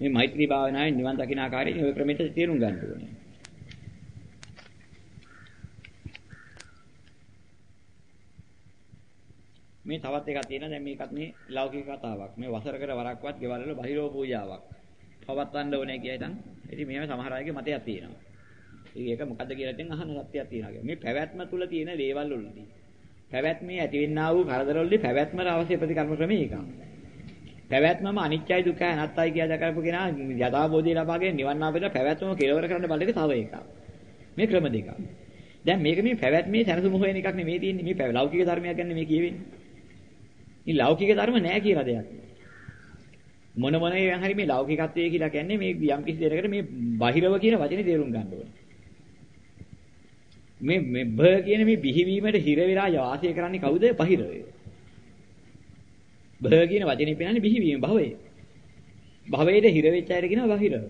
මේ මෛත්‍රී භාවනාවේ නිවන් දකින ආකාරයෙන් ওই ක්‍රමයට තේරුම් ගන්න ඕනේ. මේ තවත් එකක් තියෙනවා දැන් මේකත් මේ ලෞකික කතාවක්. මේ වසරකට වරක්වත් ගෙවල් වල බහිරෝ පූජාවක්. පවත්වන්න ඕනේ කියලා හිතන්. ඉතින් මේව සමහර අයගේ මතයක් තියෙනවා. ඉතින් ඒක මොකද්ද කියලා ඉතින් අහන සත්‍යයක් තියෙනවා. මේ පැවැත්ම තුල තියෙන දේවල් වලදී. පැවැත්මේ ඇතිවෙනා වූ කරදරවලදී පැවැත්මට අවශ්‍ය ප්‍රතිකර්ම ක්‍රමය ඒකයි. පැවැත්මම අනිත්‍යයි දුකයි අනාත්තයි කියලා දක්වපු කෙනා යථාබෝධිය ලබාගෙන නිවන් ආපෙද පැවැත්මම කෙලවර කරන්න බල එක තව එකක්. මේ ක්‍රම දෙකක්. දැන් මේක මේ පැවැත්මේ සැනසුම හොයන එකක් නෙමෙයි තියෙන්නේ. මේ ලෞකික ධර්මයක් ගැන මේ කියවෙන්නේ. මේ ලෞකික ධර්ම නෑ කියලා දෙයක්. මොන මොන ඒවා හරි මේ ලෞකිකත්වයේ කියලා කියන්නේ මේ යම් කිසි දෙයකට මේ බහිරව කියන වචනේ තේරුම් ගන්න ඕනේ. මේ මේ බ කියන මේ බිහිවීමට හිර වෙලා වාසය කරන්නේ කවුද? බහිරවය. බ කියන වචනේ පෙන්නන්නේ බිහිවීම භවය. භවයට හිර වෙච්ච අයට කියනවා බහිරව.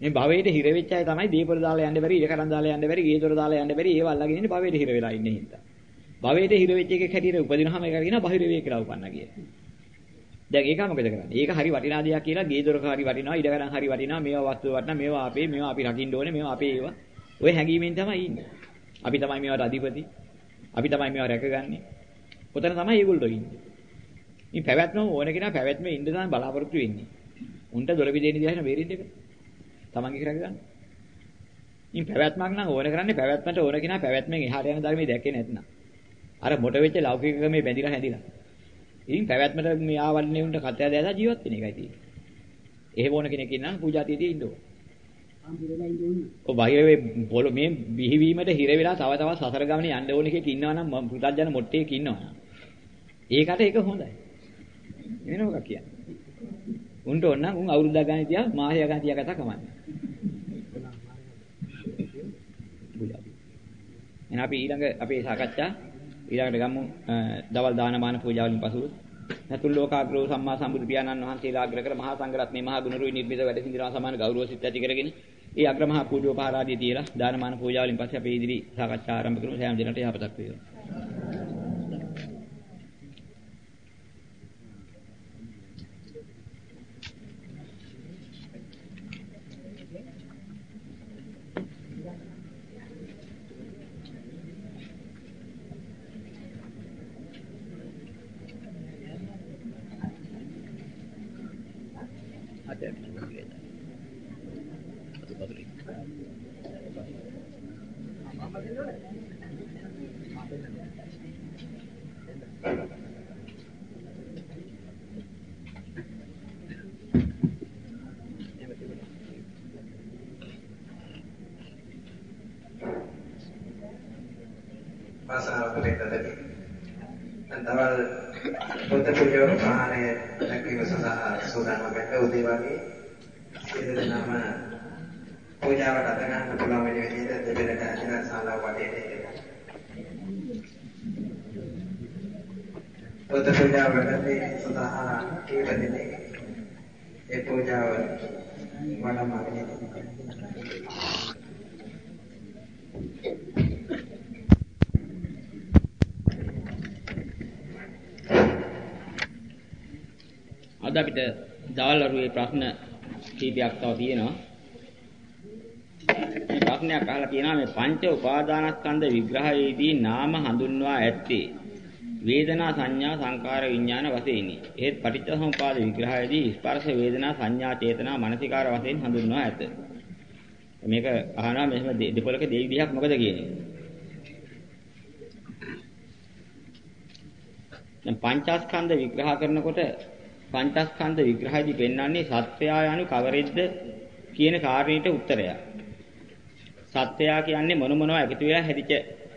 මේ භවයට හිර වෙච්ච අය තමයි දීපොර දාලා යන්න බැරි, ඉරකරන් දාලා යන්න බැරි, ගේදොර දාලා යන්න බැරි, ඒව අල්ලගෙන ඉන්නේ භවයට හිර වෙලා ඉන්නේ හින්දා. භවයට හිර වෙච්ච එකෙක් හැටියට උපදිනහම ඒක කියනවා බහිර වේ කියලා උපන්නා කියලා. දැන් ඒක මොකද කරන්නේ? ඒක හරි වටිනා දෙයක් කියලා ගේදොරක හරි වටිනවා, ඉඩකරන් හරි වටිනවා, මේවා වස්තු වටිනා, මේවා අපේ, මේවා අපි රකින්න ඕනේ, මේවා අපේ ඒවා. ওই හැඟීමෙන් තමයි ඉන්නේ. අපි තමයි මේවට අධිපති. අපි තමයි මේවා රැකගන්නේ. ඔතන තමයි ඒගොල්ලෝ ඉන්නේ. මේ පැවැත්ම ඕන කෙනා පැවැත්මේ ඉන්න තමයි බලාපොරොත්තු වෙන්නේ. උන්ට දොර බෙදෙන්න දිහාන වේරින්ද එක. තමන්ගේ කරගන්න. ඉතින් පැවැත්මක් නම් ඕන කරන්නේ පැවැත්මට ඕන කෙනා පැවැත්මෙන් එහාට යන ධර්මයේ දැක්කේ නැත්නම්. අර මොට වෙච්ච ලෞකික ක්‍රමේ බැඳිලා හැදිලා. ඉතින් පැවැත්මට මේ ආවල්නේ උන්ට කතය දැලා ජීවත් වෙන එකයි තියෙන්නේ. එහෙම ඕන කෙනෙක් ඉන්නම් පූජාතියදී ඉන්න ඕන. ඔය බාහිර පොළ මේ බිහිවීමට හිර වෙලා තව තවත් සසර ගමනේ යන්න ඕන එකෙක් ඉන්නවා නම් පුතත්ජන මොට්ටේක ඉන්නවා. ඒකට ඒක හොඳයි. එන මොකක් කියන්නේ. උන්ට ඕන නම් උන් අවුරුද්දක් ගානේ තියා මාසයක් ගානේ තියා කතා කමන්නේ. එහෙනම් අපි ඊළඟ අපේ සාකච්ඡා ඊළඟට ගමු දවල් දානමාන පූජාවලින් පසුව. නතුල් ලෝකාග්‍රෝ සම්මා සම්බුදු පියාණන් වහන්සේලා අග්‍ර කර මහා සංඝරත්නයේ මහා ගුණරුයි නිර්මිත වැඩ සිඳිනවා සමාන ගෞරව සිත් ඇති කරගෙන. ඒ අග්‍රමහා පූජෝපහාර ආදී තියලා දානමාන පූජාවලින් පස්සේ අපි ඉදිරි සාකච්ඡා ආරම්භ කරමු. සෑම දිනකට යහපතක් වේවා. लग रही අද අපිට දවල් වරුවේ ප්‍රශ්න කීපයක් තව තියෙනවා. මේ ප්‍රශ්නයක් අහලා තියෙනවා මේ පංච උපාදානස්කන්ධ විග්‍රහයේදී නාම හඳුන්වා ඇත්තේ. වේදනා සංඥා සංකාර විඥාන වශයෙන්ි. ඒත් පටිච්චසමුපාද විග්‍රහයේදී ස්පර්ශ වේදනා සංඥා චේතනා මනසිකාර වශයෙන් හඳුන්වා ඇත. මේක අහනවා මෙහෙම දෙපොලක දෙවි විදිහක් මොකද කියන්නේ? දැන් පංචස්කන්ධ විග්‍රහ කරනකොට පංචස්කන්ධ විග්‍රහයේදී පෙන්වන්නේ සත්‍යය යනු කවරෙද්ද කියන කාරණේට උත්තරයක්. සත්‍යය කියන්නේ මොන මොනවා එකතු වෙලා හැදිච්ච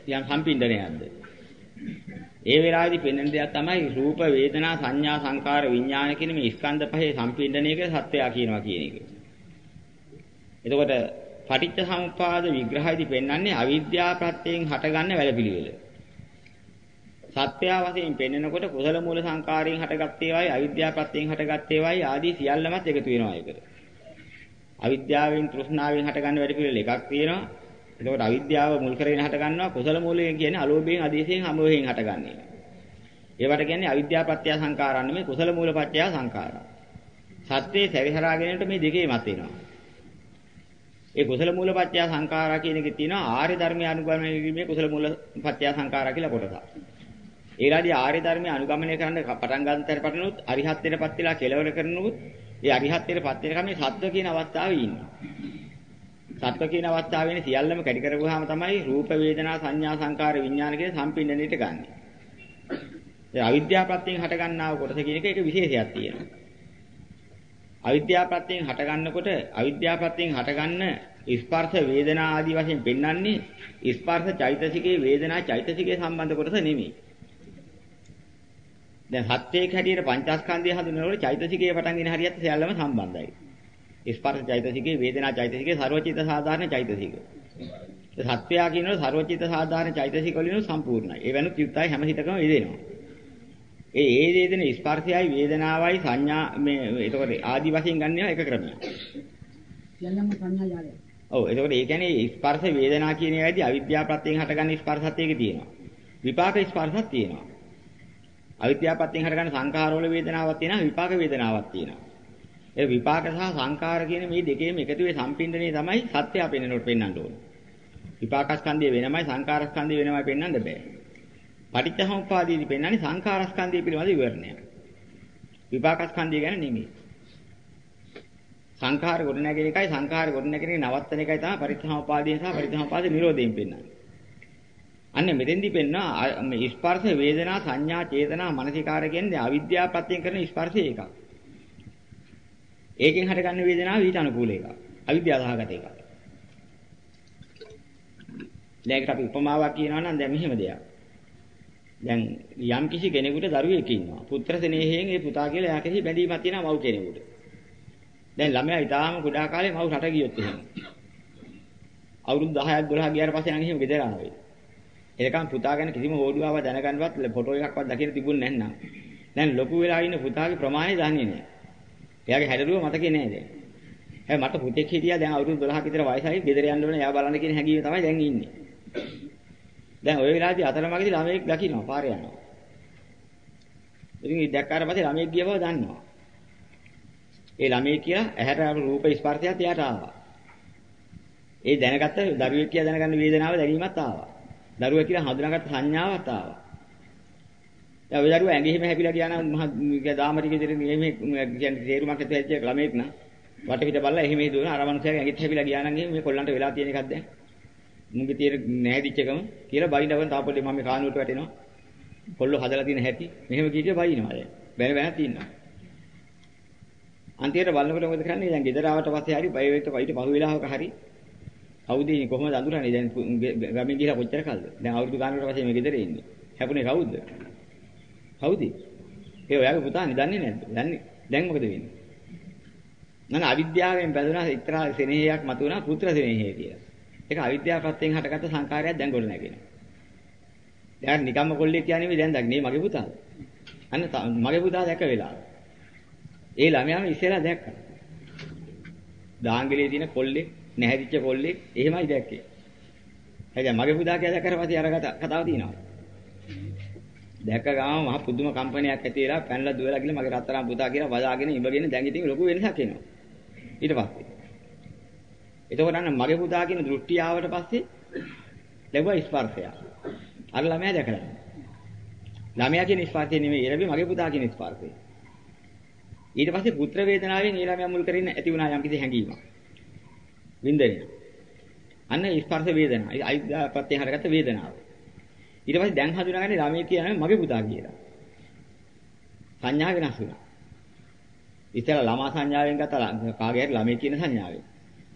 යම් සම්පින්ඩනයක්ද? ඒ වෙලාවේදී පෙන්වන දෙයක් තමයි රූප වේදනා සංඥා සංකාර විඥාන කියන මේ ස්කන්ධ පහේ සම්පින්ඩනයක සත්‍යය කියනවා කියන එක. එතකොට පටිච්ච සමුප්පාද විග්‍රහයේදී පෙන්වන්නේ අවිද්‍යාව ප්‍රත්‍යයෙන් හටගන්න වැඩපිළිවෙල. සත්‍ය වශයෙන් පෙන්වනකොට කුසල මූල සංකාරයෙන් හටගත් ඒවායි අවිද්‍යාව ප්‍රත්‍යයෙන් හටගත් ඒවායි ආදී සියල්ලමත් එකතු වෙනවා ඒකට. අවිද්‍යාවෙන් තෘෂ්ණාවෙන් හටගන්න වැඩ පිළිවෙල එකක් තියෙනවා. එතකොට අවිද්‍යාව මුල් කරගෙන හටගන්නවා කුසල මූලයෙන් කියන්නේ අලෝභයෙන් අධිශයෙන් හමෝයෙන් හටගන්නේ. ඒවට කියන්නේ අවිද්‍යාව ප්‍රත්‍ය සංකාරන්න මේ කුසල මූල පත්‍ය සංකාරා. සත්‍යයේ සැරිසරාගෙනට මේ දෙකේ මත වෙනවා. ඒ කුසල මූලපත්‍ය සංඛාරා කියන එකේ තියෙනවා ආර්ය ධර්මය අනුගමනය කිරීමේ කුසල මූලපත්‍ය සංඛාරා කියලා කොටසක්. ඒලාදී ආර්ය ධර්මය අනුගමනය කරන්න පටන් ගන්නතර පටනුත් අරිහත්ත්වයටපත් වෙලා කෙලවර කරනුත් ඒ අරිහත්ත්වයටපත් වෙනකම් මේ සත්ව කියන අවස්ථාවේ ඉන්නවා. සත්ව කියන අවස්ථාවේනේ සියල්ලම කැඩි කරගුවාම තමයි රූප වේදනා සංඥා සංකාර විඥාන කියන සම්පින්ඩණයට ගන්නෙ. ඒ අවිද්‍යාව ප්‍රත්‍යයෙන් හට ගන්නා කොටස කියන එක ඒක විශේෂයක් තියෙනවා. අවිද්‍යාව ප්‍රත්‍යයෙන් හට ගන්නකොට අවිද්‍යාව ප්‍රත්‍යයෙන් හටගන්න ස්පර්ශ වේදනා ආදී වශයෙන් පෙන්වන්නේ ස්පර්ශ චෛතසිකේ වේදනා චෛතසිකේ සම්බන්ධ කොටස නෙමෙයි. දැන් සත්‍යයක හැටියට පංචස්කන්ධය හඳුනනකොට චෛතසිකයේ පටන් ගෙන හරියට සියල්ලම සම්බන්ධයි. ස්පර්ශ චෛතසිකේ වේදනා චෛතසිකේ ਸਰවචිත සාධාරණ චෛතසික. සත්වයා කියනවා ਸਰවචිත සාධාරණ චෛතසික වලින් සම්පූර්ණයි. ඒ වෙනුත් යුක්තයි හැම හිතකම වේදෙනවා. ඒ ඒ වේදන ස්පර්ශයයි වේදනාවයි සංඥා මේ එතකොට ආදි වශයෙන් ගන්න ඒවා එක ක්‍රමයක්. සියල්ලම සංඥා යාලය. ඔව් එතකොට ඒ කියන්නේ ස්පර්ශ වේදනා කියන එකයිදී අවිද්‍යාව ප්‍රත්‍යයෙන් හටගන්න ස්පර්ශත් ඒකේ තියෙනවා. විපාක ස්පර්ශත් තියෙනවා. අවිද්‍යාව ප්‍රත්‍යයෙන් හටගන්න සංඛාරවල වේදනාවක් තියෙනවා විපාක වේදනාවක් තියෙනවා. ඒ විපාක සහ සංඛාර කියන මේ දෙකේම එකතු වේ සම්පින්දණය තමයි සත්‍ය අපෙන්නනොට පෙන්වන්න ඕනේ. විපාකස්කන්ධය වෙනමයි සංඛාරස්කන්ධය වෙනමයි පෙන්වන්න බෑ. පටිච්චසමුප්පාදයේදී පෙන්වන්නේ සංඛාරස්කන්ධය පිළිබඳ විවරණයක්. විපාකස්කන්ධය ගැන නෙමෙයි. සංඛාර ගොඩනැගෙන එකයි සංඛාර ගොඩනැගෙන එක නවත්තන එකයි තමයි පරිත්‍ථාමපාදයෙන් සහ පරිත්‍ථාමපාද නිරෝධයෙන් පෙන්වන්නේ. අන්න මෙතෙන්දි පෙන්නා මේ ස්පර්ශ වේදනා සංඥා චේතනා මනසිකාර කියන්නේ අවිද්‍යාව ප්‍රත්‍යයෙන් කරන ස්පර්ශය එකක්. ඒකෙන් හටගන්න වේදනාව ඊට අනුකූල එකක්. අවිද්‍යාව සහගත එකක්. දැන් ඒකට අපි උපමාවක් කියනවා නම් දැන් මෙහෙම දෙයක්. දැන් යම් කිසි කෙනෙකුට දරුවෙක් ඉන්නවා. පුත්‍ර ස්නේහයෙන් ඒ පුතා කියලා එයා කෙරෙහි බැඳීමක් තියෙනවා මව් කෙනෙකුට. දැන් ළමයා ඊටාම කුඩා කාලේ මව් රට ගියොත් එහෙම. අවුරුදු 10ක් 12ක් ගියාට පස්සේ නම් එහෙම ගෙදර ආවේ. එනකම් පුතා ගැන කිසිම හොඩුවාවක් දැනගන්නවත් ෆොටෝ එකක්වත් දකින්න තිබුණේ නැන්නම්. දැන් ලොකු වෙලා ඉන්න පුතාගේ ප්‍රමාණය දන්නේ නැහැ. එයාගේ හැඩරුව මතකේ නැහැ දැන්. හැබැයි මට පුතෙක් හිටියා දැන් අවුරුදු 12ක විතර වයසයි ගෙදර යන්න ඕනේ එයා බලන්න කියන හැඟීම තමයි දැන් ඉන්නේ. දැන් ওই වෙලාවේදී අතරමඟදී ළමයෙක් දකින්නවා පාරේ යනවා. ඉතින් ඒ දැක්කාට පස්සේ ළමයෙක් ගිය බව දන්නවා. ඒ ළමයි කියලා ඇහැට රූප ස්පර්ශයත් එයාට ආවා. ඒ දැනගත්ත දරුවෙක් කියලා දැනගන්න වේදනාව දැනීමත් ආවා. දරුවා කියලා හඳුනාගත්ත සංඥාවක් ආවා. දැන් ඔය දරුවා ඇඟෙහිම හැපිලා ගියා නම් මහ දාමරික විදිහට මේ කියන්නේ තේරුමක් නැතුව ඇච්ච ළමෙක් නා. වටපිට බලලා එහෙම දුවන අර මනුස්සයාගේ ඇඟෙත් හැපිලා ගියා නම් මේ කොල්ලන්ට වෙලා තියෙන එකක් දැන්. මුගේ තියෙන නැහැදිච්ච එකම කියලා බයිනවන් තාපොලේ මම කානුවට වැටෙනවා. කොල්ලෝ හදලා තියෙන හැටි මෙහෙම කීටිය බයිනවා දැන්. බැන බැන තින්නවා අන්තිමට බලනකොට මොකද කරන්නේ? දැන් ගෙදර ආවට පස්සේ හරි බය වෙච්ච ඊට පහු වෙලාවක හරි කවුද ඉන්නේ? කොහොමද අඳුරන්නේ? දැන් ගමෙන් ගිහලා කොච්චර කල්ද? දැන් අවුරුදු ගානකට පස්සේ මේ ගෙදර ඉන්නේ. හැපුණේ කවුද? කවුද? ඒ ඔයාගේ පුතානේ දන්නේ නැද්ද? දන්නේ. දැන් මොකද වෙන්නේ? නන අවිද්‍යාවෙන් බැඳුනා ඉතරා සෙනෙහයක් මතුවනා පුත්‍ර සෙනෙහය කියලා. ඒක අවිද්‍යාව ප්‍රත්‍යයෙන් හටගත්ත සංකාරයක් දැන් ගොඩ නැගෙනවා. දැන් නිකම්ම කොල්ලේ කියන්නේ දැන් දන්නේ මගේ පුතාද අන්න මගේ පුතා දැක වෙලා. ඒ ළමයාම ඉස්සෙල්ලා දැක්කා. දාංගලේ තියෙන කොල්ලේ නැහැදිච්ච කොල්ලෙක් එහෙමයි දැක්කේ. හරිද මගේ පුතා කියලා දැක්කට පස්සේ අර කතාව තියෙනවා. දැක්ක ගාම මහ පුදුම කම්පනයක් ඇති වෙලා පැනලා දුවලා ගිහලා මගේ රත්තරන් පුතා කියලා වදාගෙන ඉඹගෙන දැන් ඉතින් ලොකු වෙනසක් එනවා. ඊට පස්සේ. එතකොට අන්න මගේ පුතා කියන දෘෂ්ටි ආවට පස්සේ ලැබුවා ස්පර්ශය. අර ළමයා දැකලා. ළමයා කියන ස්පර්ශය නෙමෙයි ඒ මගේ පුතා කියන ස්පර්ශය. ඊට පස්සේ පුත්‍ර වේදනාවෙන් ඒ ළමයා මුල් කරගෙන ඇති වුණා යම්කිසි හැඟීමක්. වින්දනය. අන්න ස්පර්ශ වේදනා. අයිද්දා ප්‍රත්‍යයෙන් හටගත්ත වේදනාව. ඊට පස්සේ දැන් හඳුනාගන්නේ ළමයි කියන්නේ මගේ පුතා කියලා. සංඥා වෙනස් වෙනවා. ඉතලා ළමා සංඥාවෙන් ගත්තා කාගේ හරි ළමයි කියන සංඥාවෙන්.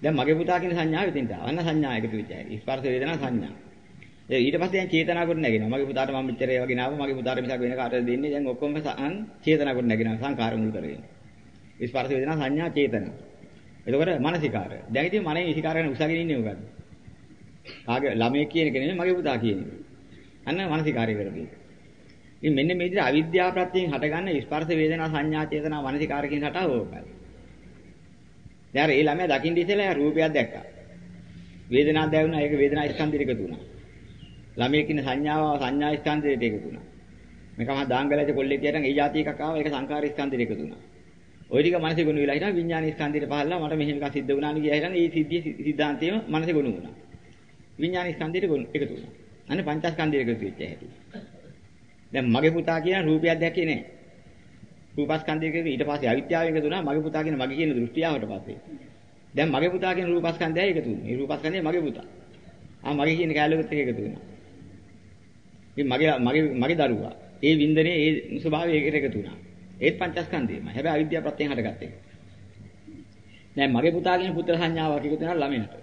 දැන් මගේ පුතා කියන සංඥාව එතෙන්ට ආවා. අන්න සංඥා එකතු වෙච්ච හැටි. ස්පර්ශ වේදනා සංඥා. ඒ ඊට පස්සේ දැන් චේතනා කොට නැගෙනවා. මගේ පුතාට මම මෙච්චර ඒ වගේ නාව මගේ පුතාට මිසක් වෙන කාටද දෙන්නේ. දැන් ඔක්කොම චේතනා කොට නැගෙනවා. සංකාර මුල් කරගෙන. ස්පර්ශ වේදනා සංඥා චේතනා. එතකොට මානසිකාර. දැන් ඉතින් මනේ ඉසිකාරගෙන උසගෙන ඉන්නේ මොකද්ද? කාගේ ළමයෙක් කියන එක නෙමෙයි මගේ පුතා කියන එක. අන්න මානසිකාරය කරගන්න. ඉතින් මෙන්න මේ විදිහට අවිද්‍යාව ප්‍රත්‍යයෙන් හටගන්න ස්පර්ශ වේදනා සංඥා චේතනා මානසිකාරකින් හටා ඕකයි. දැන් අර ඒ ළමයා දකින්න ඉතලා රූපයක් දැක්කා. වේදනාවක් දැනුණා ඒක වේදනා ස්කන්ධයකට එකතු වුණා. ළමයෙක් ඉන්න සංඥාව සංඥා ස්කන්ධයට එකතු වුණා. මේක මහා දාංගලජ කොල්ලෙක් කියටන් ඒ જાති එකක් ආවා ඒක සංකාර ස්කන්ධයට එකතු වුණා. ওই ටික මනසේ ගොනු වෙලා හිටන් විඥාන ස්කන්ධයට පහළලා මට මෙහෙම එකක් සිද්ධ වුණානේ කියලා හිටන් ඒ සිද්ධිය සිද්ධාන්තයේම මනසේ ගොනු වුණා. විඥාන ස්කන්ධයට ගොනු එකතු වුණා. අන්න පංචස්කන්ධයට එකතු වෙච්ච හැටි. දැන් මගේ පුතා කියන රූපයක් දැක්කේ නැහැ. රූපස්කන්ධයක ඊට පස්සේ අවිද්‍යාවෙන් එකතු වුණා මගේ පුතා කියන මගේ කියන දෘෂ්ටිය ආවට පස්සේ. දැන් මගේ පුතා කියන රූපස්කන්ධයයි එකතු වුණා. මේ රූපස්කන්ධය මගේ පුතා. ආ මගේ කියන කැලලෙත් එක එකතු වුණා. ඉතින් මගේ මගේ මගේ දරුවා. ඒ වින්දනේ ඒ ස්වභාවය එකට එකතු වුණා. ඒත් පංචස්කන්ධයම. හැබැයි අවිද්‍යාව ප්‍රත්‍යයෙන් හටගත්තේ. දැන් මගේ පුතා කියන පුත්‍ර සංඥාවක් එකතු වෙනවා ළමයාට.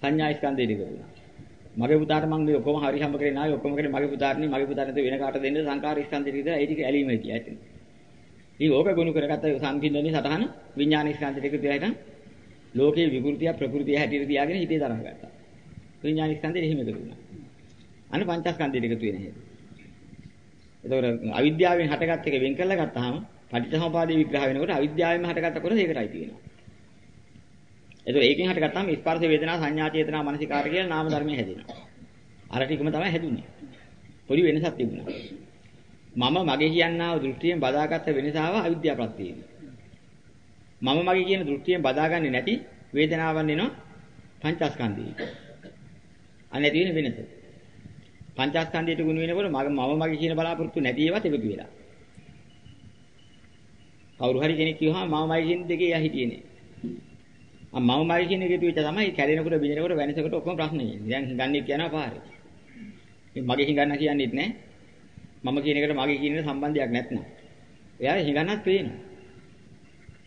සංඥා ස්කන්ධයට එකතු වුණා. මගේ පුතාට මම මේ ඔක්කොම හරි හම්බ කරගෙන ආවේ ඔක්කොම කරේ මගේ පුතාට නේ මගේ පුතාට වෙන කාට දෙන්න සංකාර ස්කන්ධයට විතර ඒ ටික ඇලීම හිටියා ඇතින්. ඉතින් ඕක ගොනු කරගත්ත සංකින්දනේ සටහන විඥාන ස්කන්ධයට එකතු වෙලා හිටන් ලෝකේ විකෘතිය ප්‍රകൃතිය හැටියට තියාගෙන හිතේ තරහ ගත්තා. විඥාන ස්කන්ධෙට එහෙම එකතු වුණා. අන්න පංචස්කන්ධයට එකතු වෙන හැටි. එතකොට අවිද්‍යාවෙන් හටගත් එක වෙන් කරලා ගත්තාම පටිච්චසමුපාදේ විග්‍රහ වෙනකොට අවිද්‍යාවෙන්ම හටගත්ත කොට ඒකටයි තියෙනවා. එතකොට ඒකෙන් හටගත්තාම ස්පර්ශ වේදනා සංඥා චේතනා මනසිකාර කියලා නාම ධර්මයේ හැදෙනවා. අර ටිකම තමයි හැදුනේ. පොඩි වෙනසක් තිබුණා. මම මගේ කියන්නා වූ දෘෂ්ටියෙන් බදාගත්ත වෙනසාව අවිද්‍යාව ප්‍රත්‍යයෙන්. මම මගේ කියන දෘෂ්ටියෙන් බදාගන්නේ නැති වේදනාවන් එනවා පංචස්කන්ධය. අනේ තියෙන වෙනස. පංචස්කන්ධයට ගුණ වෙනකොට මම මගේ කියන බලාපොරොත්තු නැති ඒවාත් එකතු වෙලා. කවුරු හරි කෙනෙක් කිව්වහම මම මගේ කියන දෙකේ යා හිටියේනේ. අ මම මගේ කියන එකේ තුවිච්ච තමයි කැඩෙනකොට බිඳෙනකොට වෙනසකට ඔක්කොම ප්‍රශ්න එන්නේ. දැන් හිඟන්නේ කියනවා පාරේ. මගේ හිඟන්න කියන්නේත් නැහැ. මම කියන එකට මගේ කියන එකට සම්බන්ධයක් නැත්නම්. එයා හිඟන්නත් පේනවා.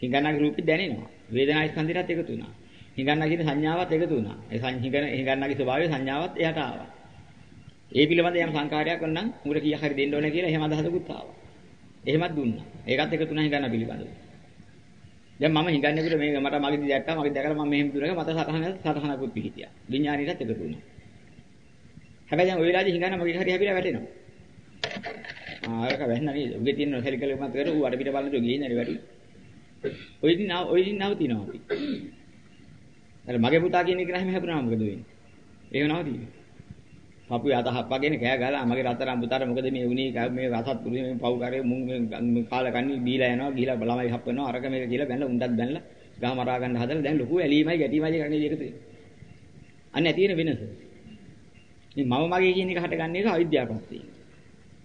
හිඟන්නගේ රූපෙ දැනෙනවා. වේදනා ස්කන්ධයටත් එකතු වුණා. හිඟන්න කියන සංඥාවත් එකතු වුණා. ඒ හිඟන හිඟන්නගේ ස්වභාවය සංඥාවත් එයාට ආවා. ඒ පිළිබඳ යම් සංකාරයක් වුණනම් උඹට කීයක් හරි දෙන්න ඕනේ කියලා එහෙම අදහසකුත් ආවා. එහෙමත් දුන්නා. ඒකත් එකතු වුණා හිඟන්න පිළිබඳව. දැන් මම හිඟන්නේ විතර මේක මට මගේදී දැක්කා මගේ දැකලා මම මෙහෙම දුරක මට සතහන සතහනකුත් පිහිටියා. විඥාණයටත් එකතු වුණා. හැබැයි දැන් ওই වෙලාවේදී හිඟන්න මගේ හරි හැපිලා වැටෙනවා. ආ අරක වැහෙන්න නේද? උගේ තියෙන සෙල්කල මත කර ඌ අඩ පිට බලනකොට ගිහින් හරි වැටි. ඔය ඉතින් ඔය ඉතින් නවතිනවා අපි. අර මගේ පුතා කියන එක නම් හැපුණා මොකද වෙන්නේ? එහෙම නවතින්නේ. පපුවේ අතහක් වගේන කෑ ගහලා මගේ රත්තරන් පුතාට මොකද මේ උනේ මේ රසත් පුරුදු මේ පව් කරේ මුන් මේ කාලා කන්නේ බීලා යනවා ගිහිලා ළමයි හප්පනවා අරක මේක කියලා බැලලා උන්ටත් බැලලා ගහ මරා ගන්න හදලා දැන් ලොකු ඇලීමයි ගැටීමයි කරන්නේ එකතු වෙනවා. අන්න ඇති වෙන වෙනස. මේ මම මගේ කියන එක හටගන්නේ ඒක අවිද්‍යාව ප්‍රත්‍යයෙන්.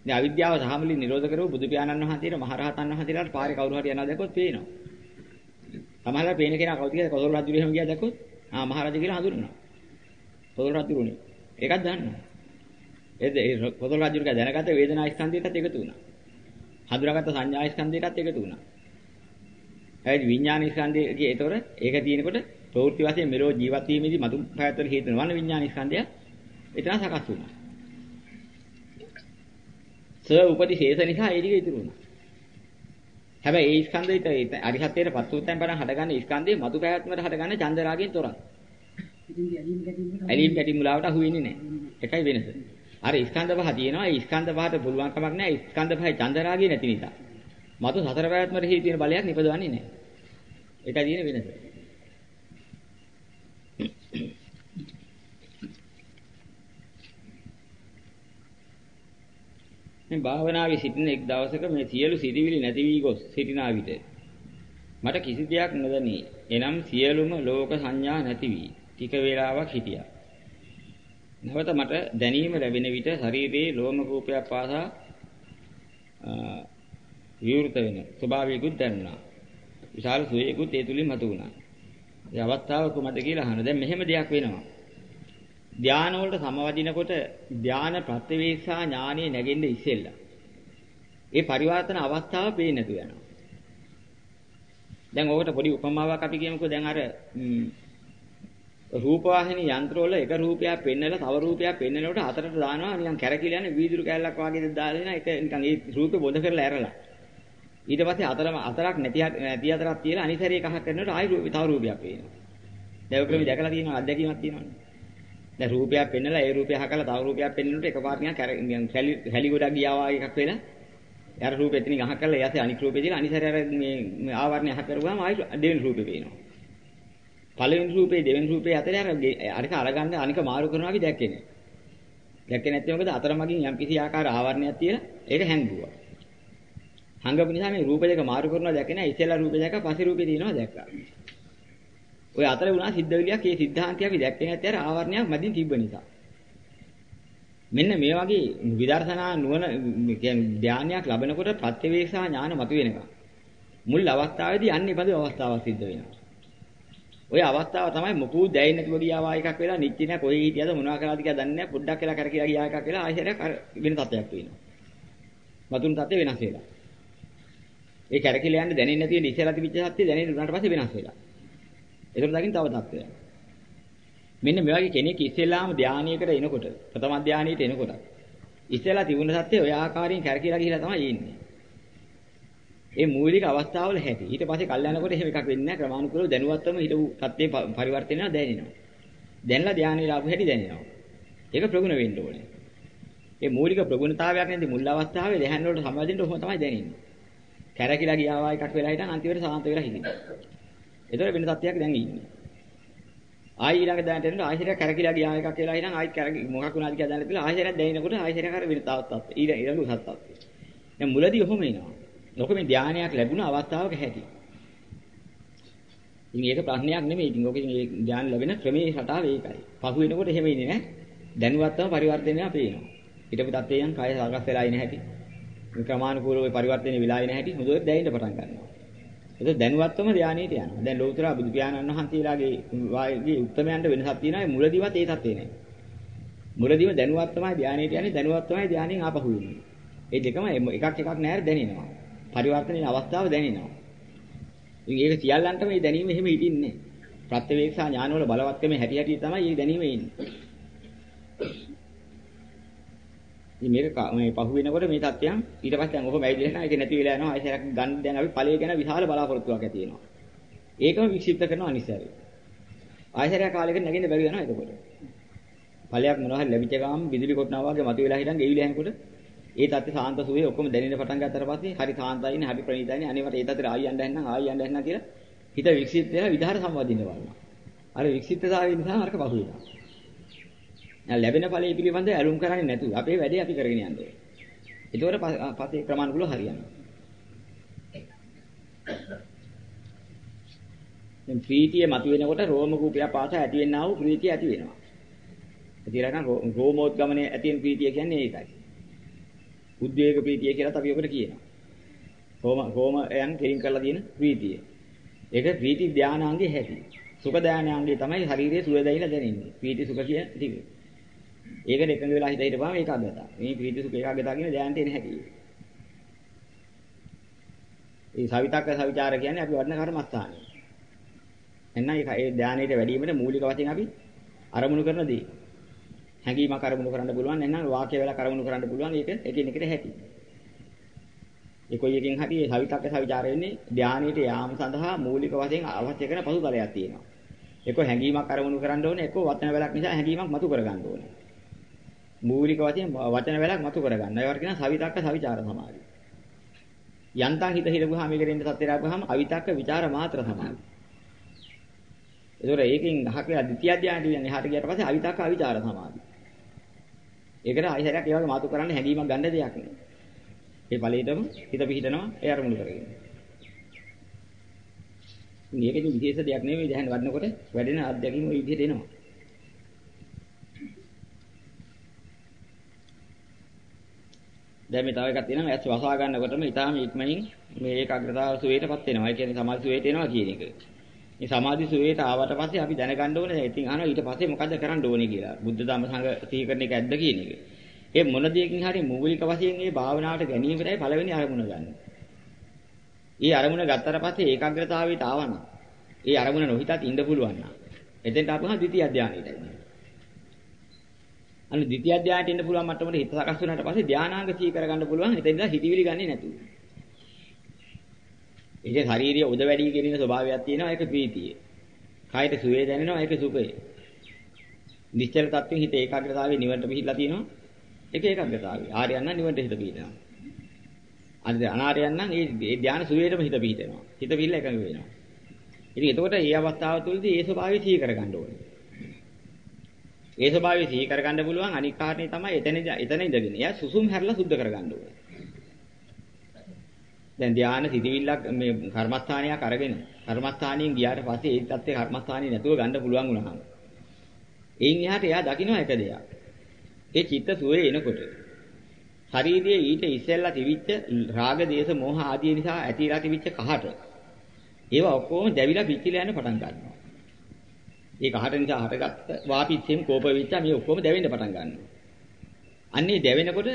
දැන් අවිද්‍යාව සාමලි නිරෝධ කරව බුදු පියාණන් වහන්සේට මහරහතන් වහන්සේලාට පාරේ කවුරු හරි යනවා දැක්කොත් පේනවා. සමහරවල් පේන කෙනා කවුද කියලා කොසල් රජු එහෙම ගියා දැක්කොත් ආ මහරජා කියලා හඳුනනවා. කොසල් රජුනේ. ඒකත් දන්නවා. ඒ කොසල් රජුක දැනගත වේදනා ස්කන්ධයටත් එකතු වුණා. හඳුනාගත්ත සංඥා ස්කන්ධයටත් එකතු වුණා. ඒ විඥාන ස්කන්ධයේ ඒතොර ඒක තියෙනකොට ප්‍රවෘත්ති වශයෙන් මෙලෝ ජීවත් වීමේදී මතු පැවැත්වෙන හේතු වන විඥාන ස්කන්ධය එතන සකස් වුණා. ස උපදි ශේෂ නිසා ඒ ටික ඉතුරු වුණා. හැබැයි ඒ ස්කන්ධයට අරිහත්ත්වයට පත් වූ තැන් පටන් හටගන්න ස්කන්ධයේ මතු පැවැත්මට හටගන්න චන්ද රාගයෙන් තොරයි. ඇලීම් ගැටීම් මුලාවට අහු වෙන්නේ නැහැ. එකයි වෙනස. අර ස්කන්ධ පහ තියෙනවා. ඒ ස්කන්ධ පහට පුළුවන් කමක් නැහැ. ස්කන්ධ පහේ චන්දරාගය නැති නිසා. මතු සතර පැවැත්මට හේතු වෙන බලයක් නිපදවන්නේ නැහැ. ඒකයි තියෙන වෙනස. මේ භාවනාවේ සිටින එක් දවසක මේ සියලු සිටිවිලි නැති වී ගොස් සිටිනා විට මට කිසි දෙයක් නොදැනී එනම් සියලුම ලෝක සංඥා නැති වී ටික වේලාවක් හිටියා. නැවත මට දැනීම ලැබෙන විට ශරීරයේ ලෝම කූපයක් පාසා විවෘත වෙන ස්වභාවයකුත් දැනුණා. විශාල සුවයකුත් ඒ තුලින් මතුවුණා. ඒ අවස්ථාව කොහොමද කියලා අහන. දැන් මෙහෙම දෙයක් වෙනවා. ධානය වලට සමවදිනකොට ධාන ප්‍රත්‍යවේක්ෂා ඥානෙ නැගෙන්න ඉස්සෙල්ලා. ඒ පරිවර්තන අවස්ථාව පේන්නේ නැතු වෙනවා. දැන් ඕකට පොඩි උපමාවක් අපි කියමුකෝ දැන් අර රූපවාහිනී යන්ත්‍රවල එක රූපයක් පෙන්නලා තව රූපයක් පෙන්නනකොට අතරට දානවා. නිකන් කැරකිලා යන වීදුරු කැල්ලක් වගේ දාලා ඒක නිකන් ඒ රූපේ බොඳ කරලා ඇරලා. ඊට පස්සේ අතරම අතරක් නැති නැති අතරක් තියලා අනිසරේ කහක් කරනකොට ආයි රූපේ තව රූපයක් පේනවා. දැන් ඔක මේ දැකලා තියෙනවා අත්දැකීමක් තියෙනවනේ දැන් රූපයක් පෙන්නලා ඒ රූපය හකලා තව රූපයක් පෙන්නනකොට එකපාර නිකන් කැලි කැලි ගොඩක් ගියා වගේ එකක් වෙලා යාර රූපෙ එතනින් අහ කරලා ඊයසේ අනික් රූපේ දාලා අනිසරේ අර මේ ආවරණය අහ කරුවාම ආයි දෙවෙනි රූපේ පේනවා. පළවෙනි රූපේ දෙවෙනි රූපේ අතරේ අර අනික අරගන්න අනික මාරු කරනවා වගේ දැක්කේ නෑ. දැක්කේ නැත්නම් මොකද අතරමඟින් යම් කිසි ආකාර ආවරණයක් තියලා ඒක හැංගුවා. හංගපු නිසා මේ රූප දෙක මාරු කරනවා දැකේ නෑ ඉස්සෙල්ලා රූපේ දැක්කා පස්සේ රූපේ තියෙනවා දැක්කා. ඔය අතර වුණා සිද්ධවිලියක් ඒ සිද්ධාන්තය අපි දැක්කේ නැත්te අර ආවරණයක් මැදින් තිබ්බ නිසා. මෙන්න මේ වගේ විදර්ශනා නුවණ කියන්නේ ධානයක් ලැබෙනකොට ප්‍රත්‍යවේක්ෂා ඥාන මතුවෙනවා. මුල් අවස්ථාවේදී අන්නේ බඳු අවස්ථාවක් සිද්ධ වෙනවා. ওই අවස්ථාව තමයි මොකෝ දැයින් නැතුව ගියාවා එකක් වෙලා නිච්චි නැහැ කොහේ හිටියද මොනවා කරාද කියලා දන්නේ නැහැ පොඩ්ඩක් වෙලා කරකිලා ගියා එකක් වෙලා ආයෙත් වෙන තත්ත්වයක් වෙනවා. මතුන් තත්ත්වය වෙනස් වෙලා. ඒ කරකිලා යන්නේ දැනෙන්නේ නැති වෙන ඉස්සලා තිබිච්ච සත්‍ය දැනෙන්න උනාට පස්සේ වෙනස් වෙලා. ඒකට දකින්න තව තත්ත්වයක්. මෙන්න මේ වගේ කෙනෙක් ඉස්සෙල්ලාම ධානයකට එනකොට ප්‍රථම ධානයට එනකොට ඉස්සෙල්ලා තිබුණ සත්‍ය ඔය ආකාරයෙන් කරකිලා ගිහිලා තමයි ඉන්නේ. ඒ මූලික අවස්ථාවල හැටි. ඊට පස්සේ කල් යනකොට එහෙම එකක් වෙන්නේ නැහැ. ක්‍රමානුකූලව දැනුවත්වම හිටපු සත්‍යේ පරිවර්තනය දැනෙනවා. දැනලා ධානයේ ආපු හැටි දැනෙනවා. ඒක ප්‍රගුණ වෙන්න ඕනේ. ඒ මූලික ප්‍රගුණතාවයක් නැති මුල් අවස්ථාවේ දැහන් වලට සම්බන්ධින්න ඔහොම තමයි දැනෙන්නේ. කැරකිලා ගියාවා එකක් වෙලා හිටන් අන්තිමට සාන්ත වෙලා හිටිනවා. ඒතර වෙන තත්ත්වයක් දැන් ඉන්නේ. ආයි ඊළඟ දැනට එනකොට ආයෙත් කැරකිලා ගියා එකක් කියලා හිටන් ආයෙත් කැරකි මොකක් වුණාද කියලා දැනලා තියලා ආයෙත් දැනෙනකොට ආයෙත් කර වෙන තවත් තත්ත්ව. ඊළඟ ඊළඟ උසස් තත්ත්වය. දැන් මුලදී ඔහොම එනවා. ලොක මේ ධානයක් ලැබුණ අවස්ථාවක හැටි. ඉතින් ඒක ප්‍රශ්නයක් නෙමෙයි. ඉතින් ඔක ඉතින් ඒ ධානය ලැබෙන ක්‍රමයේ රටාව ඒකයි. පහු වෙනකොට එහෙම ඉන්නේ නැහැ. දැනුවත්වම පරිවර්තනය පේනවා. හිටපු තත්ත්වයන් කය සාගස් වෙලා ඉන හැටි. ක්‍රමානුකූලව පරිවර්තනය වෙලා ඉන හැටි හොඳට දැනෙන්න පටන් ගන්නවා. ඒක දැනුවත්වම ධානයට යනවා. දැන් ලෞතර බුදු පියාණන් වහන්සේලාගේ වාගේ උත්තරයන්ට වෙනසක් තියෙනවා. මුලදිවත් ඒ තත්ත්වේ නැහැ. මුලදිම දැනුවත්වමයි ධානයට යන්නේ දැනුවත්වමයි ධානයෙන් ආපහු එන්නේ. ඒ දෙකම එකක් එකක් නැහැර දැනෙනවා. පරිවර්තනයේ අවස්ථාව දැනෙනවා. ඉතින් ඒක සියල්ලන්ටම මේ දැනීම එහෙම හිටින්නේ. ප්‍රත්‍යවේක්ෂා ඥානවල බලවත්කමේ හැටි හැටි තමයි මේ දැනීම එන්නේ. ඉතින් මේක මේ පහු වෙනකොට මේ තත්ත්වයන් ඊට පස්සේ දැන් ඔහොම ඇවිදලා යනවා ඒක නැති වෙලා යනවා ආයෙසරක් ගන්න දැන් අපි ඵලයේ ගැන විශාල බලාපොරොත්තුවක් ඇති වෙනවා. ඒකම වික්ෂිප්ත කරනවා අනිසාරය. ආයෙසරයක් කාලයකට නැගෙන්න බැරි වෙනවා එතකොට. ඵලයක් මොනවා හරි ලැබිච්ච ගාම විදුලි කොටනවා වගේ මතුවලා හිටන් ගෙවිලා යනකොට ඒ තත්ත්ව සාන්ත සුවේ ඔක්කොම දැනෙන්න පටන් ගත්තට පස්සේ හරි සාන්තයිනේ හරි ප්‍රණීතයිනේ අනේවට ඒ තත්ත්වෙට ආයි යන්න හැන්නම් ආයි යන්න හැන්නම් කියලා හිත වික්ෂිප්ත වෙලා විධාර සම්වදින්න බලනවා. අර වික්ෂිප්තතාවය නිසා අරක පහු වෙනවා. දැන් ලැබෙන ඵලයේ පිළිබඳ ඇලුම් කරන්නේ නැතුව අපේ වැඩේ අපි කරගෙන යන්න ඕනේ. ඒතකොට පස්සේ ක්‍රමානුකූලව හරියනවා. දැන් ප්‍රීතිය මතුවෙනකොට රෝම කූපය පාස ඇති වෙන්නා වූ ප්‍රීතිය ඇති වෙනවා. ඒ කියලානම් රෝමෝද්ගමනයේ ඇති වෙන ප්‍රීතිය කියන්නේ ඒකයි. උද්වේග ප්‍රීතිය කියලා අපි ඔකට කියනවා. රෝම රෝමයන් කෙලින් කරලා තියෙන ප්‍රීතිය. ඒක ප්‍රීති ධානාංගේ හැටි. සුඛ ධානාංගේ තමයි ශරීරයේ සුව දැයිලා දැනෙන්නේ. ප්‍රීති සුඛ කියන ටික. ඒකට එකඟ වෙලා හිත හිටපුවාම ඒකාග්‍රතාව. මේ ප්‍රීති සුඛ ඒකාග්‍රතාව කියන ධානයට එන හැටි. ඒ සවිතක්ක සවිචාර කියන්නේ අපි වඩන කර්මස්ථානය. එන්න ඒක ඒ ධානයට වැඩිවීමට මූලික වශයෙන් අපි අරමුණු කරන දේ. හැඟීමක් අරමුණු කරන්න පුළුවන් නැත්නම් වාක්‍ය වල කරමුණු කරන්න පුළුවන් ඒක එකිනෙකට හැටි. ඒ කොයි එකකින් හරි ඒ සවිතක්ක සවිචාර වෙන්නේ ධානයට යාම සඳහා මූලික වශයෙන් අවශ්‍ය කරන පසුතලයක් තියෙනවා. එක්ක හැඟීමක් අරමුණු කරන්න ඕනේ එක්ක වචන වලක් නිසා හැඟීමක් මතු කරගන්න ඕනේ. මූලික වශයෙන් වචන වලක් මතු කරගන්න. ඒවට කියන සවිතක්ක සවිචාර සමාධි. යන්තම් හිත හිරගුවාම මේකට එන්න සත්‍ය රාගුවාම අවිතක්ක ਵਿਚාර මාත්‍ර සමාධි. ඒතොර ඒකෙන් අහකලා ද්විතිය ධානයට යන්නේ එහාට ගියාට පස්සේ අවිතක්ක අවිචාර සමාධි. ඒකට ආයිසරයක් ඒ වගේ මාතු කරන්න හැඟීමක් ගන්න දෙයක් නෑ. ඒ ඵලයටම හිත පිහිටනවා ඒ අරමුණු කරගෙන. මේකෙදි විශේෂ දෙයක් නෙවෙයි දැන් වඩනකොට වැඩෙන අත්දැකීම ওই විදිහට එනවා. දැන් මේ තව එකක් තියෙනවා ඇස් වසා ගන්නකොටම ඊටාම ඉක්මනින් මේ ඒකාග්‍රතාව සුවේටපත් වෙනවා. ඒ කියන්නේ සමාධි සුවේට එනවා කියන එක. මේ සමාධි සුවේට ආවට පස්සේ අපි දැනගන්න ඕනේ ඉතින් අහනවා ඊට පස්සේ මොකද්ද කරන්න ඕනේ කියලා. බුද්ධ ධම්ම සංඝ සිහි කරන එක ඇද්ද කියන එක. ඒ මොන දෙයකින් හරි මූලික වශයෙන් මේ භාවනාවට ගැනීමටයි පළවෙනි අරමුණ ගන්න. ඒ අරමුණ ගත්තට පස්සේ ඒකාග්‍රතාවයට ආවනම් ඒ අරමුණ නොහිතත් ඉන්න පුළුවන් නම් එතෙන්ට අපහා ද්විතිය අධ්‍යානයට එනවා. අන්න ද්විතිය අධ්‍යානයට එන්න පුළුවන් මට්ටමට හිත සකස් වුණාට පස්සේ ධානාංග සී කරගන්න පුළුවන් එතෙන්ද හිතවිලි ගන්නේ නැතුව. ඒකේ ශාරීරිය උද වැඩි කියන ස්වභාවයක් තියෙනවා ඒක ප්‍රීතිය. කායට සුවේ දැනෙනවා ඒක සුඛය. නිශ්චල තත්ත්වෙන් හිත ඒකාග්‍රතාවයේ නිවනට පිහිටලා තියෙනවා. ඒක ඒකාග්‍රතාවය. ආර්යයන් නම් නිවනට හිත පිහිටනවා. අනිත් අනාර්යයන් නම් ඒ ධානය සුවේටම හිත පිහිටනවා. හිත පිහිටලා එකඟ වෙනවා. ඉතින් එතකොට මේ අවස්ථාව තුළදී ඒ ස්වභාවය සිහි කරගන්න ඕනේ. ඒ ස්වභාවය සිහි කරගන්න පුළුවන් අනික් කාරණේ තමයි එතන එතන ඉඳගෙන. එයා සුසුම් හැරලා සුද්ධ කරගන්න ඕනේ. දැන් ධානය සිටිවිල්ලක් මේ කර්මස්ථානයක් අරගෙන කර්මස්ථානියෙන් ගියාට පස්සේ ඒ தත්ත්වේ කර්මස්ථානිය නැතුව ගන්න පුළුවන් වුණාම එයින් එහාට එයා දකින්න එක දෙයක්. ඒ චිත්ත සුවේ එනකොට ශරීරයේ ඊට ඉස්සෙල්ලා තිබිච්ච රාග දේශ මොහ ආදී නිසා ඇතිලා තිබිච්ච කහට ඒවා ඔක්කොම දැවිලා පිච්චිලා යන පටන් ගන්නවා. ඒ කහට නිසා හටගත්ත වාපිච්චෙම කෝප වෙච්චා මේ ඔක්කොම දැවෙන්න පටන් ගන්නවා. අන්නේ දැවෙනකොට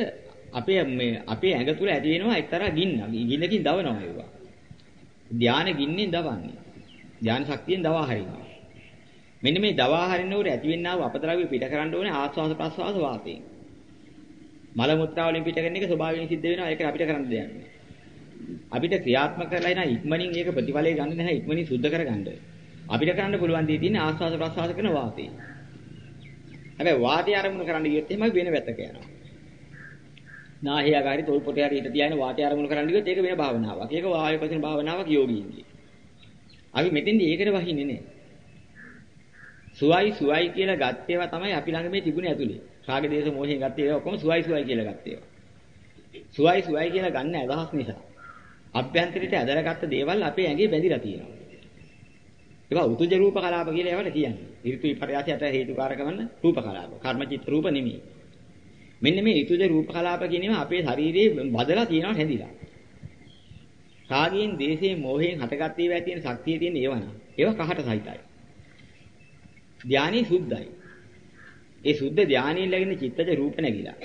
අපේ මේ අපේ ඇඟ තුල ඇති වෙනවා එක්තරා ගින්න. ගින්නකින් දවනවා ඒවා. ධානය ගින්නෙන් දවන්නේ. ධාන ශක්තියෙන් දවා හරිනවා. මෙන්න මේ දවා හරිනකොට ඇතිවෙනා වූ අපද්‍රව්‍ය පිට කරන්න ඕනේ ආස්වාස ප්‍රස්වාස වාතයෙන්. මල මුත්‍රා වලින් පිට කරන එක ස්වභාවයෙන් සිද්ධ වෙනවා ඒක අපිට කරන්න දෙයක් නෑ. අපිට ක්‍රියාත්මක කරලා ඉතින් ඉක්මනින් ඒක ප්‍රතිඵලය ගන්න නැහැ ඉක්මනින් සුද්ධ කරගන්න. අපිට කරන්න පුළුවන් දේ තියෙන්නේ ආස්වාස ප්‍රස්වාස කරන වාතේ. හැබැයි වාතය අරමුණු කරන්න ගියොත් එහෙම වෙන පැත්තක යනවා. නාහියාගාරි තොල් පොටේ හරි හිට තියාගෙන වාතය අරමුණු කරන්න ගියොත් ඒක වෙන භාවනාවක්. ඒක වායු පදින භාවනාවක් යෝගීන්ගේ. අපි මෙතෙන්දී ඒකට වහින්නේ නැහැ. සුවයි සුවයි කියලා ගත් ඒවා තමයි අපි ළඟ මේ තිබුණේ ඇතුලේ. රාග දේශ මොහයෙන් ගත් ඒවා ඔක්කොම සුවයි සුවයි කියලා ගත් ඒවා. සුවයි සුවයි කියලා ගන්න අදහස් නිසා අභ්‍යන්තරයට ඇදලා ගත්ත දේවල් අපේ ඇඟේ බැඳිලා තියෙනවා. ඒවා උතුජ රූප කලාප කියලා ඒවට කියන්නේ. ඍතු විපර්යාසයට හේතුකාරක වන රූප කලාප. කර්මචිත්ත රූප නෙමෙයි. මෙන්න මේ ඍතුජ රූප කලාප කියනවා අපේ ශරීරයේ බදලා තියෙනවා හැදිලා. රාගයෙන්, දේශයෙන්, මෝහයෙන් හටගත් ඒවා තියෙන ශක්තිය තියෙන ඒවා නා. ඒවා කහට සහිතයි. ධානී සුද්ධයි. ඒ සුද්ධ ධානීන් ලැබෙන චිත්තජ රූප නැగిලා.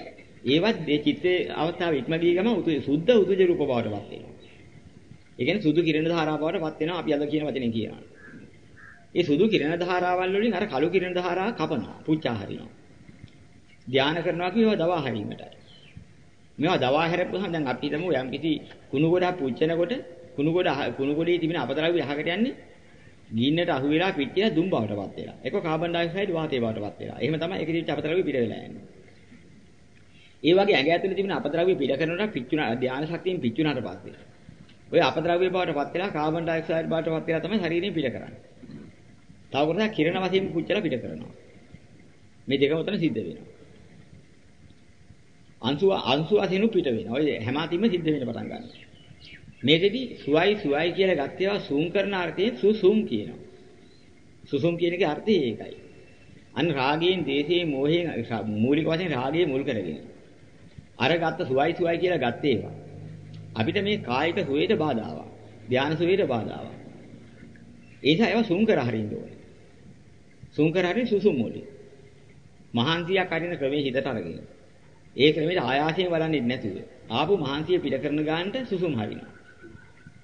ඒවත් මේ චිත්තේ අවස්ථාව ඉක්ම ගිය ගම උතු සුද්ධ උතුජ රූප බවටපත් වෙනවා. ඒ කියන්නේ සුදු කිරණ ධාරාව බවටපත් වෙනවා අපි අද කියන වචනෙන් කියනවා. ඒ සුදු කිරණ ධාරාවල් වලින් අර කළු කිරණ ධාරාව කපනවා, පුච්චා හරිනවා. ධානය කරනවා කියව දවා හැරීමටයි. මේවා දවා හැරපුවහම දැන් අපි හිතමු යම් කිසි කුණු ගොඩක් පුච්චනකොට කුණු ගොඩ කුණු ගොඩේ තිබෙන අපතරාවි යහකට යන්නේ ගින්නට අහු වෙලා පිටිය දුම් බවටපත් වෙලා. ඒක කාබන් ඩයොක්සයිඩ් වාතය බවටපත් වෙලා. එහෙම තමයි ඒක දිවිච්ච අපතරාවි පිට වෙලා යන්නේ. ඒ වගේ ඇඟ ඇතුලේ තිබෙන අපද්‍රව්‍ය පිට කරනකොට පිච්චුණා ධානය ශක්තියෙන් පිච්චුණාට පස්සේ ඔය අපද්‍රව්‍ය බවටපත් වෙලා කාබන් ඩයොක්සයිඩ් බවටපත් වෙලා තමයි ශරීරයෙන් පිට කරන්නේ. තව කොටසක් කිරණ වශයෙන් පුච්චලා පිට කරනවා. මේ දෙකම උතන සිද්ධ වෙනවා. අංශු අංශු වශයෙන් පිට වෙනවා. ඔය හැම අතින්ම සිද්ධ වෙන්න පටන් ගන්නවා. මේකෙදි සුවයි සුවයි කියලා ගත්තේවා සූම් කරන අර්ථයෙන් සුසුම් කියනවා. සුසුම් කියන එකේ අර්ථය ඒකයි. අන්න රාගයෙන්, දේශයෙන්, මෝහයෙන් මූලික වශයෙන් රාගයේ මුල් කරගෙන. අර ගත්ත සුවයි සුවයි කියලා ගත්තේ ඒවා. අපිට මේ කායික සුවේට බාධාවක්. ධානය සුවේට බාධාවක්. ඒ නිසා ඒවා සුම් කර හරින්න ඕනේ. සුම් කර හරින් සුසුම් මොලේ. මහන්සියක් අරින ක්‍රමයේ හිතට අරගෙන. ඒ ක්‍රමයට ආයාසයෙන් බලන්නේ නැතුව ආපු මහන්සිය පිට කරන ගානට සුසුම් හරිනවා.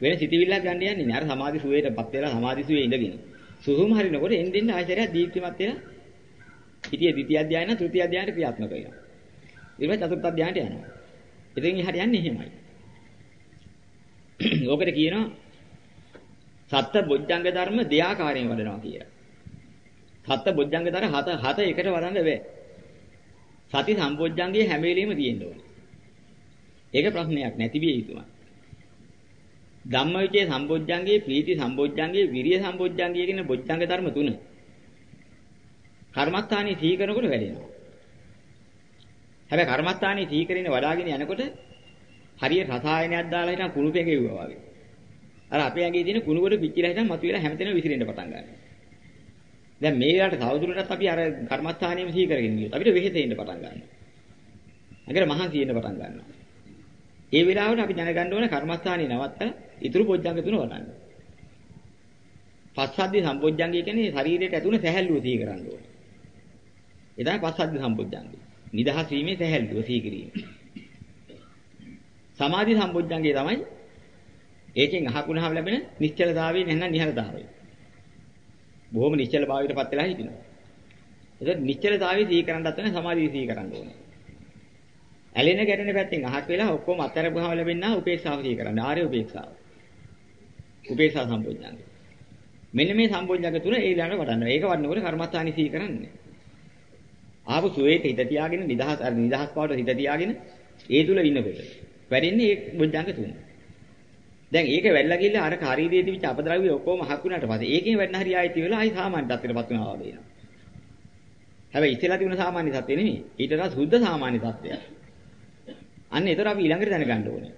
වෙන සිතිවිල්ලක් ගන්න යන්නේ නෑ. අර සමාධි සුවේටපත් වෙලා සමාධි සුවේ ඉඳගෙන. සුසුම් හරිනකොට එන්න එන්න ආයතරයක් දීප්තිමත් වෙලා හිතිය ද්විතිය අධ්‍යයන තෘතිය අධ්‍යයනට ක්‍රියාත්මක වෙනවා. ඊට පස්සේ චතුර්ථ අධ්‍යයනට යනවා. ඉතින් එහාට යන්නේ එහෙමයි. ඕකට කියනවා සත්ත බොජ්ජංග ධර්ම දෙආකාරයෙන් වඩනවා කියලා. සත්ත බොජ්ජංග ධර්ම හත හත එකට වඩන්න බෑ. සති සම්බොජ්ජංගයේ හැම වෙලෙම තියෙන්න ඕනේ. ඒක ප්‍රශ්නයක් නැති විය යුතුමයි. ධම්මවිචේ සම්බොජ්ජංගයේ ප්‍රීති සම්බොජ්ජංගයේ විරිය සම්බොජ්ජංගයේ කියන බොජ්ජංග ධර්ම තුන. කර්මස්ථානයේ සිහි කරනකොට වැඩෙනවා. හැබැයි කර්මස්ථානයේ සිහි කරගෙන වඩාගෙන යනකොට හරියට රසායනයක් දාලා හිටන් කුණු පෙඟෙව්වා වගේ. අර අපේ ඇඟේ තියෙන කුණු කොට පිච්චිලා හිටන් මතුවෙලා හැමතැනම විසිරෙන්න පටන් ගන්නවා. දැන් මේ වෙලාවට තවදුරටත් අපි අර කර්මස්ථානියම සිහි කරගෙන ගියොත් අපිට වෙහෙතෙන්න පටන් ගන්නවා. අගර මහන්සි වෙන්න පටන් ගන්නවා. ඒ වෙලාවට අපි දැනගන්න ඕනේ කර්මස්ථානිය නවත්තලා ඉතුරු පොජ්ජංග තුන වඩන්න. පස්සද්ධි සම්පොජ්ජංගය කියන්නේ ශරීරයට ඇතුළේ සැහැල්ලුව සිහි කරන්න ඕනේ. ඒ තමයි පස්සද්ධි සම්පොජ්ජංගය. නිදහස් වීමේ සැහැල්ලුව සිහි කිරීම. සමාධි සම්පොජ්ජංගය තමයි ඒකෙන් අහකුණාම ලැබෙන නිශ්චලතාවය නැත්නම් නිහරතාවය. බොහොම නිශ්චල භාවයටපත් වෙලා හිටිනවා. ඒක නිශ්චලතාවය සිහි කරන්නත් වෙන සමාධිය සිහි කරන්න ඕනේ. ඇලෙන ගැටෙන පැත්තෙන් අහක් වෙලා ඔක්කොම අත්හැරපුවාම ලැබෙනා උපේක්ෂාව සිහි කරන්න. ආර්ය උපේක්ෂාව. උපේක්ෂා සම්පෝඥාංග. මෙන්න මේ සම්පෝඥාංග තුන ඒ ළඟ වඩන්න. ඒක වඩනකොට කර්මස්ථානි සිහි කරන්නේ. ආපු සුවේට හිත තියාගෙන නිදහස් අර නිදහස් පාවට හිත තියාගෙන ඒ තුල ඉන්නකොට වැඩෙන්නේ ඒ බොජ්ජංග තුන. දැන් ඒක වැඩිලා ගිහලා අර ශරීරයේ තිබිච්ච අපද්‍රව්‍ය ඔක්කොම හක් වුණාට පස්සේ ඒකෙන් වැඩන හරිය ආයෙත් වෙලා ආයි සාමාන්‍ය තත්ත්වයටපත් වෙනවා වගේ වෙනවා. හැබැයි ඉතලා තිබුණ සාමාන්‍ය තත්ත්වෙ නෙමෙයි. ඊට වඩා සුද්ධ සාමාන්‍ය තත්ත්වයක්. අන්න ඒතර අපි ඊළඟට දැනගන්න ඕනේ.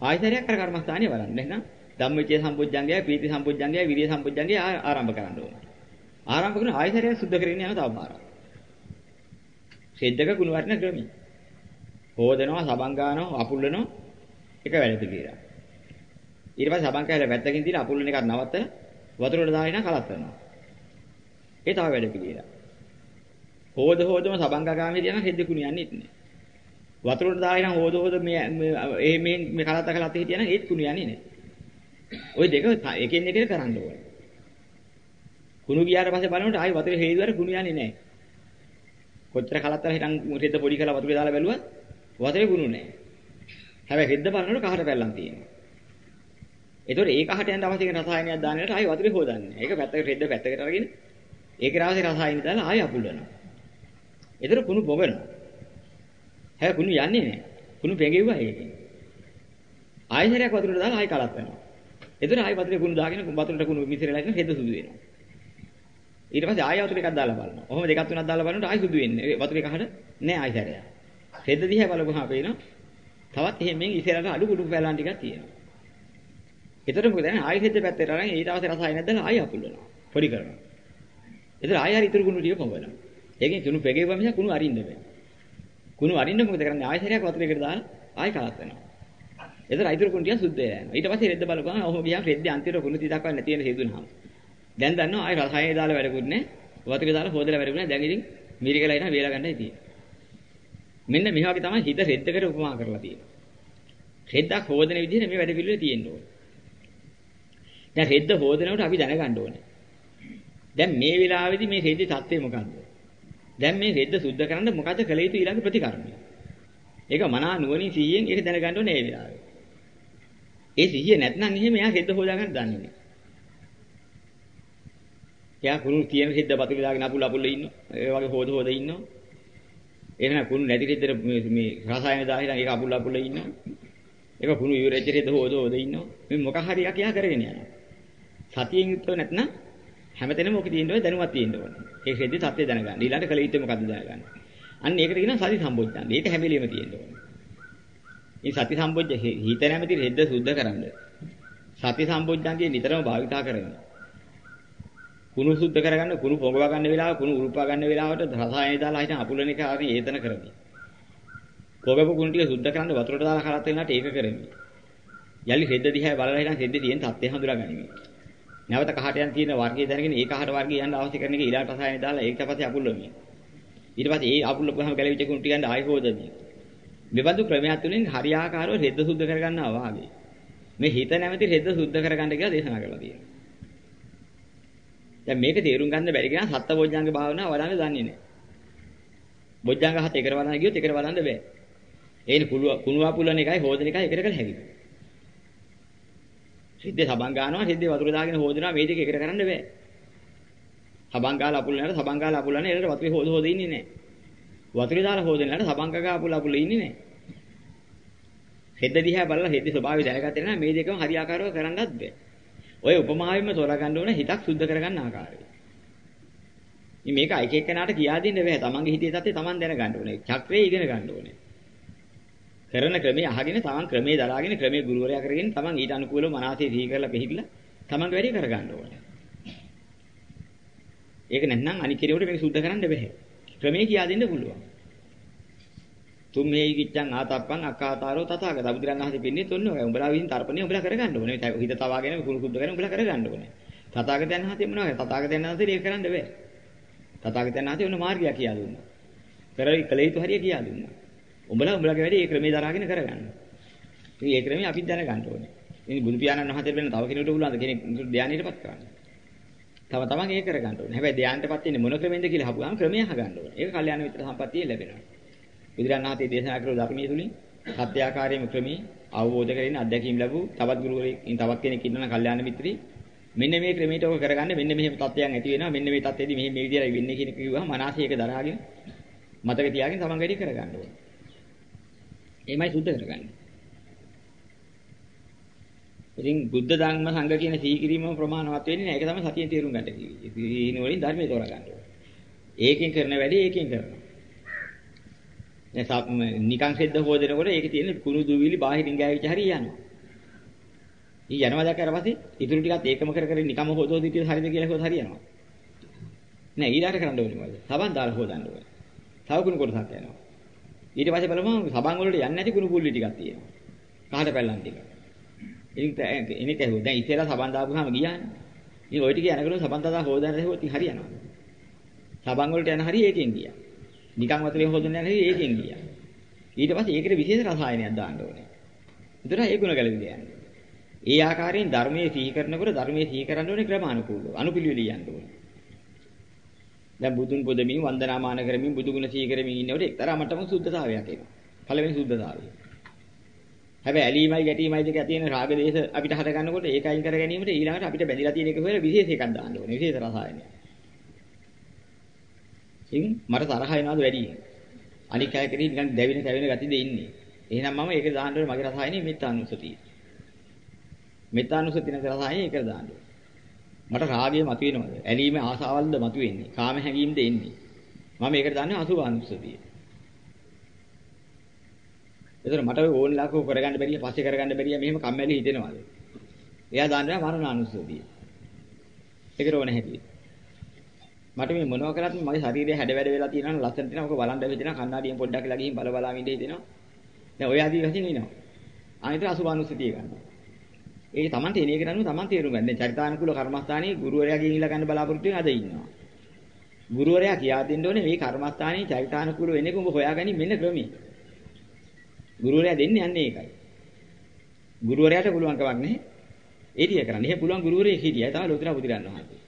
ආයතරයක් අර කර්මස්ථානේ වරන්න. එහෙනම් ධම්මවිචේ සම්පුජ්ජංගය, පීති සම්පුජ්ජංගය, විරිය සම්පුජ්ජංගය ආරම්භ කරන්න ඕනේ. ආරම්භ කරන ආයතරය සුද්ධ කරගෙන යන තව පාරක්. සෙද්දක ගුණ වර්ණ ක්‍රමයි. හොදනවා, සබන් ගන්නවා, අපුල්ලනවා එක වැඩ පිළිලා. ඊට පස්සේ සබන් කැලේ වැත්තකින් තියලා අපුල්ලන එකක් නවත්තලා වතුරට දාගෙන කලත් කරනවා. ඒ තව වැඩ පිළිලා. හොද හොදම සබන් ගාමේ තියන හෙද්ද කුණු යන්නේ නැහැ. වතුරට දාගෙන හොද හොද මේ මේ මේ කලත් කලත් හිටියනම් ඒත් කුණු යන්නේ නැහැ. ওই දෙක එකින් එකට කරන්න ඕනේ. කුණු ගියාට පස්සේ බලනකොට ආයි වතුරේ හේදුවර කුණු යන්නේ නැහැ. කොච්චර කලත් කරලා හිටන් රෙද්ද පොඩි කරලා වතුරේ දාලා බැලුවත් වතුරේ කුණු නැහැ. හැබැයි රෙද්ද බලනකොට කහට පැල්ලම් තියෙනවා. ඒතකොට ඒ කහට යන අවශ්‍ය කරන රසායනයක් දාන්නට ආයි වතුරේ හොදන්නේ. ඒක පැත්තකට රෙද්ද පැත්තකට අරගෙන ඒකේ රාසේ රසායනික දාලා ආයි අපුල්ලනවා. ඒතර කුණු බොබනවා. හැබැයි කුණු යන්නේ නැහැ. කුණු පෙඟෙව්වා ඒකෙන්. ආයෙසරයක් වතුරට දාලා ආයි කලත් වෙනවා. එතන ආයි වතුරේ කුණු දාගෙන වතුරට කුණු මිශ්‍රලා ඉන්න හෙද සුදු වෙනවා. ඊට පස්සේ ආයෙ වතුර එකක් දාලා බලනවා. ඔහොම දෙකක් තුනක් දාලා බලනකොට ආයෙ සුදු වෙන්නේ. වතුර එකකට නෑ ආයෙ සැරයක්. හෙද දිහා බලපුවහම පේනවා. තවත් එහෙම මෙන් ඉස්සරහට අඩු කුඩු පැලන් ටිකක් තියෙනවා. එතකොට මොකද දැන් ආයෙ හෙද පැත්තට අරන් ඊට පස්සේ රසායනයක් දාලා ආයෙ අපුල්ලනවා. පොඩි කරනවා. එතන ආයෙ හරි ඉතුරු කුණු ටික පොඹනවා. ඒකෙන් කුණු පෙගෙවම මිස කුණු අරින්න බෑ. කුණු අරින්න මොකද කරන්නේ ආයෙ සැරයක් වතුර එකට දාලා ආයෙ කලත් වෙනවා. එතන අයිතුරු කුණු ටික සුද්ධ වෙලා යනවා. ඊට පස්සේ රෙද්ද බලපුවම ඔහොම ගියාම රෙද්දේ අන්තිමට කුණු 30ක් වගේ නැති වෙන හේතුනහම. දැන් දන්නවා ආයි රසායනය දාලා වැඩකුත් නැහැ. වතුරේ දාලා හොදලා වැඩකුත් නැහැ. දැන් ඉතින් මිරිකලා ඉන්න වේලා ගන්නයි තියෙන්නේ. මෙන්න මේ වගේ තමයි හිත රෙද්දකට උපමා කරලා තියෙන්නේ. රෙද්දක් හොදන විදිහට මේ වැඩ පිළිවෙල තියෙන්න ඕනේ. දැන් රෙද්ද හොදනකොට අපි දැනගන්න ඕනේ. දැන් මේ වෙලාවේදී මේ රෙද්දේ தත්ත්වය මොකක්ද? දැන් මේ රෙද්ද සුද්ධ කරන්න මොකද කළ යුතු ඊළඟ ප්‍රතිකර්මය? ඒක මනා නුවණින් සිහියෙන් ඒක දැනගන්න ඕනේ මේ වෙලාවේ. ඒ සිහිය නැත්නම් එහෙම එයා හෙද්ද හොදාගන්න දන්නේ නැහැ. එයා කුණු තියෙන හෙද්ද බතුලි දාගෙන අපුල අපුල ඉන්නවා. ඒ වගේ හොද හොද ඉන්නවා. එහෙනම් කුණු නැති හෙද්දට මේ රසායන දාහිලා ඒක අපුල අපුල ඉන්නවා. ඒක කුණු ඉවරෙච්ච හෙද්ද හොද හොද ඉන්නවා. මේ මොකක් හරි එකක් එයා කරගෙන යනවා. සතියෙන් යුක්තව නැත්නම් හැමතැනම ඔක තියෙන්න ඕනේ දැනුවත් තියෙන්න ඕනේ. ඒ හෙද්දේ සත්‍ය දැනගන්න. ඊළඟට කල යුත්තේ මොකද්ද දැනගන්න. අන්න ඒකට කියනවා සති සම්බොච්චන්ද. ඒක හැම වෙලෙම තියෙන්න ඕනේ. මේ සති සම්බොජ්ජ හිත නැමැති රෙද්ද සුද්ධ කරන්න. සති සම්බොජ්ජන්ගේ නිතරම භාවිතා කරන්න. කුණු සුද්ධ කරගන්න කුණු පොඟවා ගන්න වෙලාව කුණු උරුපා ගන්න වෙලාවට රසායනික දාලා හිටන් අපුලන එක හරි ඒතන කරමි. පොගපු කුණු ටික සුද්ධ කරන්න වතුරට දාලා කරත් වෙනාට ඒක කරමි. යලි රෙද්ද දිහා බලලා හිටන් රෙද්දේ තියෙන තත්ත්වය හඳුනා ගනිමි. නැවත කහට යන තියෙන වර්ගය දැනගෙන ඒ කහට වර්ගය යන්න අවශ්‍ය කරන එක ඊළාට රසායනික දාලා ඒක පස්සේ අපුලමි. ඊට පස්සේ ඒ අපුලපුවාම ගැලවිච්ච කුණු ටික ගන්න ආයෙ හොදමි. මෙබඳු ක්‍රමයක් තුලින් හරියාකාරව රෙද්ද සුද්ධ කරගන්නවා වාගේ. මේ හිත නැමැති රෙද්ද සුද්ධ කරගන්න කියලා දේශනා කරලා තියෙනවා. දැන් මේක තේරුම් ගන්න බැරි කෙනා සත්ත බොජ්ජංග භාවනාව වඩන්න දන්නේ නැහැ. බොජ්ජංග හත එකට වඩන්න ගියොත් එකට වඩන්න බෑ. ඒනේ කුණුව කුණුවා පුලන එකයි හොදන එකයි එකට කළ හැකියි. සිද්දේ සබන් ගන්නවා සිද්දේ වතුර දාගෙන හොදනවා මේ දෙක එකට කරන්න බෑ. සබන් ගාලා අපුලනට සබන් ගාලා අපුලන්නේ එකට වතුරේ හොද හොද ඉන්නේ නැහැ. වතුරේ දාලා හොදන්නට සබංගක අපුල අපුල ඉන්නේ නැහැ. හෙද්ද දිහා බලලා හෙද්දේ ස්වභාවය දැනගත්තේ නැහැ මේ දෙකම හරියාකාරව කරන්නත් බෑ. ඔය උපමාවෙන්ම තෝරා ගන්න ඕන හිතක් සුද්ධ කරගන්න ආකාරය. ඉතින් මේක එක එක්කෙනාට කියා දෙන්න බෑ. තමන්ගේ හිතේ තත්ත්වය තමන් දැනගන්න ඕනේ. චක්‍රය ඉගෙන ගන්න ඕනේ. කරන ක්‍රමයේ අහගෙන තමන් ක්‍රමයේ දරාගෙන ක්‍රමයේ ගුරුවරයා කරගෙන තමන් ඊට අනුකූලව මනසේ සිහි කරලා පිළිහිලා තමන්ගේ වැඩේ කරගන්න ඕනේ. ඒක නැත්නම් අනික් කෙනෙකුට මේක සුද්ධ කරන්න බෑ. ක්‍රමයේ කියා දෙන්න පුළුවන්. තුම්මේ කිච්ඡං ආතප්පං අක්කාතාරෝ තථාගත බුදුරන් වහන්සේ පින්නේ තොන්නේ ඔය උඹලා විසින් තර්පණේ උඹලා කරගන්න ඕනේ. හිත තවාගෙන කුණු කුද්ද කරගෙන උඹලා කරගන්න ඕනේ. තථාගතයන් වහන්සේ මොනවා තථාගතයන් වහන්සේ ඒක කරන්න බෑ. තථාගතයන් වහන්සේ ඔන්න මාර්ගය කියා දුන්නා. කරයි කල යුතු හරිය කියා දුන්නා. උඹලා උඹලගේ වැඩේ මේ ක්‍රමයේ දරාගෙන කරගන්න. ඉතින් මේ ක්‍රමයේ අපි දැනගන්න ඕනේ. ඉතින් බුදු පියාණන් වහන්සේ වෙන තව කෙනෙකුට පුළුවන්ද කෙනෙක් ධානයටපත් කරන්න. තව තමන් ඒක කරගන්න ඕනේ. හැබැයි ධානයටපත් වෙන්නේ මොන ක්‍රමෙන්ද කියලා අහපුවාම ක්‍රමය අහගන්න ඕනේ. ඒක කල්යාණ මිත්‍ර සම්පත්තිය ලැබෙනවා. බුදුරණන් වහන්සේ දේශනා කරපු ධර්මයේ තුලින් සත්‍ය ආකාරයේම ක්‍රමී අවබෝධ කරගෙන අධ්‍යක්ීම් ලැබු තවත් ගුරුවරයෙක් තවත් කෙනෙක් ඉන්නවා කල්යාණ මිත්‍රි මෙන්න මේ ක්‍රමයට ඔක කරගන්න මෙන්න මෙහෙම තත්ත්වයන් ඇති වෙනවා මෙන්න මේ තත්ත්වෙදී මෙහෙම මේ විදිහට වෙන්නේ කියන එක කිව්වහම මනසේ ඒක දරාගෙන මතක තියාගෙන තමන් වැඩි කරගන්න ඕනේ. එයිමයි සුද්ධ කරගන්නේ. ඉතින් බුද්ධ ධර්ම සංඝ කියන සිහි කිරීමම ප්‍රමාණවත් වෙන්නේ නැහැ. ඒක තමයි සතියෙන් තේරුම් ගන්න කිව්වේ. සීන වලින් ධර්මයේ තෝරා ගන්න ඕනේ. ඒකෙන් කරන වැඩේ ඒකෙන් කරනවා. දැන් නිකන් සෙද්ද හොදනකොට ඒකේ තියෙන කුණු දුවිලි බාහිරින් ගෑවිච්ච හරිය යනවා. ඊ යනවා දැක්කට පස්සේ ඉතුරු ටිකත් ඒකම කර කර නිකම්ම හොදෝ දිටිය හරියද කියලා හොද හරියනවා. නෑ ඊළඟට කරන්න ඕනේ මොකද? සබන් දාලා හොදන්න ඕනේ. තව කුණු කොටසක් යනවා. ඊට පස්සේ බලමු සබන් වලට යන්නේ නැති කුණු කුල්ලි ටිකක් තියෙනවා. කහට පැල්ලම් ටික. ඉතින් එනික ඇහුවා. දැන් ඉතේලා සබන් දාපුවාම ගියානේ. ඉතින් ওই ටික යනකොට සබන් දාලා හොදන්න හැවුවොත් ඉතින් හරියනවා. සබන් වලට යන හරිය ඒකෙන් ගියා. නිකන් වතුරේ හොදන්න යන හරිය ඒකෙන් ගියා. ඊට පස්සේ ඒකට විශේෂ රසායනයක් දාන්න ඕනේ. එතන ඒ ගුණ ගැලවිලා යන්නේ. ඒ ආකාරයෙන් ධර්මයේ සිහි කරනකොට ධර්මයේ සිහි කරන්න ඕනේ ක්‍රමානුකූලව. අනුපිළිවෙලින් යන්න ඕනේ. දැන් බුදුන් පොදමින් වන්දනාමාන කරමින් බුදු ගුණ සිහි කරමින් ඉන්නකොට එක්තරා මට්ටමක සුද්ධතාවයක් එනවා. පළවෙනි සුද්ධතාවය. හැබැයි ඇලීමයි ගැටීමයි දෙක ඇති වෙන රාග දේශ අපිට හට ගන්නකොට ඒක අයින් කර ගැනීමට ඊළඟට අපිට බැඳිලා තියෙන එක හොයලා විශේෂ එකක් දාන්න ඕනේ. විශේෂ රසායනයක්. ඉතින් මට තරහ එනවාද වැඩි? අනික් අය කෙරෙහි නිකන් දැවෙන කැවෙන ගතියද ඉන්නේ. එහෙනම් මම ඒක දාන්න ඕනේ මගේ රසායනේ මෙත්තානුසතිය. මෙත්තානුසතිය නැති රසායනේ ඒක දාන්න ඕනේ. මට රාගය මතුවෙනවද? ඇලීමේ ආසාවල්ද මතුවෙන්නේ? කාම හැඟීම්ද එන්නේ? මම ඒකට දාන්නේ අසුභානුසතිය. ඒතර මට ඔය ඕන්ලාක කරගන්න බැරිය පස්සේ කරගන්න බැරිය මෙහෙම කම්මැලි හිතෙනවද? එයා දාන්නේ මරණානුසතිය. ඒකට ඕන හැටි. මට මේ මොනවා කරත් මගේ ශරීරය හැඩ වැඩ වෙලා තියෙනවා ලස්සන තියෙනවා. ඔක බලන් දෙවිදිනා කන්නාඩියෙන් පොඩ්ඩක් ලා ගිහින් බල බලා ඉඳ හිතෙනවා. දැන් ඔය ආදී වශයෙන් ඉනවා. අනිත් අසුභානුසතිය ගන්නවා. ඒක Tamante එන එක නනුව Taman තේරුම් ගන්න. දැන් චරිතානුකූල කර්මස්ථානයේ ගුරුවරයාගෙන් ඉල්ල ගන්න බලාපොරොත්තු වෙන අද ඉන්නවා. ගුරුවරයා කියා දෙන්න ඕනේ මේ කර්මස්ථානයේ චරිතානුකූල වෙන්නේ කොහොම හොයාගනි මෙන්න ක්‍රමී. ගුරුවරයා දෙන්නේ යන්නේ ඒකයි. ගුරුවරයාට පුළුවන් කමක් නැහැ. ඒ ටික කරන්න. එහෙ පුළුවන් ගුරුවරයෙක් හිටියයි තමයි ලෝතර බුදුරන් වහන්සේ.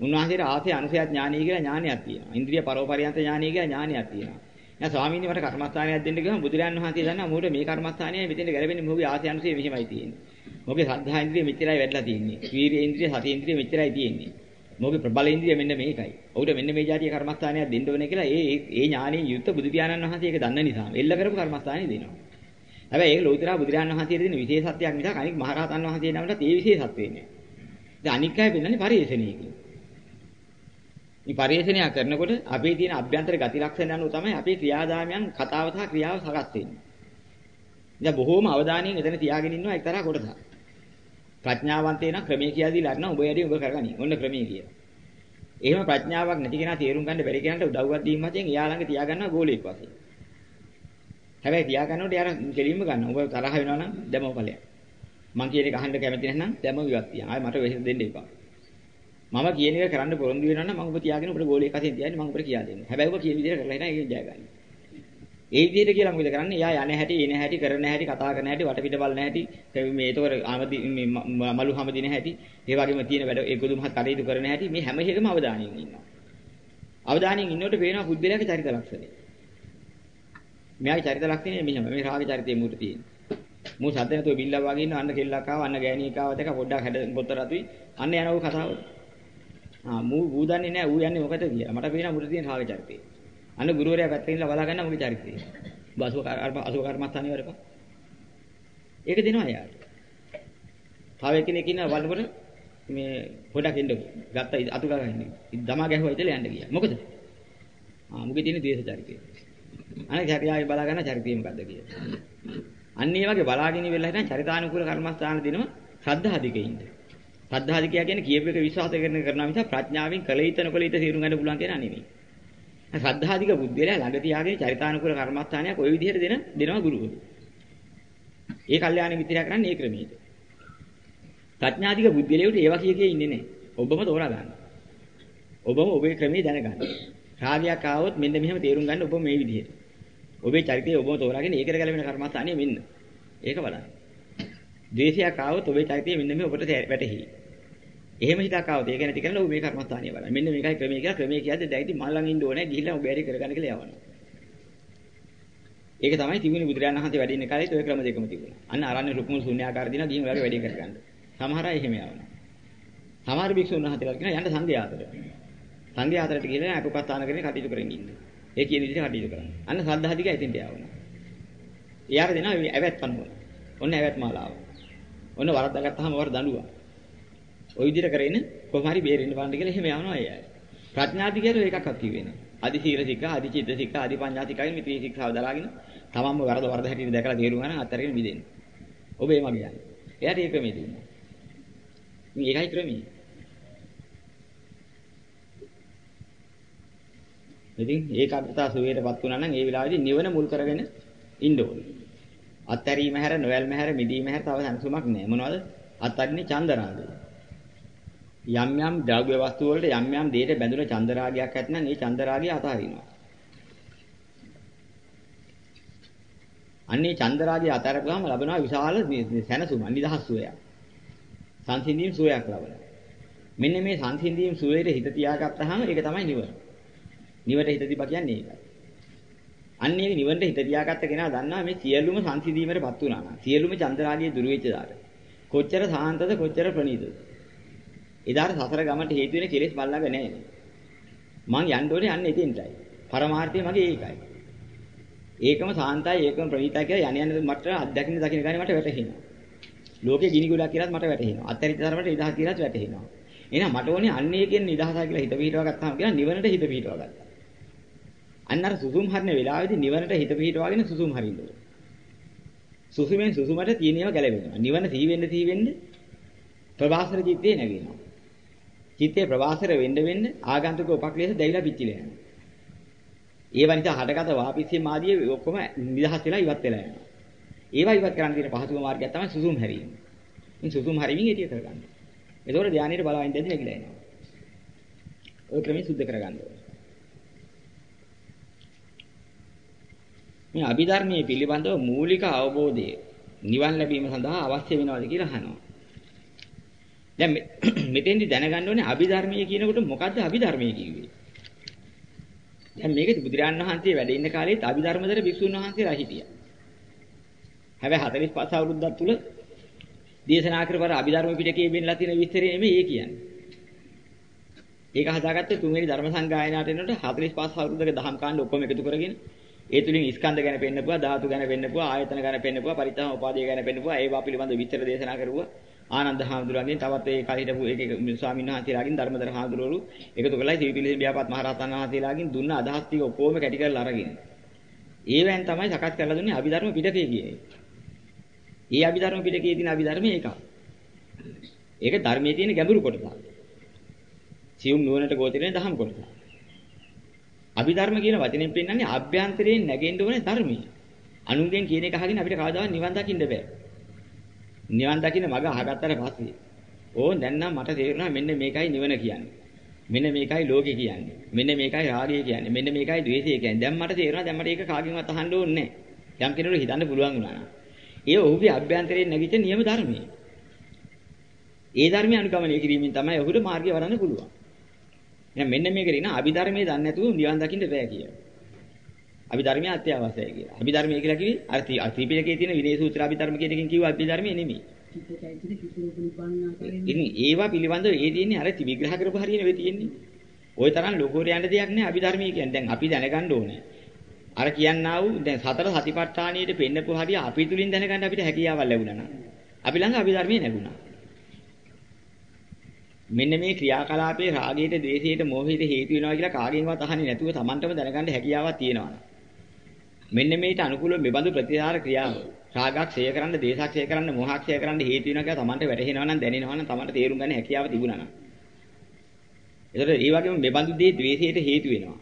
උන්වහන්සේට ආසේ අනුසයත් ඥානීය කියලා ඥානයක් තියෙනවා. ඉන්ද්‍රිය පරෝපරියන්ත ඥානීය කියලා ඥානයක් තියෙනවා. දැන් ස්වාමීන් වහන්සේ මට කර්මස්ථානයක් දෙන්න ගියාම බුදුරන් වහන්සේ දන්නා මොකට මේ කර්මස්ථානයයි මෙතෙන්ට ගැලපෙන්නේ මොකද ආසේ අනුසය මෙහිමයි තියෙන්නේ. මොකද සද්ධා ඉන්ද්‍රිය මෙච්චරයි වැඩිලා තියෙන්නේ. වීර්ය ඉන්ද්‍රිය සති ඉන්ද්‍රිය මෙච්චරයි තියෙන්නේ. මොකද ප්‍රබල ඉන්ද්‍රිය මෙන්න මේකයි. ඔහුට මෙන්න මේ જાතිය කර්මස්ථානයක් දෙන්න ඕනේ කියලා ඒ ඒ ඥානයෙන් යුක්ත බුදු පියාණන් වහන්සේ ඒක දන්න නිසා එල්ල කරපු කර්මස්ථානෙ දෙනවා. හැබැයි ඒක ලෞතර බුදුරජාණන් වහන්සේට දෙන විශේෂත්වයක් මිසක් අනික මහරහතන් වහන්සේ නමකට ඒ විශේෂත්වෙ නෑ. දැන් අනික් අය පෙන්නන්නේ පරිේශණයකින්. මේ පරිේශණය කරනකොට අපේ තියෙන අභ්‍යන්තර ගති ලක්ෂණ අනුව තමයි අපේ ක්‍රියාදාමයන් කතාව සහ ක්‍රියාව සකස් වෙන්නේ. දැන් බොහෝම අවධානයෙන් එතන තියාගෙන ඉන්නවා එක්තරා කොටසක්. ප්‍රඥාවන්තේ නම් ක්‍රමයේ කියලා දීලා අරනවා ඔබ වැඩි ඔබ කරගනි. ඔන්න ක්‍රමයේ කියලා. එහෙම ප්‍රඥාවක් නැති කෙනා තේරුම් ගන්න බැරි කෙනාට උදව්වක් දීම වශයෙන් එයා ළඟ තියාගන්නවා ගෝලයක් වශයෙන්. හැබැයි තියා ගන්නකොට යාර කෙලින්ම ගන්න. ඔබ තරහ වෙනවා නම් දැමව ඵලයක්. මං කියන එක අහන්න කැමති නැත්නම් දැමව ඉවත් තියන්න. ආයෙ මට වෙහෙස දෙන්න එපා. මම කියන එක කරන්න පොරොන්දු වෙනවා නම් මම ඔබ තියාගෙන ඔබට ගෝලයක් අතෙන් තියන්නේ මම ඔබට කියා දෙන්නම්. හැබැයි ඔබ කියන විදිහට කරලා හිනා ඒක ජය ගන්න. ඒ විදිහට කියලා මොකද කරන්නේ? එයා යන හැටි, එන හැටි, කරන හැටි, කතා කරන හැටි, වටපිට බලන හැටි, මේ ඒතකොට ආමදි මේ මලු හැම දින හැටි, ඒ වගේම තියෙන වැඩ ඒ ගොදුමහත් කටයුතු කරන හැටි මේ හැම එකම අවධානයෙන් ඉන්නවා. අවධානයෙන් ඉන්නකොට පේනවා බුද්ධලයාගේ චරිත ලක්ෂණ. මෙයාගේ චරිත ලක්ෂණය මෙහෙම. මේ රාග චරිතයේ මූට තියෙන්නේ. මූ සද්ද නැතුව බිල්ලා වගේ ඉන්න අන්න කෙල්ලක් ආව අන්න ගෑණියෙක් ආව දෙක පොඩ්ඩක් හැඩ පොත රතුයි. අන්න යනව කතාව. ආ මූ ඌ දන්නේ නැහැ ඌ යන්නේ මොකටද කියලා. මට පේනවා මූට තියෙන රාග චරිතය. අන්න ගුරුවරයා පැත්තකින් ඉඳලා බලා ගන්න මොකද චරිතය. බසුව අසුව කර්මස්ථානේ වරපන්. ඒක දෙනවා යාට. තව එක්කෙනෙක් ඉන්නවා බලනකොට මේ පොඩක් එන්නකො. ගත්ත අතු ගා ගන්න. දමා ගැහුවා ඉතල යන්න ගියා. මොකද? ආ මුගේ තියෙන දේශ චරිතය. අනේ චර්යාවේ බලා ගන්න චරිතය මොකද්ද කියලා. අන්න ඒ වගේ බලාගෙන ඉවෙලා හිටන් චරිතානුකූල කර්මස්ථාන දෙනවා ශ්‍රද්ධාධිකයින්ද. ශ්‍රද්ධාධිකය කියන්නේ කියපු එක විශ්වාස කරන කරනවා මිස ප්‍රඥාවෙන් කළ යුතු නොකළ යුතු තීරුම් ගන්න පුළුවන් කියන නෙමෙයි. ශ්‍රද්ධාධික බුද්ධියලා ළඟ තියාගෙන චරිතානුකූල කර්මස්ථානයක් ওই විදිහට දෙන දෙනවා ගුරුවරු. ඒ කල්යාණ මිත්‍රයා කරන්නේ ඒ ක්‍රමයට. ප්‍රඥාධික බුද්ධියලෙට ඒවා කිය කිය ඉන්නේ නැහැ. ඔබම තෝරා ගන්න. ඔබම ඔබේ ක්‍රමයේ දැනගන්න. රාගයක් ආවොත් මෙන්න මෙහෙම තේරුම් ගන්න ඔබ මේ විදිහට. ඔබේ චරිතය ඔබම තෝරාගෙන ඒකට ගැලපෙන කර්මස්ථානිය මෙන්න. ඒක බලන්න. ද්වේෂයක් ආවොත් ඔබේ චරිතය මෙන්න මේ ඔබට වැටහි. එහෙම හිතක් ආවොත් ඒක නැති කරලා ඔබ මේ කර්මස්ථානිය බලන්න. මෙන්න මේකයි ක්‍රමය කියලා ක්‍රමය කියද්දි දැන් ඉතින් මල් ළඟ ඉන්න ඕනේ ගිහිල්ලා ඔබ වැඩි කරගන්න කියලා යවනවා. ඒක තමයි තිබුණේ බුදුරජාණන් වහන්සේ වැඩි ඉන්න කාලේත් ඔය ක්‍රම දෙකම තිබුණා. අන්න ආරණ්‍ය රුක්මුල් ශුන්‍යාකාර දින ගිහින් ඔයාලගේ වැඩි කරගන්න. සමහර අය එහෙම යවනවා. සමහර භික්ෂුන් වහන්සේලා කියනවා යන්න සංඝයාතර. සංඝයාතරට ගිහලා අපපස්ථාන කරගෙන කටයුතු කරගෙන ඉන්න. ඒ කියන විදිහට කටයුතු කරන්න. අන්න සද්ධාධික ඇතින්ට යවනවා. එයාට දෙනවා ඇවැත් පනවන. ඔන්න ඇවැත් මාලාව. ඔන්න වරද්දාගත්තාම වර දඬුවා. ওই විදිහට කරගෙන කොහොම හරි බේරෙන්න බලන්න කියලා එහෙම යනවා අය. ප්‍රඥාධිකයට ඒකක්වත් කිව්වේ නෑ. අදි සීල සික්ඛා, අදි චිත්ත සික්ඛා, අදි පඤ්ඤා සික්ඛා මේ ත්‍රි සික්ඛාව දලාගෙන තමන්ම වරද වරද හැටියට දැකලා තේරුම් ගන්න අත්හැරගෙන මිදෙන්න. ඔබ ඒ වගේ යන්නේ. එයාට ඒ ක්‍රමය දුන්නා. ඉතින් ඒකයි ක්‍රමය. ඉතින් ඒකාග්‍රතාව සුවේටපත් වුණා නම් ඒ වෙලාවේදී නිවන මුල් කරගෙන ඉන්න ඕනේ. අත්හැරීම හැර නොයල්ම හැර මිදීම හැර තව සංසුමක් නැහැ. මොනවද? අත්හරින්නේ චන්දරාගය. යම් යම් ද්‍රව්‍ය වස්තු වලට යම් යම් දෙයකට බැඳුන චන්දරාගයක් ඇත්නම් ඒ චන්දරාගය අතහරිනවා. අන්නේ චන්දරාගය අතරගාම ලැබෙනවා විශාල සැනසුම නිදහස් සුවයක්. සංසිඳීම් සුවයක් ලබනවා. මෙන්න මේ සංසිඳීම් සුවයට හිත තියාගත්තාම ඒක තමයි නිවන. නිවට හිත තිබා කියන්නේ ඒකයි. අන්න ඒක නිවනට හිත තියාගත්ත කෙනා දන්නවා මේ සියලුම සංසිඳීමකටපත් වුණා නම් සියලුම චන්දරාගය දුරු වෙච්ච දාට කොච්චර සාන්තද කොච්චර ප්‍රණීතද එදාට සසර ගමන්ට හේතු වෙන කෙලෙස් බල්ලාග නැහැ මං යන්න ඕනේ අන්න එතෙන්ටයි. පරමාර්ථය මගේ ඒකයි. ඒකම සාන්තයි ඒකම ප්‍රණීතයි කියලා යණ යන මට අත්දැකින්න දකින්න ගන්නේ මට වැටහෙනවා. ලෝකේ ගිනි ගොඩක් කියලාත් මට වැටහෙනවා. අත්තරිත තරමට නිදහස් කියලාත් වැටහෙනවා. එහෙනම් මට ඕනේ අන්න ඒකෙන් නිදහසයි කියලා හිත පිහිටවා ගත්තාම කියලා නිවනට හිත පිහිටවා ගත්තා. අන්න අර සුසුම් හරින වෙලාවේදී නිවනට හිත පිහිටවාගෙන සුසුම් හරින්න ඕනේ. සුසුමෙන් සුසුමට තියෙනව ගැලවෙනවා. නිවන සී වෙන්න සී වෙන්න ප්‍රවාසර චිත්තේ නැගෙනවා. චිත්තේ ප්‍රවාසර වෙන්න වෙන්න ආගන්තුක උපක්ලේශ දැවිලා පිච්චිලා යනවා. ඒවා නිසා හටගත වාපිසිය මාදිය ඔක්කොම නිදහස් වෙලා ඉවත් වෙලා යනවා. ඒවා ඉවත් කරන්න තියෙන පහසුම මාර්ගය තමයි සුසුම් හැරීම. මේ සුසුම් හැරීමෙන් එටිය කරගන්න. ඒතකොට ධානයේ බලවෙන් දෙද්දි නැగిලා එනවා. ඔය ක්‍රමයෙන් සුද්ධ කරගන්න ඕනේ. මේ අභිධර්මයේ පිළිබඳව මූලික අවබෝධය නිවන් ලැබීම සඳහා අවශ්‍ය වෙනවද කියලා අහනවා. දැන් මෙතෙන්දි දැනගන්න ඕනේ අභිධර්මයේ කියනකොට මොකද්ද අභිධර්මයේ කිව්වේ? දැන් මේකේ බුදුරජාණන් වහන්සේ වැඩ ඉන්න කාලේත් අභිධර්මදර භික්ෂුන් වහන්සේලා හිටියා. හැබැයි 45 අවුරුද්දක් තුල දේශනා කරපර අභිධර්ම පිටකයේ වෙන්නලා තියෙන විස්තරය නෙමෙයි ඒ කියන්නේ. ඒක හදාගත්තේ තුන්වෙනි ධර්ම සංගායනාවට එනකොට 45 අවුරුද්දක දහම් කාණ්ඩ ඔක්කොම එකතු කරගෙන ඒ තුලින් ස්කන්ධ ගැන පෙන්නපුවා, ධාතු ගැන පෙන්නපුවා, ආයතන ගැන පෙන්නපුවා, පරිත්‍යාම උපාදේ ගැන පෙන්නපුවා, ඒවා පිළිබඳ විස්තර දේශනා කරුවා. ආනන්ද හාමුදුරුවන්ගෙන් තවත් ඒ කල හිටපු එක එක ස්වාමීන් වහන්සේලාගෙන් ධර්මදර හාමුදුරුවෝ එකතු කරලා සිවිපිලිසින් බියාපත් මහරහතන් වහන්සේලාගෙන් දුන්න අදහස් ටික ඔක්කොම කැටි කරලා අරගෙන. ඒවෙන් තමයි සකස් කරලා දුන්නේ අභිධර්ම පිටකය කියන්නේ. ඒ අභිධර්ම පිටකයේ තියෙන අභිධර්ම ඒකයි. ඒක ධර්මයේ තියෙන ගැඹුරු කොටස. සියුම් නුවණට ගෝචරන දහම් කොටස. අභිධර්ම කියන වචනෙන් පෙන්නන්නේ අභ්‍යන්තරයෙන් නැගෙන්න ඕනේ ධර්මයේ. අනුන්ගෙන් කියන එක අහගෙන අපිට කවදාවත් නිවන් දකින්න බෑ. නිවන් දකින්න මග අහගත්තට පස්සේ ඕන් දැන් නම් මට තේරුණා මෙන්න මේකයි නිවන කියන්නේ. මෙන්න මේකයි ලෝකේ කියන්නේ. මෙන්න මේකයි රාගය කියන්නේ. මෙන්න මේකයි ද්වේෂය කියන්නේ. දැන් මට තේරුණා දැන් මට ඒක කාගෙන්වත් අහන්න ඕනේ නැහැ. යම් කෙනෙකුට හිතන්න පුළුවන් වුණා නම්. ඒ ඔහුගේ අභ්‍යන්තරයෙන් නැගිච්ච නියම ධර්මයේ. ඒ ධර්මය අනුගමනය කිරීමෙන් තමයි ඔහුට මාර්ගය වඩන්න පුළුවන්. එහෙනම් මෙන්න මේක රින අභිධර්මයේ දන්නේ නැතුව නිවන් දකින්න බෑ කියලා. අභිධර්මය අත්‍යවශ්‍යයි කියලා. අභිධර්මය කියලා කිව්වේ අර ත්‍රිපිටකයේ තියෙන විනය සූත්‍ර අභිධර්ම කියන එකෙන් කිව්ව අභිධර්මය නෙමෙයි. ඉතින් ඒවා පිළිබඳව ඒ තියෙන්නේ අර විග්‍රහ කරපු හරිය නෙවෙයි තියෙන්නේ. ওই තරම් ලෝකෝර යන්න දෙයක් නෑ අභිධර්මය කියන්නේ. දැන් අපි දැනගන්න ඕනේ. අර කියන්නා වූ දැන් සතර සතිපට්ඨානියේ පෙන්නපු හරිය අපි තුලින් දැනගන්න අපිට හැකියාවක් ලැබුණා නම් අපි ළඟ අභිධර්මයේ නැගුණා. මෙන්න මේ ක්‍රියාකලාපයේ රාගයට, ද්වේෂයට, මෝහයට හේතු වෙනවා කියලා කාගෙන්වත් අහන්නේ නැතුව Tamanටම දැනගන්න හැකියාවක් තියෙනවා. මෙන්න මේට අනුකූලව මෙබඳු ප්‍රතිචාර ක්‍රියාව රාගක් ක්ෂය කරන්න, දේශක් ක්ෂය කරන්න, මොහක් ක්ෂය කරන්න හේතු වෙනවා කියලා Tamanට වැටහෙනවා නම් දැනෙනවා නම් Tamanට තේරුම් ගන්න හැකියාව තිබුණා නම්. ඒතර ඒ වගේම මෙබඳු දේ ද්වේෂයට හේතු වෙනවා.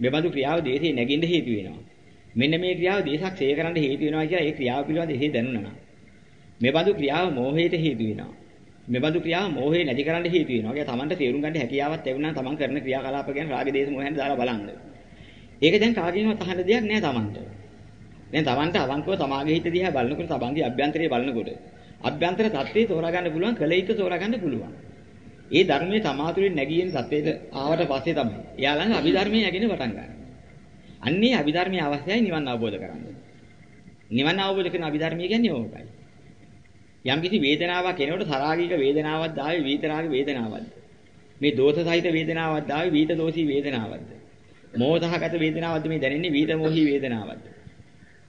මෙබඳු ක්‍රියාව ද්වේෂේ නැගින්න හේතු වෙනවා. මෙන්න මේ ක්‍රියාව දේශක් ක්ෂය කරන්න හේතු වෙනවා කියලා ඒ ක්‍රියාව පිළිබඳ එහෙ දැනුණා නම්. මෙබඳු ක්‍රියාව මෝහයට හේතු වෙනවා. මෙබඳු ක්‍රියාව මෝහේ නැති කරන්න හේතු වෙනවා. ඒක තමන්ට තේරුම් ගන්න හැකියාවක් ලැබුණා නම් තමන් කරන ක්‍රියාකලාප ගැන රාග දේශ මොහෙන් දාලා බලන්න. ඒක දැන් කාගෙන්වත් අහන්න දෙයක් නෑ තමන්ට. දැන් තමන්ට අවංකව තමාගේ හිත දිහා බලනකොට තමන්ගේ අභ්‍යන්තරය බලනකොට අභ්‍යන්තර தත්ත්වේ තෝරා ගන්න පුළුවන්, කල යුතු තෝරා ගන්න පුළුවන්. ඒ ධර්මයේ තමාතුලින් නැගියෙන් தත්ත්වයට ආවට පස්සේ තමයි. එයා ළඟ අභිධර්මයේ නැගෙන පටන් ගන්න. අන්නේ අභිධර්මයේ අවශ්‍යයි නිවන් අවබෝධ කරගන්න. නිවන් අවබෝධ කරන අභිධර්මය කියන්නේ ඕකයි. යම් කිසි වේදනාවක් එනකොට තරාගික වේදනාවක් දාවේ විතරාග වේදනාවක්ද මේ දෝෂ සහිත වේදනාවක් දාවේ විත දෝෂී වේදනාවක්ද මෝහසහගත වේදනාවක්ද මේ දැනෙන්නේ විත මොහි වේදනාවක්ද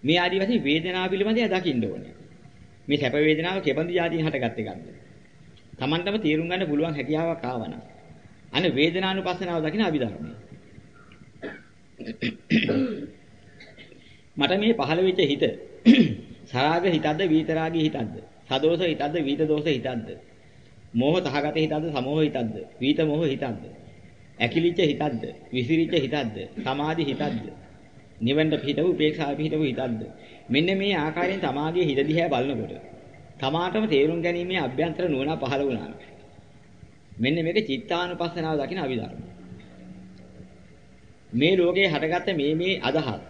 මේ ආදි වශයෙන් වේදනාව පිළිබඳව දකින්න ඕනේ මේ සැප වේදනාව කෙබඳු જાතියෙන් හටගත් එකක්ද Tamanටම තේරුම් ගන්න පුළුවන් හැකියාවක් ආවනම් අනේ වේදනානුපස්සනාව දකින්න අභිධර්මයේ මට මේ පහළ වෙච්ච හිත සරාග හිතක්ද විතරාගී හිතක්ද සදෝෂ හිතක්ද වීත දෝෂ හිතක්ද? මෝහ තහගත හිතක්ද සමෝහ හිතක්ද? වීත මෝහ හිතක්ද? ඇකිලිච්ච හිතක්ද? විසිරිච්ච හිතක්ද? සමාධි හිතක්ද? නිවන්ට පිටව උපේක්ෂා පිටව හිතක්ද? මෙන්න මේ ආකාරයෙන් තමාගේ හිත දිහා බලනකොට තමාටම තේරුම් ගැනීමේ අභ්‍යන්තර නුවණ පහළ වුණා. මෙන්න මේක චිත්තානුපස්සනාව දකින අවිධර්ම. මේ ලෝකේ හටගත්ත මේ මේ අදහස්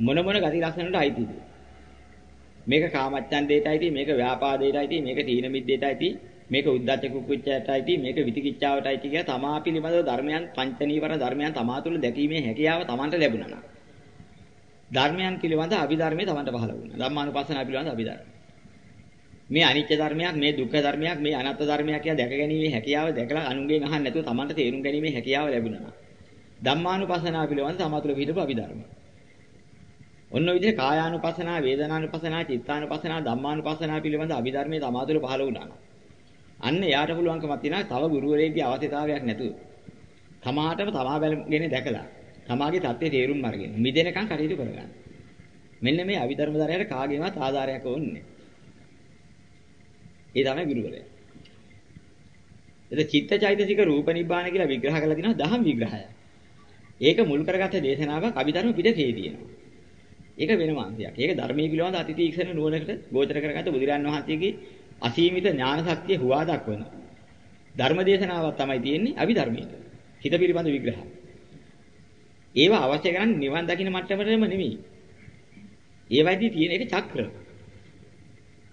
මොන මොන ගති ලක්ෂණ වලට අයිතිද? මේක කාමච්ඡන්දේටයි මේක ව්‍යාපාදේටයි මේක තීන මිද්දේටයි මේක උද්දච්ච කුක්කුච්චයටයි මේක විතිකිච්ඡාවටයි කියලා තමා පිළිබඳව ධර්මයන් පංචනීවර ධර්මයන් තමා තුළ දැකීමේ හැකියාව තමන්ට ලැබුණා. ධර්මයන් පිළිබඳ අභිධර්මයේ තමන්ට පහළ වුණා. ධම්මානුපස්සනාව පිළිබඳ අභිධර්ම. මේ අනිත්‍ය ධර්මයක්, මේ දුක්ඛ ධර්මයක්, මේ අනාත්ම ධර්මයක් කියලා දැක ගැනීමේ හැකියාව දැකලා අනුන්ගෙන් අහන්න නැතුව තමන්ට තේරුම් ගැනීමේ හැකියාව ලැබුණා. ධම්මානුපස්සනාව පිළිබඳ තමා තුළ පිළිපු අභිධර්ම. ඔන්න ඔය විදිහේ කායානුපස්සනා, වේදනානුපස්සනා, චිත්තානුපස්සනා, ධම්මානුපස්සනා පිළිබඳ අභිධර්මයේ තමා තුළ පහළ වුණා. අන්න එයාට පුළුවන්කමක් තියෙනවා තව ගුරුවරයෙක්ගේ අවශ්‍යතාවයක් නැතුව. තමාටම තමා බැලගෙන දැකලා තමාගේ தත්ත්වයේ තේරුම් අරගෙන මිදෙනකන් කටයුතු කරගන්න. මෙන්න මේ අභිධර්ම ධර්මයට කාගේවත් ආධාරයක් ඕනේ. ඒ තමයි ගුරුවරයා. එතන චිත්තචෛතසික රූප නිබ්බාන කියලා විග්‍රහ කරලා තිනවා දහම් විග්‍රහය. ඒක මුල් කරගත්ත දේශනාවක් අභිධර්ම පිටකේ තියෙනවා. ඒක වෙනම අංශයක්. ඒක ධර්මයේ පිළිබඳ අතිතීක්ෂණ නුවණකට ගෝචර කරගත්ත බුදුරන් වහන්සේගේ අසීමිත ඥාන ශක්තිය හුවා දක්වන ධර්මදේශනාවක් තමයි තියෙන්නේ අභිධර්මයේ. හිත පිළිබඳ විග්‍රහය. ඒවා අවශ්‍ය කරන්නේ නිවන් දකින්න මට්ටමටම නෙමෙයි. ඒවයිදී තියෙන එක චක්‍ර.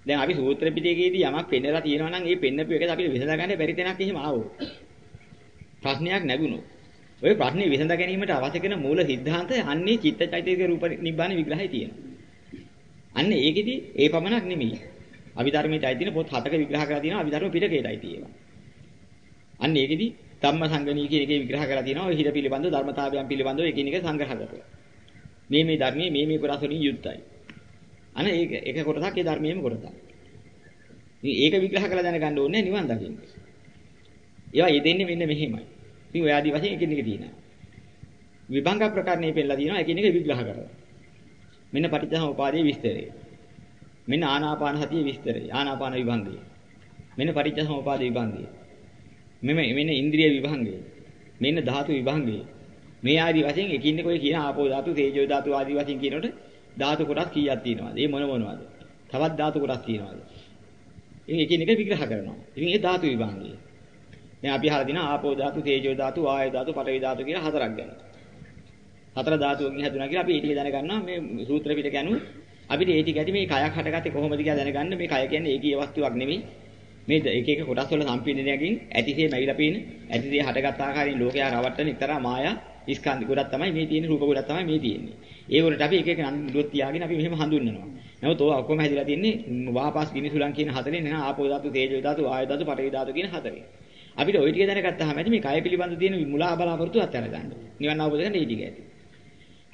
දැන් අපි සූත්‍ර පිටකයේදී යමක් පෙන්නලා තියෙනවා නම් ඒ පෙන්නපු එකද අපිට විසඳා ගන්න බැරි තැනක් එහෙම ආවොත්. ප්‍රශ්නයක් නැගුණොත්. ওই ප්‍රශ්නේ විසඳා ගැනීමට අවශ්‍ය කරන මූල સિદ્ધාන්තය අන්නේ චිත්තචෛතසික රූප නිබ්බාන විග්‍රහය තියෙනවා. අන්න ඒකෙදි ඒ පමණක් නෙමෙයි. අභිධර්මයේ තියෙන පොත් හතක විග්‍රහ කරලා තියෙනවා අභිධර්ම පිටකයටයි තියෙනවා. අන්න ඒකෙදි ධම්ම සංගණී කියන එකේ විග්‍රහ කරලා තියෙනවා. ඔය හිත පිළිබඳව ධර්මතාවයන් පිළිබඳව එකිනෙක සංග්‍රහ කරලා. මේ මේ ධර්මයේ මේ මේ කොටස් වලින් යුක්තයි. අනේ ඒක එක කොටසක් ඒ ධර්මයේම කොටසක්. ඉතින් ඒක විග්‍රහ කරලා දැනගන්න ඕනේ නිවන් දකින්න. ඒවා යෙදෙන්නේ මෙන්න මෙහෙමයි. ඉතින් ඔය ආදි වශයෙන් එකින් එක තියෙනවා. විභංග ප්‍රකරණේ පෙන්නලා තියෙනවා එකින් එක විග්‍රහ කරලා. මෙන්න පටිච්චසමුපාදයේ විස්තරය. මෙන්න ආනාපාන සතියේ විස්තරය. ආනාපාන විභංගය. මෙන්න පටිච්චසමුපාද විභංගය. මෙම මෙන්න ඉන්ද්‍රිය විභංගය. මෙන්න ධාතු විභංගය. මේ ආදි වශයෙන් එකින් එක ඔය කියන ආපෝ ධාතු, තේජෝ ධාතු ආදි වශයෙන් කියනකොට ධාතු කොටස් කීයක් තියෙනවද? ඒ මොන මොනවද? තවත් ධාතු කොටස් තියෙනවද? ඉතින් එකින් එක විග්‍රහ කරනවා. ඉතින් ඒ ධාතු විභාගය. දැන් අපි අහලා දිනා ආපෝ ධාතු, තේජෝ ධාතු, වායෝ ධාතු, පඨවි ධාතු කියලා හතරක් ගැන. හතර ධාතුවකින් හැදුනා කියලා අපි ඒ ටික දැනගන්නවා මේ සූත්‍ර පිටක යනුව අපිට ඒ ටික ඇති මේ කයක් හටගත්තේ කොහොමද කියලා දැනගන්න මේ කය කියන්නේ ඒකීය වස්තුවක් නෙමෙයි. මේ එක එක කොටස් වල සම්පීඩනයකින් ඇතිසේ මැවිලා පේන ඇතිසේ හටගත් ආකාරයෙන් ලෝකයා රවට්ටන එක්තරා මායා ස්කන්ධ ගොඩක් තමයි මේ තියෙන්නේ රූප ගොඩක් තමයි මේ තියෙන්නේ. ඒ වලට අපි එක එක නඳුරුවක් තියාගෙන අපි මෙහෙම හඳුන්වනවා. නමුත් ඕවා ඔක්කොම හැදිලා තියෙන්නේ වාපාස් ගිනිසුලන් කියන හතරෙන් නේ ආපෝ ධාතු, තේජෝ ධාතු, ආයෝ ධාතු, පඨවි ධාතු කියන හතරෙන්. අපිට ওই ටික දැනගත්තාම ඇති මේ කය පිළිබඳ තියෙන මුලා බලාපොරොත්තු අත්හැර ගන්න. නිවන් අවබෝධ කරගන්න මේ ටික ඇති.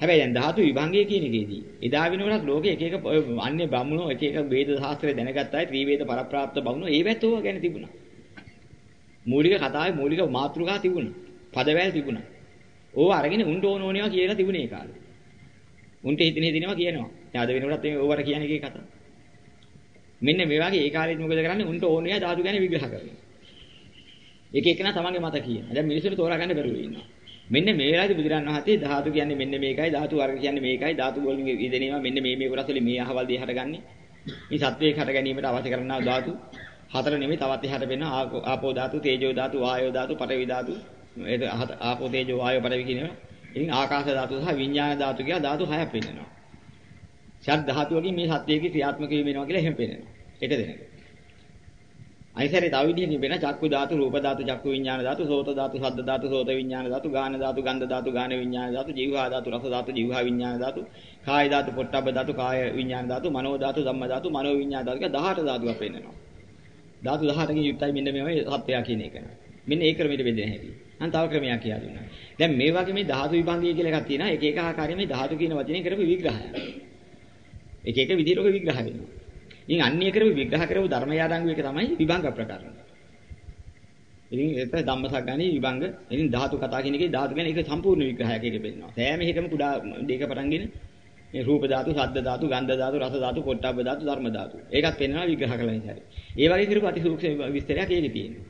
හැබැයි දැන් ධාතු විභංගය කියන එකේදී එදා වෙනකොටත් ලෝකේ එක එක අන්නේ බමුණෝ එක එක වේද ශාස්ත්‍රය දැනගත්ත අය ත්‍රිවේද පරප්‍රාප්ත බමුණෝ ඒවත් ඕවා ගැන තිබුණා. මූලික කතාවේ මූලික මාතෘකා තිබුණා. පදවැල් තිබුණා. ඕවා අරගෙන උන්ට ඕන ඕනේවා කියලා තිබුණේ ඒ කාලේ. උන්ට හිතින හිතිනවා කියනවා. දැන් අද වෙනකොටත් මේ ඕවට කියන්නේ එකේ කතාව. මෙන්න මේ වගේ ඒ කාලේත් මොකද කරන්නේ උන්ට ඕනේ ධාතු ගැන විග්‍රහ කරනවා. එක එකනා තමන්ගේ මත කියන. දැන් මිනිස්සුන්ට තෝරා ගන්න බැරුව ඉන්නවා. මෙන්න මේ වෙලාවේදී බුදුරන් වහන්සේ ධාතු කියන්නේ මෙන්න මේකයි ධාතු වර්ග කියන්නේ මේකයි ධාතු වලින් ඉදෙනවා මෙන්න මේ මේ කොටස් වලින් මේ අහවල් දේ හටගන්නේ. මේ සත්වයේ හට ගැනීමට අවශ්‍ය කරනා ධාතු හතර නෙමෙයි තවත් එහාට වෙන ආපෝ ධාතු තේජෝ ධාතු වායෝ ධාතු පඨවි ධාතු ඒ ආපෝ තේජෝ වායෝ පඨවි කියනවා. ඉතින් ආකාශ ධාතු සහ විඥාන ධාතු කියලා ධාතු හයක් පෙන්නනවා. ෂඩ් ධාතු වලින් මේ සත්‍යයේ ක්‍රියාත්මක වීම වෙනවා කියලා එහෙම පෙන්නනවා. ඒක දෙනක. අයිසරේ තව විදිහකින් වෙන චක්කු ධාතු, රූප ධාතු, චක්කු විඥාන ධාතු, සෝත ධාතු, ශබ්ද ධාතු, සෝත විඥාන ධාතු, ගාන ධාතු, ගන්ධ ධාතු, ගාන විඥාන ධාතු, ජීවහා ධාතු, රස ධාතු, ජීවහා විඥාන ධාතු, කාය ධාතු, පොට්ටබ්බ ධාතු, කාය විඥාන ධාතු, මනෝ ධාතු, ධම්ම ධාතු, මනෝ විඥාන ධාතු කියලා 18 ධාතුවක් පෙන්නනවා. ධාතු 18කින් යුක්තයි මෙන්න මේ සත්‍යය කියන එක. මෙන්න ඒ ක්‍රමයට බෙදෙන හැටි. අන් තව ක්‍රමයක් කියලා දුන්නා. දැන් මේ වගේ මේ ධාතු විභංගය කියලා එකක් තියෙනවා. එක එක ආකාරයෙන් මේ ධාතු කියන වචනේ කරපු විග්‍රහය. එක එක විදිහට ඔක විග්‍රහ වෙනවා. ඉතින් අන්නේ කරපු විග්‍රහ කරපු ධර්මයාදංගු එක තමයි විභංග ප්‍රකරණ. ඉතින් ඒක ධම්මසග්ගණී විභංග. ඉතින් ධාතු කතා කියන එකේ ධාතු ගැන ඒක සම්පූර්ණ විග්‍රහයක් එකේ පෙන්නනවා. සෑම එකම කුඩා දෙක පටන්ගෙන මේ රූප ධාතු, ශබ්ද ධාතු, ගන්ධ ධාතු, රස ධාතු, පොට්ටබ්බ ධාතු, ධර්ම ධාතු. ඒකත් පෙන්වනවා විග්‍රහ කළා ඉතින්. ඒ වගේ කරපු අතිසූක්ෂම විස්තරයක් ඒකේ තියෙනවා.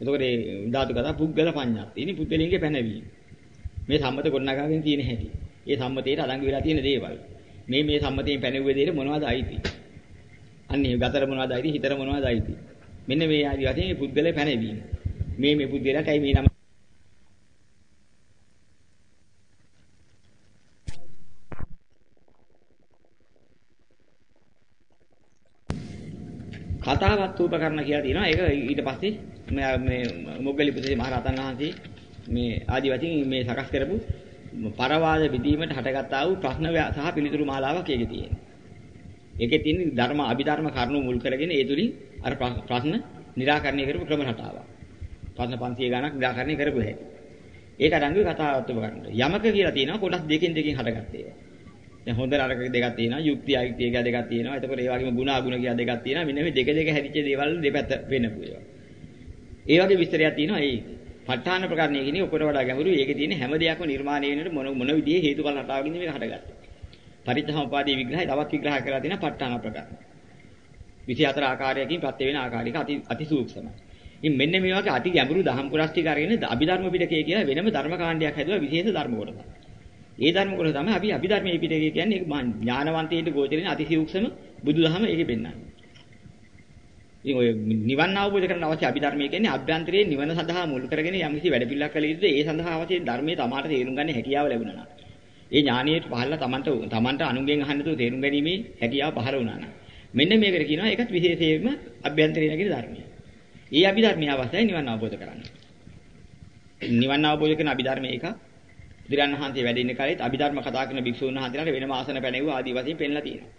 එතකොට ඒ ධාතු කතා පුද්ගල පඤ්ඤාත්. ඉනි පුද්ගලයන්ගේ පැනවීම. මේ සම්මත ගොඩනගාගෙන තියෙන හැටි. ඒ සම්මතයට අඩංගු වෙලා තියෙන දේවල්. මේ මේ සම්මතයෙන් පැනෙව්වේ දෙයට මොනවද අයිති? අන්නේ ගතර මොනවද අයිති? හිතර මොනවද අයිති? මෙන්න මේ ආදි වශයෙන් මේ පුද්ගලයා පැනවීම. මේ මේ පුද්ගලයාටයි මේ නම කතාවත් උපකරණ කියලා තියෙනවා. ඒක ඊට පස්සේ මේ මේ මොග්ගලිපුතේ මහ රහතන් වහන්සේ මේ ආදි වශයෙන් මේ සකස් කරපු පරවාද විදීමට හටගත්තා වූ ප්‍රශ්න සහ පිළිතුරු මාලාවක් ඒකේ තියෙනවා. ඒකේ තියෙන ධර්ම අභිධර්ම කරුණු මුල් කරගෙන ඒ තුලින් අර ප්‍රශ්න निराකරණය කරපු ක්‍රම රටාවක්. ප්‍රශ්න 500 ගණක් निराකරණය කරපු හැටි. ඒක අරන්ගේ කතාවත් ඔබ ගන්න. යමක කියලා තියෙනවා කොටස් දෙකෙන් දෙකෙන් හටගත්තේ. දැන් හොඳ නරක දෙකක් තියෙනවා, යුක්ති අයුක්ති කියලා දෙකක් තියෙනවා. එතකොට ඒ වගේම ගුණ අගුණ කියලා දෙකක් තියෙනවා. මෙන්න මේ දෙක දෙක හැදිච්ච දේවල් දෙපැත්ත වෙනපු ඒවා. ඒ වගේ විස්තරයක් තියෙනවා. ඒ ප ဋ ාණ ප්‍රකරණය කියන්නේ ඔකට වඩා ගැඹුරුයි. ඒකේ තියෙන හැම දෙයක්ම නිර්මාණය වෙනකොට මොන මොන විදිහේ හේතුඵල රටාවකින්ද මේක හටගත්තේ. පරිත්‍ථමපාදී විග්‍රහය තවත් විග්‍රහ කරලා තියෙනවා ප ဋ ාණ ප්‍රකරණ 24 ආකාරයකින් ප්‍රත්‍ය වෙන ආකාරික අති අති සූක්ෂමයි ඉතින් මෙන්න මේ වගේ අති ගැඹුරු දහම් කුරස් ටික අරගෙන අභිධර්ම පිටකය කියලා වෙනම ධර්ම කාණ්ඩයක් හැදුවා විශේෂ ධර්ම කොටසක් ඒ ධර්ම කොට තමයි අපි අභිධර්මයේ පිටකය කියන්නේ ඒක ඥානවන්තයෙන්ට ගෝචරින අතිසියුක්ෂම බුදුදහම ඒකේ පෙන්වන්නේ. ඉතින් ඔය නිවන් අවබෝධ කරගන්න අවශ්‍ය අභිධර්මයේ කියන්නේ අභ්‍යන්තරයේ නිවන සඳහා මුල් කරගෙන යම්කිසි වැඩපිළිවෙලක් කළ යුතුද ඒ සඳහා අවශ්‍ය ධර්මයේ තමාට තේරුම් ගන්න හැකියාව ලැබුණා නම්. ඒ ඥානීය පහළලා තමන්ට තමන්ට අනුගෙන් අහන්න තු තේරුම් ගැනීමේ හැකියාව පහළ වුණා නම්. මෙන්න මේකට කියනවා ඒකත් විශේෂයෙන්ම අභ්‍යන්තරයේ නැගින ධර්මය. ඒ අභිධර්මය අවශ්‍යයි නිවන් අවබෝධ කරගන්න. නිවන් අවබෝධ කරන අභිධර්මයේ එකක් බුදුරන් වහන්සේ වැඩ ඉන්න කාලෙත් අභිධර්ම කතා කරන භික්ෂුන් වහන්සේලාට වෙනම ආසන පැනෙව්වා ආදී වශයෙන් පෙන්ලා තියෙනවා.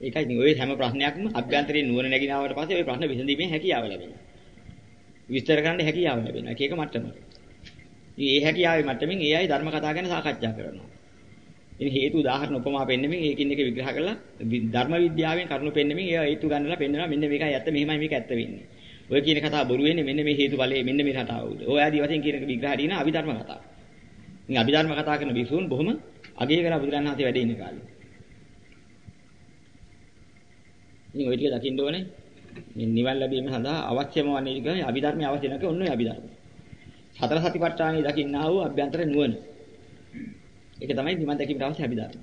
ඒකයි ඉතින් ඔය හැම ප්‍රශ්නයක්ම අභ්‍යන්තරයේ නුවණ නැගිනවට පස්සේ ওই ප්‍රශ්න විසඳීමේ හැකියාව ලැබෙනවා. විස්තර කරන්න හැකියාව ලැබෙනවා. එක එක මට්ටමක. ඉතින් ඒ හැකියාවේ මට්ටමින් ඒ අය ධර්ම කතා ගැන සාකච්ඡා කරනවා. ඉතින් හේතු උදාහරණ උපමා පෙන්නෙමින් ඒකින් එක විග්‍රහ කරලා ධර්ම විද්‍යාවෙන් කරුණු පෙන්නෙමින් ඒවා හේතු ගන්නලා පෙන්නවා මෙන්න මේකයි ඇත්ත මෙහෙමයි මේක ඇත්ත වෙන්නේ. ඔය කියන කතාව බොරු වෙන්නේ මෙන්න මේ හේතු ඵලයේ මෙන්න මේ රටාව උද. ඔය ආදී වශයෙන් කියන විග්‍රහ දින අභිධර්ම කතාව. මේ අභිධර්ම කතා කරන බිසුන් බොහොම අගය කරලා බුදුරණන් වහන්සේ වැඩ ඉන්න කාලේ. ඉතින් ওই ටික දකින්න ඕනේ. මේ නිවන් ලැබීම සඳහා අවශ්‍යම වන්නේ කියන්නේ අභිධර්මය අවශ්‍ය නැක ඔන්න ඔය අභිධර්ම. සතර සතිපට්ඨානෙ දකින්නා වූ අභ්‍යන්තර නුවණ. ඒක තමයි නිවන් දැකීමට අවශ්‍ය අභිධර්ම.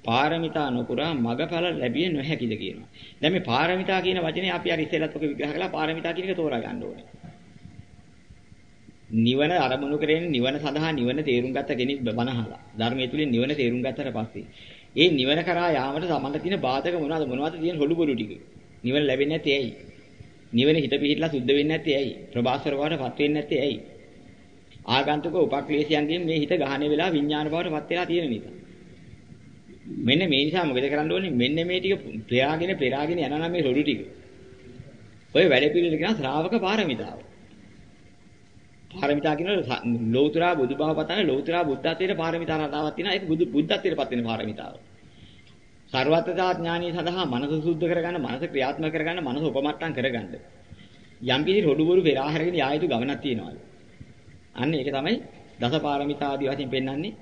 පාරමිතා නොකුරා මගඵල ලැබිය නොහැකිද කියනවා. දැන් මේ පාරමිතා කියන වචනේ අපි අර ඉස්සෙල්ලත් ඔක විග්‍රහ කළා පාරමිතා කියන එක තෝරා ගන්න ඕනේ. නිවන අරමුණු කරගෙන නිවන සඳහා නිවන තේරුම් ගත්ත කෙනෙක් බනහලා ධර්මයේ තුලින් නිවන තේරුම් ගත්තට පස්සේ ඒ නිවන කරා යාමට සමන්ත තියෙන බාධක මොනවද මොනවද තියෙන හොළු බොළු ටික නිවන ලැබෙන්නේ නැත්තේ ඇයි නිවන හිත පිහිట్లా සුද්ධ වෙන්නේ නැත්තේ ඇයි? ප්‍රභාස්වර බවටපත් වෙන්නේ නැත්තේ ඇයි? ආගන්තුක උපක්ලේශයන්ගෙන් මේ හිත ගහණය වෙලා විඥාන බවටපත් වෙලා තියෙන නිසා. මෙන්න මේ නිසා මොකද කරන්න ඕනේ? මෙන්න මේ ටික ප්‍රයාගෙන ප්‍රයාගෙන යනවා මේ හොළු ටික. ඔය වැඩ පිළිවෙල කියන ශ්‍රාවක පාරමිතාව. පාරමිතා කියනවා ලෞතර බුදුබව පතන ලෞතර බුද්ධත්වයට පාරමිතා රටාවක් තියෙනවා. ඒක බුදු බුද්ධත්වයට පත් වෙන පාරමිතාව. ਸਰවත්‍තා ඥානිය සඳහා මනස සුද්ධ කරගන්න මනස ක්‍රියාත්මක කරගන්න මනස උපමට්ටම් කරගන්න. යම් කිසි රොඩු බොරු පෙරාහැරගෙන යායුතු ගමනක් තියෙනවා. අන්න ඒක තමයි දස පාරමිතා ආදී වශයෙන් පෙන්වන්නේ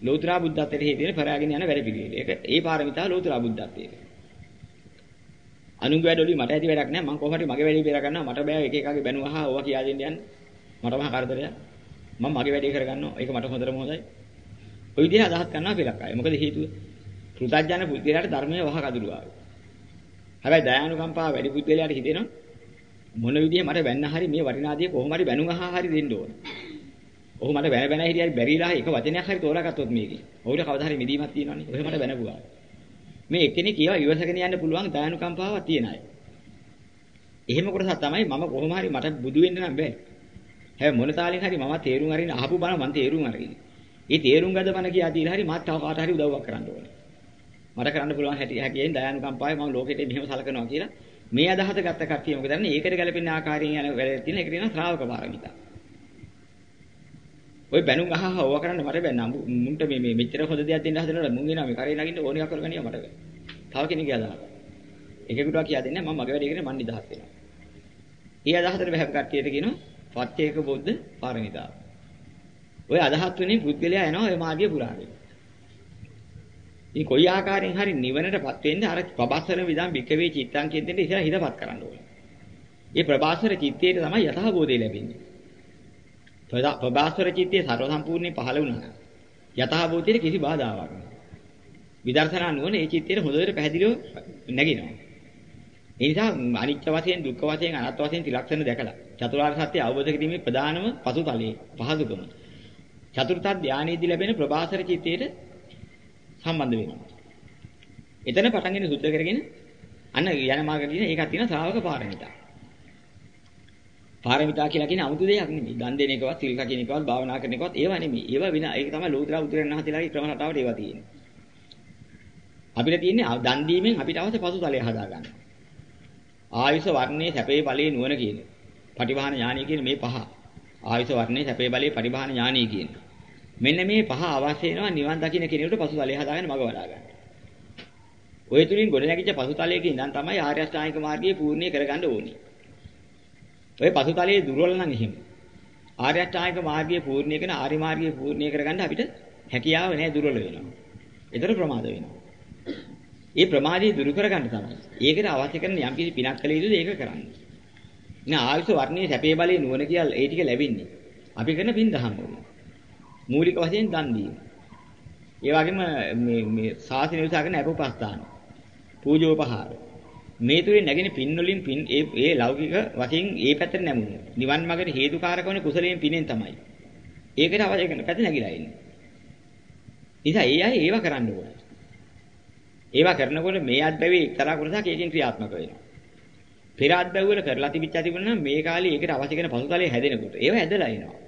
ලෞතර බුද්ධත්වයට හේතු වෙන පරාගෙන යන වැඩ පිළිවෙල. ඒක ඒ පාරමිතාව ලෞතර බුද්ධත්වයට. අනුංග වැඩවලින් මට ඇති වැඩක් නැහැ මම කොහොමද මගේ වැඩේ බේර ගන්නවා මට බෑ එක එකගේ බැනුවා ඕවා කියා දෙන්න යන්නේ මට මහා කරදරයක්. මම මගේ වැඩේ කරගන්නවා. ඒක මට හොඳටම හොඳයි. ඔය විදිහට අදහස් කරනවා පෙරක් අය. මොකද හේතුව? කෘතඥ පුද්ගලයාට ධර්මයේ වහ කඳුළු ආවේ. හැබැයි දයානුකම්පාව වැඩි පුද්ගලයාට හිතෙනවා මොන විදිහේ මට වැන්න හරි මේ වටිනාදී කොහොම හරි බැනුම් අහා හරි දෙන්න ඕන. ඔහු මට බැන බැන හිටියරි බැරිලා එක වචනයක් හරි තෝරාගත්තොත් මේකේ. ඔහුට කවදා හරි මිදීමක් තියෙනවනේ. ඔහෙ මට බැනපුවා. මේ එක්කෙනෙක් ඒවා ඉවසගෙන යන්න පුළුවන් දයානුකම්පාවක් තියෙන අය. එහෙම කොටසක් තමයි මම කොහොම හරි මට බුදු වෙන්න නම් බෑ. හැබැයි මොන තාලෙන් හරි මම තේරුම් අරින්න අහපු බණ මම තේරුම් අරගෙන. ඒ තේරුම් ගද බණ කියා දීලා හරි මත් තව කාට හරි උදව්වක් කරන්න ඕනේ. මට කරන්න පුළුවන් හැටි හැකියෙන් දයානුකම්පාවෙන් මම ලෝකෙට මෙහෙම සලකනවා කියලා මේ අදහස ගත්ත කට්ටිය මොකද කරන්නේ? ඒකට ගැළපෙන ආකාරයෙන් යන වැඩ තියෙන එක කියනවා ශ්‍රාවක පාරමිතා. ඔය බැනුම් අහහ ඕවා කරන්න මට බෑ නම් මුන්ට මේ මේ මෙච්චර හොඳ දෙයක් දෙන්න හදනවා මුන් එනවා මේ කරේ නගින්න ඕන එකක් කරගන්න මට බෑ. තව කෙනෙක්ගේ අදහස. එකෙකුට කියා දෙන්නේ මම මගේ වැඩේ කරේ මන් නිදහස් වෙනවා. ඒ අදහසට බහැප කට්ටියට කියනවා පත්‍යේක බොද්ධ පාරමිතාව. ඔය අදහස් වෙනින් පුද්ගලයා යනවා ඔය මාර්ගය පුරාගෙන. ඉතින් කොයි ආකාරයෙන් හරි නිවනටපත් වෙන්නේ අර ප්‍රබස්සර විදම් විකවේ චිත්තං කියන දෙයට ඉස්සර හිතපත් කරන්න ඕනේ. මේ ප්‍රබස්සර චිත්තයේ තමයි යථාබෝධය ලැබෙන්නේ. ප්‍රබස්සර චිත්තයේ ਸਰව සම්පූර්ණයෙන් පහළ වුණා. යථාබෝධයට කිසි බාධාවක් නැහැ. විදර්ශනා නුවණ ඒ චිත්තයට හොඳට පැහැදිලිව නැගිනවා. ඒ නිසා අනිත්‍ය වශයෙන් දුක්ඛ වශයෙන් අනාත්ම වශයෙන් ත්‍රිලක්ෂණ දැකලා චතුරාර්ය සත්‍ය අවබෝධ කිරීමේ ප්‍රධානම පසුතලයේ පහසුකම චතුර්ථ ධානයේදී ලැබෙන ප්‍රභාසර චිත්තයට සම්බන්ධ වෙනවා. එතන පටන්ගෙන සුද්ධ කරගෙන අන්න යන මාර්ග කියන ඒකක් තියෙන ශ්‍රාවක පාරමිතා. පාරමිතා කියලා කියන්නේ 아무තු දෙයක් නෙමෙයි. දන් දෙන එකවත්, සිල් රකින්න එකවත්, භාවනා කරන එකවත් ඒවා නෙමෙයි. ඒවා විනා ඒක තමයි ලෝතර උතුරෙන් නැහතිලාගේ ක්‍රම රටාවට ඒවා තියෙන්නේ. අපිට තියෙන්නේ දන් දීමෙන් අපිට අවශ්‍ය පසුතලය හදාගන්න. ආයුෂ වර්ණයේ සැපේ බලයේ නුවණ කියන. පටිභාන ඥානය කියන මේ පහ. ආයුෂ වර්ණයේ සැපේ බලයේ පටිභාන ඥානය කියන. මෙන්න මේ පහ අවශ්‍ය වෙනවා නිවන් දකින්න කෙනෙකුට පසුතලය හදාගෙන මග වඩා ගන්න. ඔය තුලින් ගොඩනැගිච්ච පසුතලයක ඉඳන් තමයි ආර්ය අෂ්ටාංගික මාර්ගයේ පූර්ණිය කරගන්න ඕනේ. ඔය පසුතලයේ දුර්වල නම් එහෙම. ආර්ය අෂ්ටාංගික මාර්ගයේ පූර්ණිය කරන ආර්ය මාර්ගයේ පූර්ණිය කරගන්න අපිට හැකියාව නැහැ දුර්වල වෙනවා. ඒතර ප්‍රමාද වෙනවා. ඒ ප්‍රමාදය දුරු කරගන්න තමයි. ඒකට අවශ්‍ය කරන යම් කිසි පිනක් කළ යුතුද ඒක කරන්න. නේ ආයුෂ වර්ණයේ සැපේ බලයේ නුවණ කියලා ඒ ටික ලැබෙන්නේ. අපි කරන පින් දහම් වලින්. මූලික වශයෙන් දන් දීම. ඒ වගේම මේ මේ සාසන විසා කරන අපෝපස්ථාන. පූජෝපහාර. මේ තුලින් නැගෙන පින් වලින් පින් ඒ ඒ ලෞකික වශයෙන් ඒ පැත්තට නැමුණු. නිවන් මාර්ගයට හේතුකාරක වන කුසලයෙන් පිනෙන් තමයි. ඒකට අවශ්‍ය කරන පැත්ත නැగిලා ඉන්නේ. නිසා ඒ අය ඒවා කරන්න ඕනේ. ඒවා කරනකොට මේ අත්බැවේ එක්තරා කොටසක් ඒකෙන් ක්‍රියාත්මක වෙනවා. පෙර අත්බැව වල කරලා තිබිච්ච තිබුණා නම් මේ කාලේ ඒකට අවශ්‍ය කරන පසුතලයේ හැදෙනකොට ඒව හැදලා එනවා.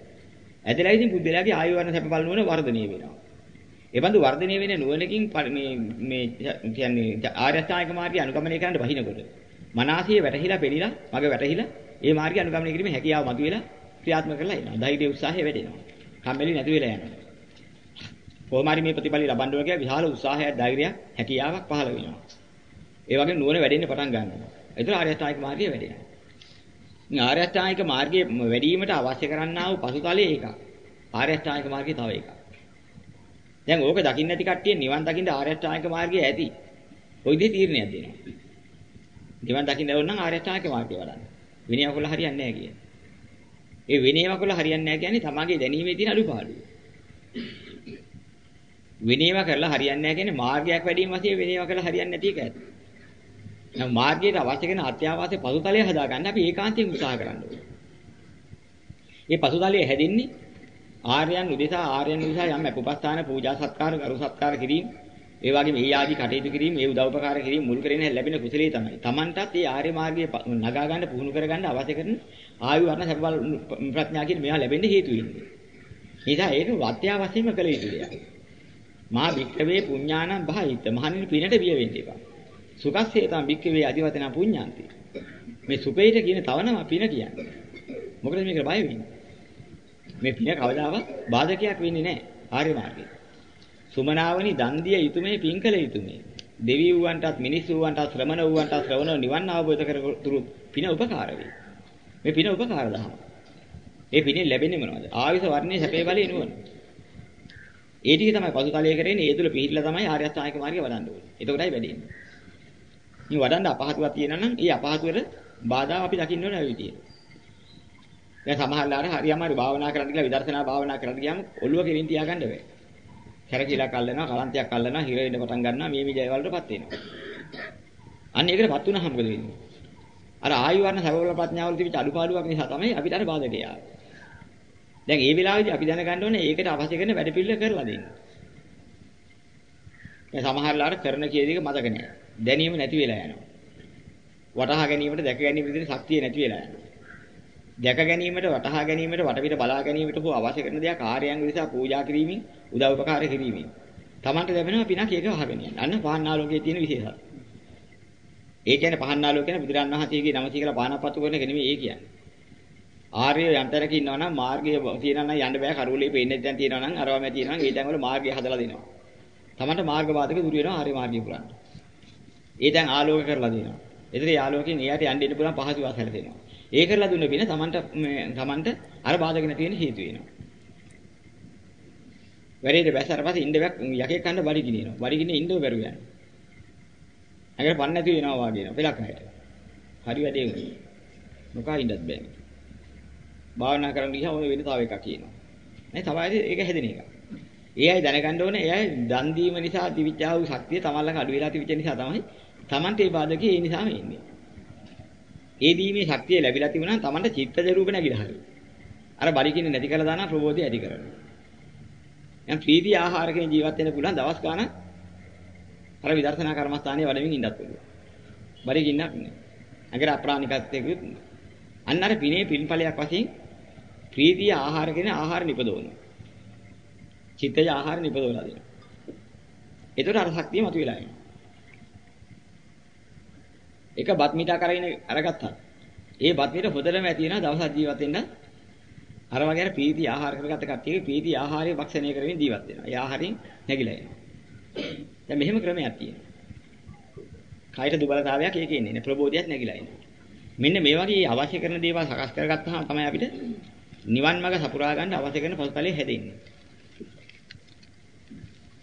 ඇදලා ඉතින් බුද්ධලාගේ ආයු වර්ණ සැප බල නුවණ වර්ධනය වෙනවා. ඒ බඳු වර්ධනය වෙන නුවණකින් මේ මේ කියන්නේ ආර්ය අෂ්ටාංගික මාර්ගය අනුගමනය කරන්න බහිනකොට මනසිය වැටහිලා පෙළිලා මග වැටහිලා ඒ මාර්ගය අනුගමනය කිරීමේ හැකියාව මතුවෙලා ක්‍රියාත්මක කරලා එනවා. ධෛර්ය උත්සාහය වැඩෙනවා. කම්මැලි නැති වෙලා යනවා. කොහොම හරි මේ ප්‍රතිඵල ලබන්න ඕන කියලා විශාල උත්සාහයක් ධෛර්යයක් හැකියාවක් පහළ වෙනවා. ඒ වගේ නුවණ වැඩෙන්න පටන් ගන්නවා. ඒතර ආර්ය අෂ්ටාංගික මාර්ගය වැඩෙනවා. මේ ආර්ය අෂ්ටාංගික මාර්ගයේ වැඩිවීමට අවශ්‍ය කරන්නා වූ පසුතලයේ එකක්. ආර්ය අෂ්ටාංගික මාර්ගයේ තව එකක්. දැන් ඕක දකින්න නැති කට්ටිය නිවන් දකින්න ආර්ය අෂ්ටාංගික මාර්ගය ඇති. ওই විදිහේ තීරණයක් දෙනවා. නිවන් දකින්න ඕන නම් ආර්ය අෂ්ටාංගික මාර්ගය වඩන්න. විනය වල හරියන්නේ නැහැ කියන්නේ. ඒ විනය වල හරියන්නේ නැහැ කියන්නේ තමගේ දැනීමේ තියෙන අඩුපාඩු. විනයව කරලා හරියන්නේ නැහැ කියන්නේ මාර්ගයක් වැඩිම වශයෙන් විනයව කරලා හරියන්නේ නැති එක ඇත්ත. නම් මාර්ගයට අවශ්‍ය කරන අත්‍යවශ්‍ය පසුතලය හදාගන්න අපි ඒකාන්තයෙන් උත්සාහ කරන්න ඕනේ. මේ පසුතලය හැදින්නේ ආර්යයන් උදෙසා ආර්යයන් උදෙසා යම් අපපස්ථාන පූජා සත්කාර ගරු සත්කාර කිරීම ඒ වගේම ඒ ආදී කටයුතු කිරීම ඒ උදව් උපකාර කිරීම මුල් කරගෙන ලැබෙන කුසලයේ තමයි. Tamanටත් මේ ආර්ය මාර්ගයේ නගා ගන්න පුහුණු කරගන්න අවශ්‍ය කරන ආයු වර්ණ සබ්බල් ප්‍රඥා කියන මේවා ලැබෙන්න හේතු වෙන්නේ. නිසා ඒක අත්‍යවශ්‍යම කළ යුතු දෙයක්. මා භික්කවේ පුඤ්ඤානම් භායිත මහණෙනි පිනට බිය වෙන්න එපා. සුඛස්සේ තම භික්කවේ අදිවතන පුඤ්ඤාන්ති. මේ සුපේට කියන තවනම පින කියන්නේ. මොකද මේකට බය වෙන්නේ? මේ පින කවදාවත් බාධකයක් වෙන්නේ නැහැ ආර්ය මාර්ගයේ. සුමනාවනි දන් දිය යුතුයමයි පින් කළ යුතුයමයි. දෙවි වූවන්ටත් මිනිස් වූවන්ටත් ශ්‍රමණ වූවන්ටත් ශ්‍රවණ නිවන් අවබෝධ කරගතුරු පින උපකාර වේ. මේ පින උපකාර දහම. ඒ පිනෙන් ලැබෙන්නේ මොනවද? ආවිස වර්ණයේ සැපේ බලේ නුවණ. ඒ ටික තමයි පසුතලයේ කරන්නේ. ඒ තුල පිළිහිලා තමයි ආර්ය අෂ්ටාංගික මාර්ගය වඩන්න ඕනේ. එතකොටයි වැඩෙන්නේ. මේ වඩන්න අපහසුවක් තියෙනවා නම් ඒ අපහසුවට බාධා අපි දකින්න ඕනේ ඒ විදියට. දැන් සමහරලාට හරියම හරි භාවනා කරන්න කියලා විදර්ශනා භාවනා කරන්න ගියාම ඔළුව කෙලින් තියාගන්න බෑ. කැරකිලා කල්ලනවා, කලන්තයක් කල්ලනවා, හිර වෙන්න පටන් ගන්නවා, මේ මේ ජයවලටපත් වෙනවා. අන්න ඒකටපත් වුණාම මොකද වෙන්නේ? අර ආයු වර්ණ සබවල ප්‍රඥාවල තිබිච්ච අඩුපාඩුවක් නිසා තමයි අපිට අර බාධකය ආවේ. දැන් මේ වෙලාවේදී අපි දැනගන්න ඕනේ ඒකට අවශ්‍ය කරන වැඩ පිළිවෙල කරලා දෙන්න. දැන් සමහරලාට කරන කීයේදීක මතක නැහැ. දැනීම නැති වෙලා යනවා. වටහා ගැනීමට දැක ගැනීම විදිහට ශක්තිය නැති වෙලා යනවා. දැක ගැනීමට වටහා ගැනීමට වටපිට බලා ගැනීමට හෝ අවශ්‍ය කරන දේක් කාර්යයන් නිසා පූජා කිරීමෙන් උදව් උපකාර කිරීමෙන් තමන්ට ලැබෙනවා පිනක් ඒක වහගෙන යන්න. අන්න පහන්නාලෝකයේ තියෙන විශේෂය. ඒ කියන්නේ පහන්නාලෝක කියන බුදුරන් වහන්සේගේ නම කියලා පානපත්තු කරන එක නෙමෙයි ඒ කියන්නේ. ආර්ය යන්තරක ඉන්නවා නම් මාර්ගය තියෙනවා නම් යන්න බෑ කරුවලේ පේන්නේ දැන් තියෙනවා නම් අරවා මැ තියෙනවා නම් ඒ තැන් වල මාර්ගය හදලා දෙනවා. තමන්ට මාර්ග බාධක දුර වෙනවා ආර්ය මාර්ගය පුරන්න. ඒ දැන් ආලෝක කරලා දෙනවා. එතන ඒ ආලෝකයෙන් එයාට යන්න ඉන්න පුළුවන් පහසුවක් හැලදෙනවා. ඒ කරලා දුන්න පින තමන්ට තමන්ට අර බාධක නැති වෙන හේතු වෙනවා. වැඩේට බැසාර පස්සේ ඉන්න බැක් යකේ කන්න බඩි ගිනිනවා. බඩි ගිනින ඉන්නව බැරුව යනවා. ඇඟට පන්න නැති වෙනවා වාගේ නෝ පෙලක් හැට. හරි වැඩේ උනේ. මොකා ඉන්නත් බෑනේ. භාවනා කරන්න ගියාම ඔය වෙන තව එකක් කියනවා. නේ තමයි ඒක හැදෙන එක. ඒ අය දැනගන්න ඕනේ ඒ අය දන් දීම නිසා දිවිච්චා වූ ශක්තිය තමන් ළඟ අඩු වෙලා තිබෙච්ච නිසා තමයි තමන්ට ඒ බාධකේ ඒ නිසාම එන්නේ. ඒ දීමේ ශක්තිය ලැබිලා තිබුණා තමන්ට චිත්තජ රූප නැගිලා හරියි. අර බලිකින් නැති කළා දාන ප්‍රබෝධය ඇති කරනවා. දැන් ප්‍රීති ආහාරකෙන් ජීවත් වෙන්න පුළුවන් දවස් ගාණක් අර විදර්ශනා කර්මස්ථානයේ වැඩමින් ඉන්නත් පුළුවන්. බලිකින්නක් නෑ. අගර අප්‍රාණිකත්වයකුත් අන්න අර පිනේ පින්ඵලයක් වශයෙන් ප්‍රීතිය ආහාර කියන ආහාර නිපදවනවා. චිත්තජ ආහාර නිපදවලා දෙනවා. ඒතර අර ශක්තිය මතුවලා එනවා. එක බත් මිටා කරගෙන අරගත්තා. ඒ බත් මිට හොදටම ඇති වෙනවා දවසක් ජීවත් වෙන්න. අර වගේ අර ප්‍රීති ආහාර කරගත්ත කට්ටියගේ ප්‍රීති ආහාරය භක්ෂණය කරගෙන ජීවත් වෙනවා. ඒ ආහාරයෙන් නැగిලා එනවා. දැන් මෙහෙම ක්‍රමයක් තියෙනවා. කයට දුබලතාවයක් ඒකේ ඉන්නේ නේ. ප්‍රබෝධයක් නැగిලා එනවා. මෙන්න මේ වගේ අවශ්‍ය කරන දේවල් සකස් කරගත්තාම තමයි අපිට නිවන් මඟ සපුරා ගන්න අවශ්‍ය කරන පසුතලයේ හැදෙන්නේ.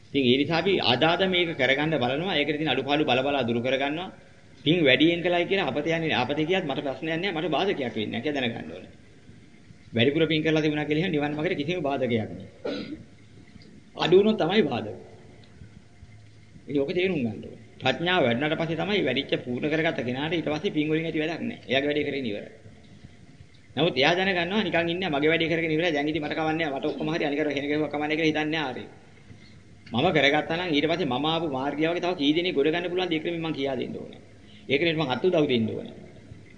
ඉතින් ඒ නිසා අපි ආදාද මේක කරගන්න බලනවා. ඒකට තියෙන අඩුපාඩු බල බල දුරු කරගන්නවා. පින් වැඩියෙන් කළයි කියලා අපත යන්නේ අපතේ කියත් මට ප්‍රශ්නයක් නැහැ. මට බාධකයක් වෙන්නේ නැහැ කියලා දැනගන්න ඕනේ. වැඩිපුර පින් කරලා තිබුණා කියලා නිවන් මාර්ගයට කිසිම බාධකයක් නැහැ. අඩු වුණොත් තමයි බාධක. ඒක ඔක තේරුම් ගන්න ඕනේ. ප්‍රඥාව වැඩනට පස්සේ තමයි වැඩිච්ච පූර්ණ කරගත්ත කෙනාට ඊට පස්සේ පින් වලින් ඇති වැඩක් නැහැ. එයාගේ වැඩේ කරගෙන ඉවරයි. නමුත් එයා දැනගන්නවා නිකන් ඉන්නේ මගේ වැඩේ කරගෙන ඉවරයි. දැන් ඉතින් මට කවන්නේ මට ඔක්කොම හරි අනිකර හෙන ගෙවුවා කමන්නේ කියලා හිතන්නේ ආරේ. මම කරගත්තා නම් ඊට පස්සේ මම ආපු මාර්ගය වගේ තව කී දෙනෙක් ගොඩ ගන්න පුළුවන් දෙයක් මම කියා දෙන්න ඕනේ. ඒකනේ මම අත් උදව් දෙන්න ඕනේ.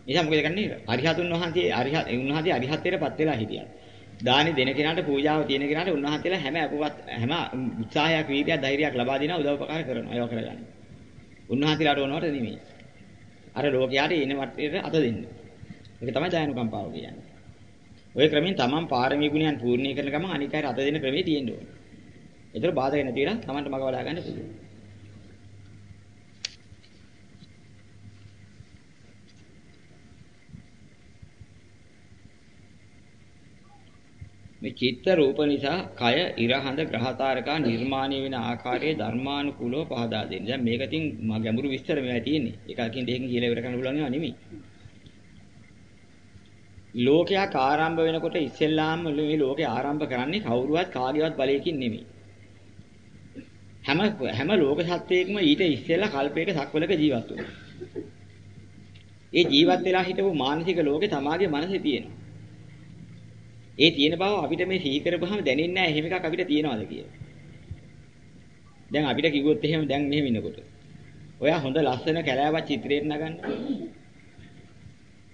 නිසා මොකද කරන්නේ? අරිහතුන් වහන්සේ අරිහත් උන්වහන්සේ අරිහත්ත්වයටපත් වෙලා හිටියා. දානි දෙන කෙනාට පූජාව තියෙන කෙනාට උන්වහන්සේලා හැම අපවත් හැම උත්සාහයක් වීර්යයක් ධෛර්යයක් ලබා දෙනවා උදව් උපකාර කරනවා. ඒවා කරගන්න. උන්වහන්සේලාට ඕනවට නෙමෙයි. අර ලෝකයට එන වටේට අත දෙන්න. ඒක තමයි දයනුකම්පාව කියන්නේ. ওই ක්‍රමෙන් තමන් පාරමී ගුණයන් පූර්ණී කරන ගමන් අනික් අයට අත දෙන ක්‍රමේ තියෙන්න ඕනේ. ඒතර බාධක නැති වෙලා තමන්ට මග වඩා ගන්න පුළුවන්. මේ චිත්ත රූප නිසා කය ඉරහඳ ග්‍රහතාරකා නිර්මාණය වෙන ආකාරයේ ධර්මානුකූලව පහදා දෙන්න. දැන් මේකකින් මා ගැඹුරු විස්තර මේවා තියෙන්නේ. එකකින් දෙකකින් කියලා ඉවර කරන්න පුළුවන් ඒවා නෙමෙයි. ලෝකයක් ආරම්භ වෙනකොට ඉස්සෙල්ලාම මේ ලෝකේ ආරම්භ කරන්නේ කවුරුවත් කාගේවත් බලයකින් නෙමෙයි. හැම හැම ලෝක සත්වයකම ඊට ඉස්සෙල්ලා කල්පයක සක්වලක ජීවත් වුණා. ඒ ජීවත් වෙලා හිටපු මානසික ලෝකේ තමාගේ මනසේ තියෙනවා. ඒ තියෙන බව අපිට මේ සිහි කරපුවාම දැනෙන්නේ නැහැ එහෙම එකක් අපිට තියනවාද කියලා. දැන් අපිට කිව්වොත් එහෙම දැන් මෙහෙම ඉන්නකොට. ඔයා හොඳ ලස්සන කැලෑවක් චිත්‍රයට නගන්න.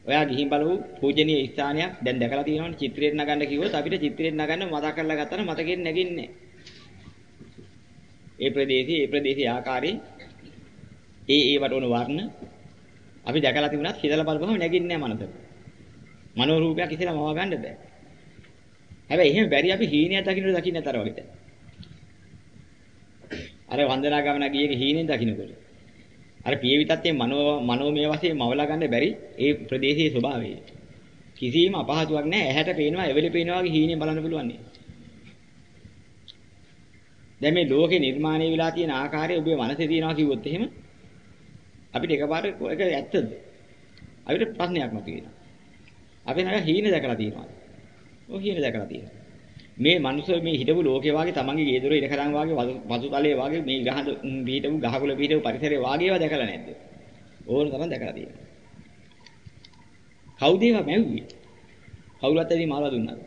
ඔයා ගිහින් බලමු පූජනීය ස්ථානයක් දැන් දැකලා තියෙනවනේ චිත්‍රයට නගන්න කිව්වොත් අපිට චිත්‍රයට නගන්න මතක් කරලා ගත්තා නම් මතකෙන් නැගින්නේ ඒ ප්‍රදේශයේ ඒ ප්‍රදේශයේ ආකාරයේ ඒ ඒ වටවන වර්ණ අපි දැකලා තිබුණත් හිතලා බලපුවම නැගින්නේ නැහැ මනසට. මනෝ රූපයක් ඉස්සෙල්ලා මවා ගන්න බෑ. හැබැයි එහෙම බැරි අපි හීනයක් දකින්නට දකින්න අතර වගේ දැන්. අර වන්දනා ගමන ගියේ හීනෙන් දකින්නකොට. අර පිය විතත්තේ මනෝ මනෝමය වශයෙන් මවලා ගන්න බැරි ඒ ප්‍රදේශයේ ස්වභාවය. කිසිම අපහසුයක් නැහැ. ඇහැට පේනවා, එවෙලෙ පේනවා වගේ හීනෙන් බලන්න පුළුවන් නේ. දැන් මේ ලෝකේ නිර්මාණය වෙලා තියෙන ආකාරය ඔබේ මනසේ තියෙනවා කිව්වොත් එහෙම අපිට එකපාරට ඒක ඇත්තද? අපිට ප්‍රශ්නයක් මතුවෙනවා. අපි නේද හීන දැකලා තියෙනවා. ඔය හීන දැකලා තියෙනවා. මේ මනුස්සය මේ හිටපු ලෝකේ වාගේ තමන්ගේ ගේ දොරේ ඉඩකරන් වාගේ වසුතලයේ වාගේ මේ ගහඳ පිටපු ගහකොළ පිටපු පරිසරයේ වාගේ ඒවා දැකලා නැද්ද? ඕන තරම් දැකලා තියෙනවා. කවුද ඒවා මැව්වේ? කවුරුත් ඇදී මාලා දුන්නාද?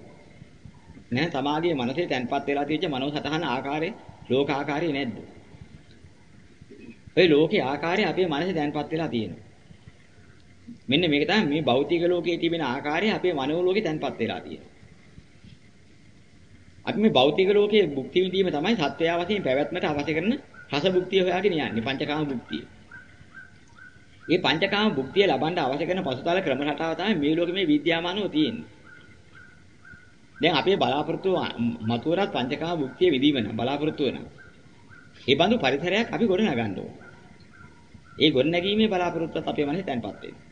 නෑ තමාගේ මනසේ තැන්පත් වෙලා තියෙච්ච මනෝ සතහන ආකාරය ලෝක ආකාරය නැද්ද? ඔය ලෝකේ ආකාරය අපේ මනසේ තැන්පත් වෙලා තියෙනවා. මෙන්න මේක තමයි මේ භෞතික ලෝකයේ තිබෙන ආකාරය අපේ මනෝ ලෝකේ තැන්පත් වෙලා තියෙනවා. අපි මේ භෞතික ලෝකයේ භුක්ති විඳීම තමයි සත්වයා වශයෙන් පැවැත්මට අවශ්‍ය කරන රස භුක්තිය හොයාගෙන යන්නේ පංචකාම භුක්තිය. මේ පංචකාම භුක්තිය ලබන්න අවශ්‍ය කරන පසුතල ක්‍රම රටාව තමයි මේ ලෝකෙ මේ විද්‍යාමානව තියෙන්නේ. දැන් අපේ බලාපොරොත්තු මතුවරත් පංචකාම භුක්තිය විඳීම නම් බලාපොරොත්තු වෙනවා. ඒ බඳු පරිසරයක් අපි ගොඩ නගන්න ඕන. ඒ ගොඩ නැගීමේ බලාපොරොත්තුවත් අපේ මනසේ තැන්පත් වෙනවා.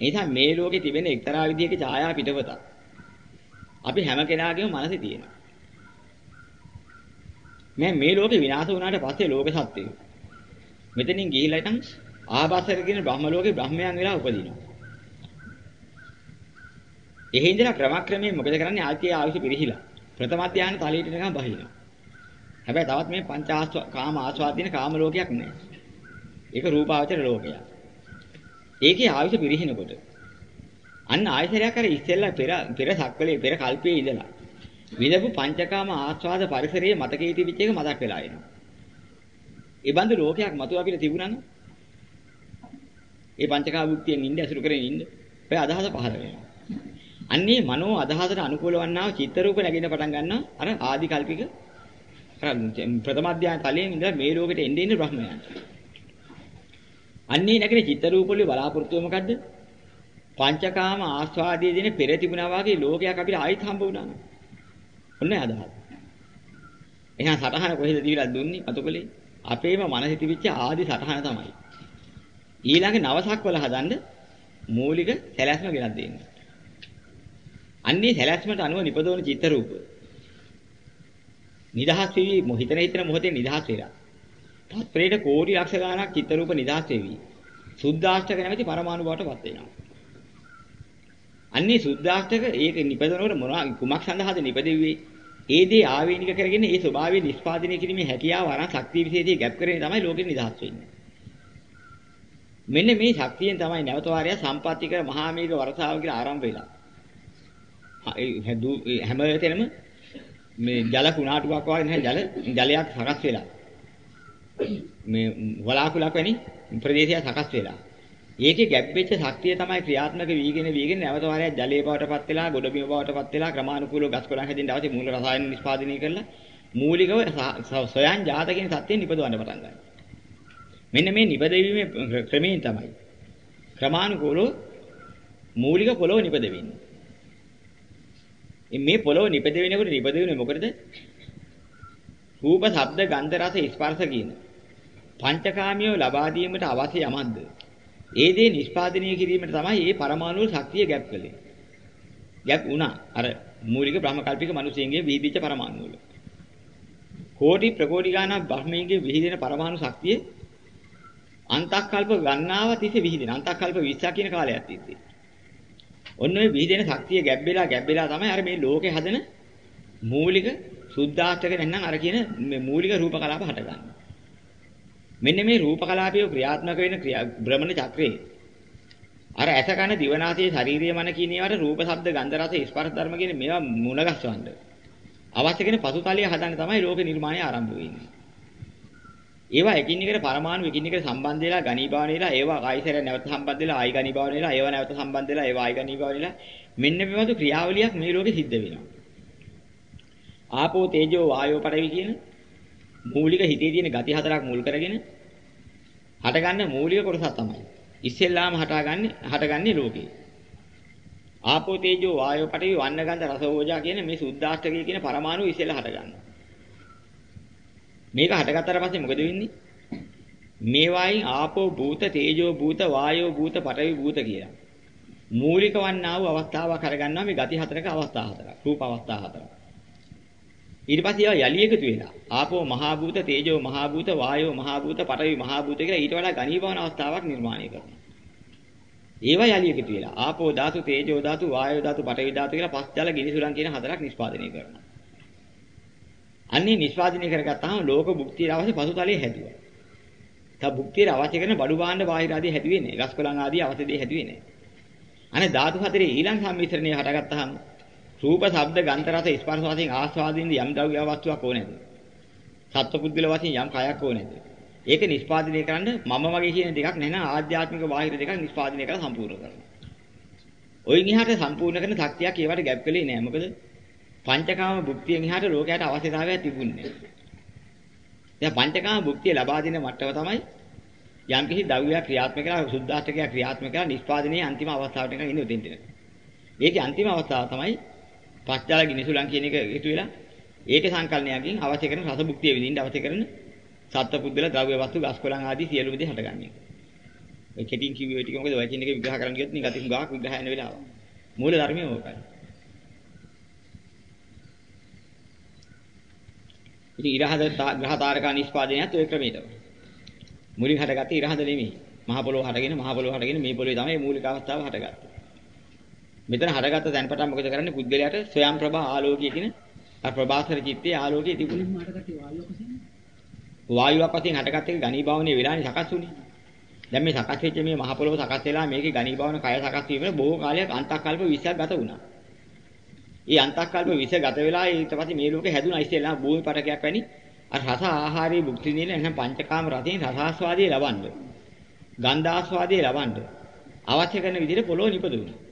ඒ නිසා මේ ලෝකේ තිබෙන එක්තරා විදියක ඡායා පිටවතක් අපි හැම කෙනාගේම මනසේ තියෙනවා. මේ මේ ලෝකේ විනාශ වුණාට පස්සේ ලෝක සත්‍යය. මෙතනින් ගිහිල්ලා ඉතින් ආභාසර කියන බ්‍රහ්ම ලෝකේ බ්‍රහ්මයන් වෙලා උපදිනවා. එහෙ ඉඳලා ක්‍රමක්‍රමයෙන් මොකද කරන්නේ ආර්තිය ආවිෂ පිරිහිලා. ප්‍රථම ධානය තලයට නිකන් බහිනවා. හැබැයි තවත් මේ පංච කාම ආස්වාදින කාම ලෝකයක් නෑ. ඒක රූපාවචර ලෝකයක්. ඒකේ ආවිෂ පිරිහිනකොට අන්න ආයතරයක් අර ඉස්සෙල්ලා පෙර පෙර සක්වලේ පෙර කල්පයේ ඉඳලා විදපු පංචකාම ආස්වාද පරිසරයේ මතකයේ තිබිච්ච එක මතක් වෙලා එනවා. ඒ බඳු ලෝකයක් මතුව අපිට තිබුණා ඒ පංචකාම භුක්තියෙන් ඉන්න අසුරු කරගෙන ඉන්න. ඔය අදහස පහළ වෙනවා. අන්නේ මනෝ අදහසට අනුකූල වන්නා චිත්ත රූප නැගින්න පටන් ගන්නවා අර ආදි කල්පික අර ප්‍රථම අධ්‍යාන තලයෙන් ඉඳලා මේ ලෝකෙට එන්නේ ඉන්න බ්‍රහ්මයන්. අන්නේ නැගෙන චිත්ත රූප වල බලාපොරොත්තුව මොකද්ද? පංචකාම ආස්වාදයේ දෙන පෙර තිබුණා වගේ ලෝකයක් අපිට ආයිත් හම්බ වුණා. ඔන්න අදහස්. එහෙනම් සටහන කොහෙද දීලා දුන්නේ අතකොලේ? අපේම මනසේ තිබිච්ච ආදි සටහන තමයි. ඊළඟ නවසක් වල හදන්න මූලික සැලැස්ම ගෙනත් දෙන්න. අන්නේ සැලැස්මට අනුව නිපදවන චිත්ත රූප. නිදහස් වෙවි මොහිතන හිතන මොහොතේ නිදහස් වෙලා. තත්පරේට කෝටි ලක්ෂ ගණනක් චිත්ත රූප නිදහස් වෙවි. සුද්ධාෂ්ටක නැමැති පරමාණු බවටපත් වෙනවා. අන්නේ සුද්ධාෂ්ටක ඒක නිපදවනකොට මොනවා කුමක් සඳහාද නිපදෙව්වේ? ඒ දේ ආවේනික කරගෙන ඒ ස්වභාවය නිස්පාදනය කිරීමේ හැකියාව අරන් ශක්තිය විශේෂයේ ගැප් කරගෙන තමයි ලෝකෙ නිදහස් වෙන්නේ. මෙන්න මේ ශක්තියෙන් තමයි නැවත වාරයක් සම්පත්‍ති කර මහා මේඝ වර්ෂාව කියලා ආරම්භ වෙලා. හැම වෙලේම මේ ජල කුණාටුවක් වගේ නැහැ ජල ජලයක් සකස් වෙලා. මේ වලාකුලක් වැනි ප්‍රදේශයක් සකස් වෙලා. ඒකේ ගැප් වෙච්ච ශක්තිය තමයි ක්‍රියාත්මක වීගෙන වීගෙන නැවත වාරයක් ජලයේ බවටපත් වෙලා ගොඩ බිම බවටපත් වෙලා ක්‍රමානුකූලව ගස් කොළන් හැදෙන්න අවශ්‍ය මූල රසායන නිෂ්පාදනය කරලා මූලිකව සොයන් ජාත කියන සත්‍යයෙන් නිපදවන්න පටන් ගන්නවා. මෙන්න මේ නිපදවීමේ ක්‍රමයෙන් තමයි ක්‍රමානුකූලව මූලික පොළොව නිපදවෙන්නේ. මේ පොළොව නිපද වෙනකොට නිපද වෙන්නේ මොකටද? රූප, ශබ්ද, ගන්ධ, රස, ස්පර්ශ කියන පංචකාමියෝ ලබා දීමට අවශ්‍ය යමක්ද? ඒ දේ නිෂ්පාදනය කිරීමට තමයි මේ පරමාණු ශක්තිය ගැප් කළේ. ගැප් වුණා. අර මූලික බ්‍රහ්මකල්පික මිනිසෙන්ගේ විහිදිච්ච පරමාණු වල. කෝටි ප්‍රකෝටි ගාණක් බ්‍රහ්මයේ විහිදෙන පරමාණු ශක්තිය අන්තක්කල්ප ගන්නාව තිස්සේ විහිදෙන. අන්තක්කල්ප 20 කියන කාලයක් තිස්සේ. ඔන්න ඔය විහිදෙන ශක්තිය ගැබ්බෙලා ගැබ්බෙලා තමයි අර මේ ලෝකේ හදන මූලික සුද්ධාෂ්ටක නැත්නම් අර කියන මේ මූලික රූප කලාප හටගන්නේ. මෙන්න මේ රූප කලාපයේ ක්‍රියාත්මක වෙන භ්‍රමණ චක්‍රයේ අර ඇස කන දිවනාසය ශාරීරිය මන කියන ඒවාට රූප ශබ්ද ගන්ධ රස ස්පර්ශ ධර්ම කියන මේවා මුණ ගස්වන්න. අවශ්‍ය කෙන පසුතලයේ හදන්න තමයි ලෝක නිර්මාණය ආරම්භ වෙන්නේ. ඒවා එකින් එකට පරමාණු එකින් එකට සම්බන්ධ වෙලා ගණීභාවන වෙලා ඒවා ආයිසර නැවත සම්බන්ධ වෙලා ආයි ගණීභාවන වෙලා ඒවා නැවත සම්බන්ධ වෙලා ඒවා ආයි ගණීභාවන වෙලා මෙන්න මේ වගේ ක්‍රියාවලියක් මේ ලෝකෙ සිද්ධ වෙනවා. ආපෝ තේජෝ වායෝ පඨවි කියන මූලික හිතේ තියෙන ගති හතරක් මුල් කරගෙන හටගන්න මූලික කොටසක් තමයි. ඉස්සෙල්ලාම හටගන්නේ හටගන්නේ ලෝකේ. ආපෝ තේජෝ වායෝ පඨවි වන්න ගන්ධ රස ඕජා කියන මේ සුද්ධාෂ්ටකය කියන පරමාණු ඉස්සෙල්ලා හටගන්නවා. මේක හටගත්තට පස්සේ මොකද වෙන්නේ? මේවායින් ආපෝ භූත තේජෝ භූත වායෝ භූත පඨවි භූත කියලා. මූලික වන්නා වූ අවස්ථාවක් අරගන්නවා මේ ගති හතරක අවස්ථා හතරක්. රූප අවස්ථා හතරක්. ඊට පස්සේ ඒවා යලි එකතු වෙලා ආපෝ මහා භූත තේජෝ මහා භූත වායෝ මහා භූත පඨවි මහා භූත කියලා ඊට වඩා ඝනීභවන අවස්ථාවක් නිර්මාණය කරනවා. ඒවා යලි එකතු වෙලා ආපෝ ධාතු තේජෝ ධාතු වායෝ ධාතු පඨවි ධාතු කියලා පස් ජල ගිනිසුලන් කියන හතරක් නිෂ්පාදනය කරනවා. අන්නේ නිෂ්පාදනය කරගත්තාම ලෝක භුක්තිය අවශ්‍ය පසුතලයේ හැදුවා. තව භුක්තියට අවශ්‍ය කරන බඩු භාණ්ඩ බාහිර ආදී හැදුවේ නැහැ. ගස් කොළන් ආදී අවශ්‍ය දේ හැදුවේ නැහැ. අනේ ධාතු හතරේ ඊළඟ සම්මිශ්‍රණය හටගත්තාම රූප, ශබ්ද, ගන්ධ, රස, ස්පර්ශ වශයෙන් ආස්වාදින්න යම් ද්‍රව්‍ය වස්තුවක් ඕනේද? සත්පුද්ගල වශයෙන් යම් කයක් ඕනේද? ඒක නිෂ්පාදනය කරන්න මම වගේ කියන දෙකක් නැහැ ආධ්‍යාත්මික බාහිර දෙකක් නිෂ්පාදනය කරලා සම්පූර්ණ කරනවා. ඔයින් එහාට සම්පූර්ණ කරන ශක්තියක් ඒවට ගැප් කළේ නැහැ. මොකද පංචකාම භුක්තියෙන් එහාට ලෝකයට අවශ්‍යතාවයක් තිබුණේ නැහැ. දැන් පංචකාම භුක්තිය ලබා දෙන මට්ටම තමයි යම්කිසි ද්‍රව්‍යයක් ක්‍රියාත්මක කරලා සුද්ධාෂ්ටකයක් ක්‍රියාත්මක කරලා නිෂ්පාදනයේ අන්තිම අවස්ථාවට එක ඉන්නේ උදෙන්ට. ඒකේ අන්තිම අවස්ථාව තමයි පස්ජාල ගිනිසුලන් කියන එක ඉතු වෙලා ඒකේ සංකල්පණයකින් අවශ්‍ය කරන රස භුක්තිය විඳින්න අවශ්‍ය කරන සත්පුද්දල ද්‍රව්‍ය වස්තු ගස් කොළන් ආදී සියලුම දේ හටගන්නේ. ඔය කෙටින් කිව්වේ ටික මොකද වචින් එක විග්‍රහ කරන්න ගියොත් නිකන් අතින් ගාක් විග්‍රහ වෙන වෙලාව. මූල ධර්මය ඕකයි. ඉතින් ඉරහද ග්‍රහ තාරකා නිෂ්පාදනයත් ওই ක්‍රමයටම. මුලින් හටගත්තේ ඉරහද නෙමෙයි. මහ පොළොව හටගෙන මහ පොළොව හටගෙන මේ පොළොවේ තමයි මූලික අවස්ථාව හටගත්තේ. මෙතන හටගත්ත තැන් පටන් මොකද කරන්නේ? පුද්ගලයාට ස්වයං ප්‍රභා ආලෝකය කියන අර ප්‍රභාසර චිත්තයේ ආලෝකය තිබුණා. මුලින්ම අරකට වායුව කොහොමද? වායුවක් වශයෙන් හටගත්ත එක ඝනීභාවනයේ වෙලානේ සකස් වුනේ. දැන් මේ සකස් වෙච්ච මේ මහ පොළොව සකස් වෙලා මේකේ ඝනීභාවන කය සකස් වීමට බොහෝ කාලයක් අන්තක්කල්ප 20ක් ගත වුණා. ඒ අන්තක්කල්ප 20 ගත වෙලා ඊට පස්සේ මේ ලෝකේ හැදුනා ඉස්සෙල්ලා භූමි පටකයක් වැනි අර රස ආහාරයේ භුක්ති විඳින එහෙනම් පංචකාම රසයෙන් රසාස්වාදයේ ලබන්න. ගන්ධාස්වාදයේ ලබන්න. අවශ්‍ය කරන විදිහට පොළොව නිපදුණා.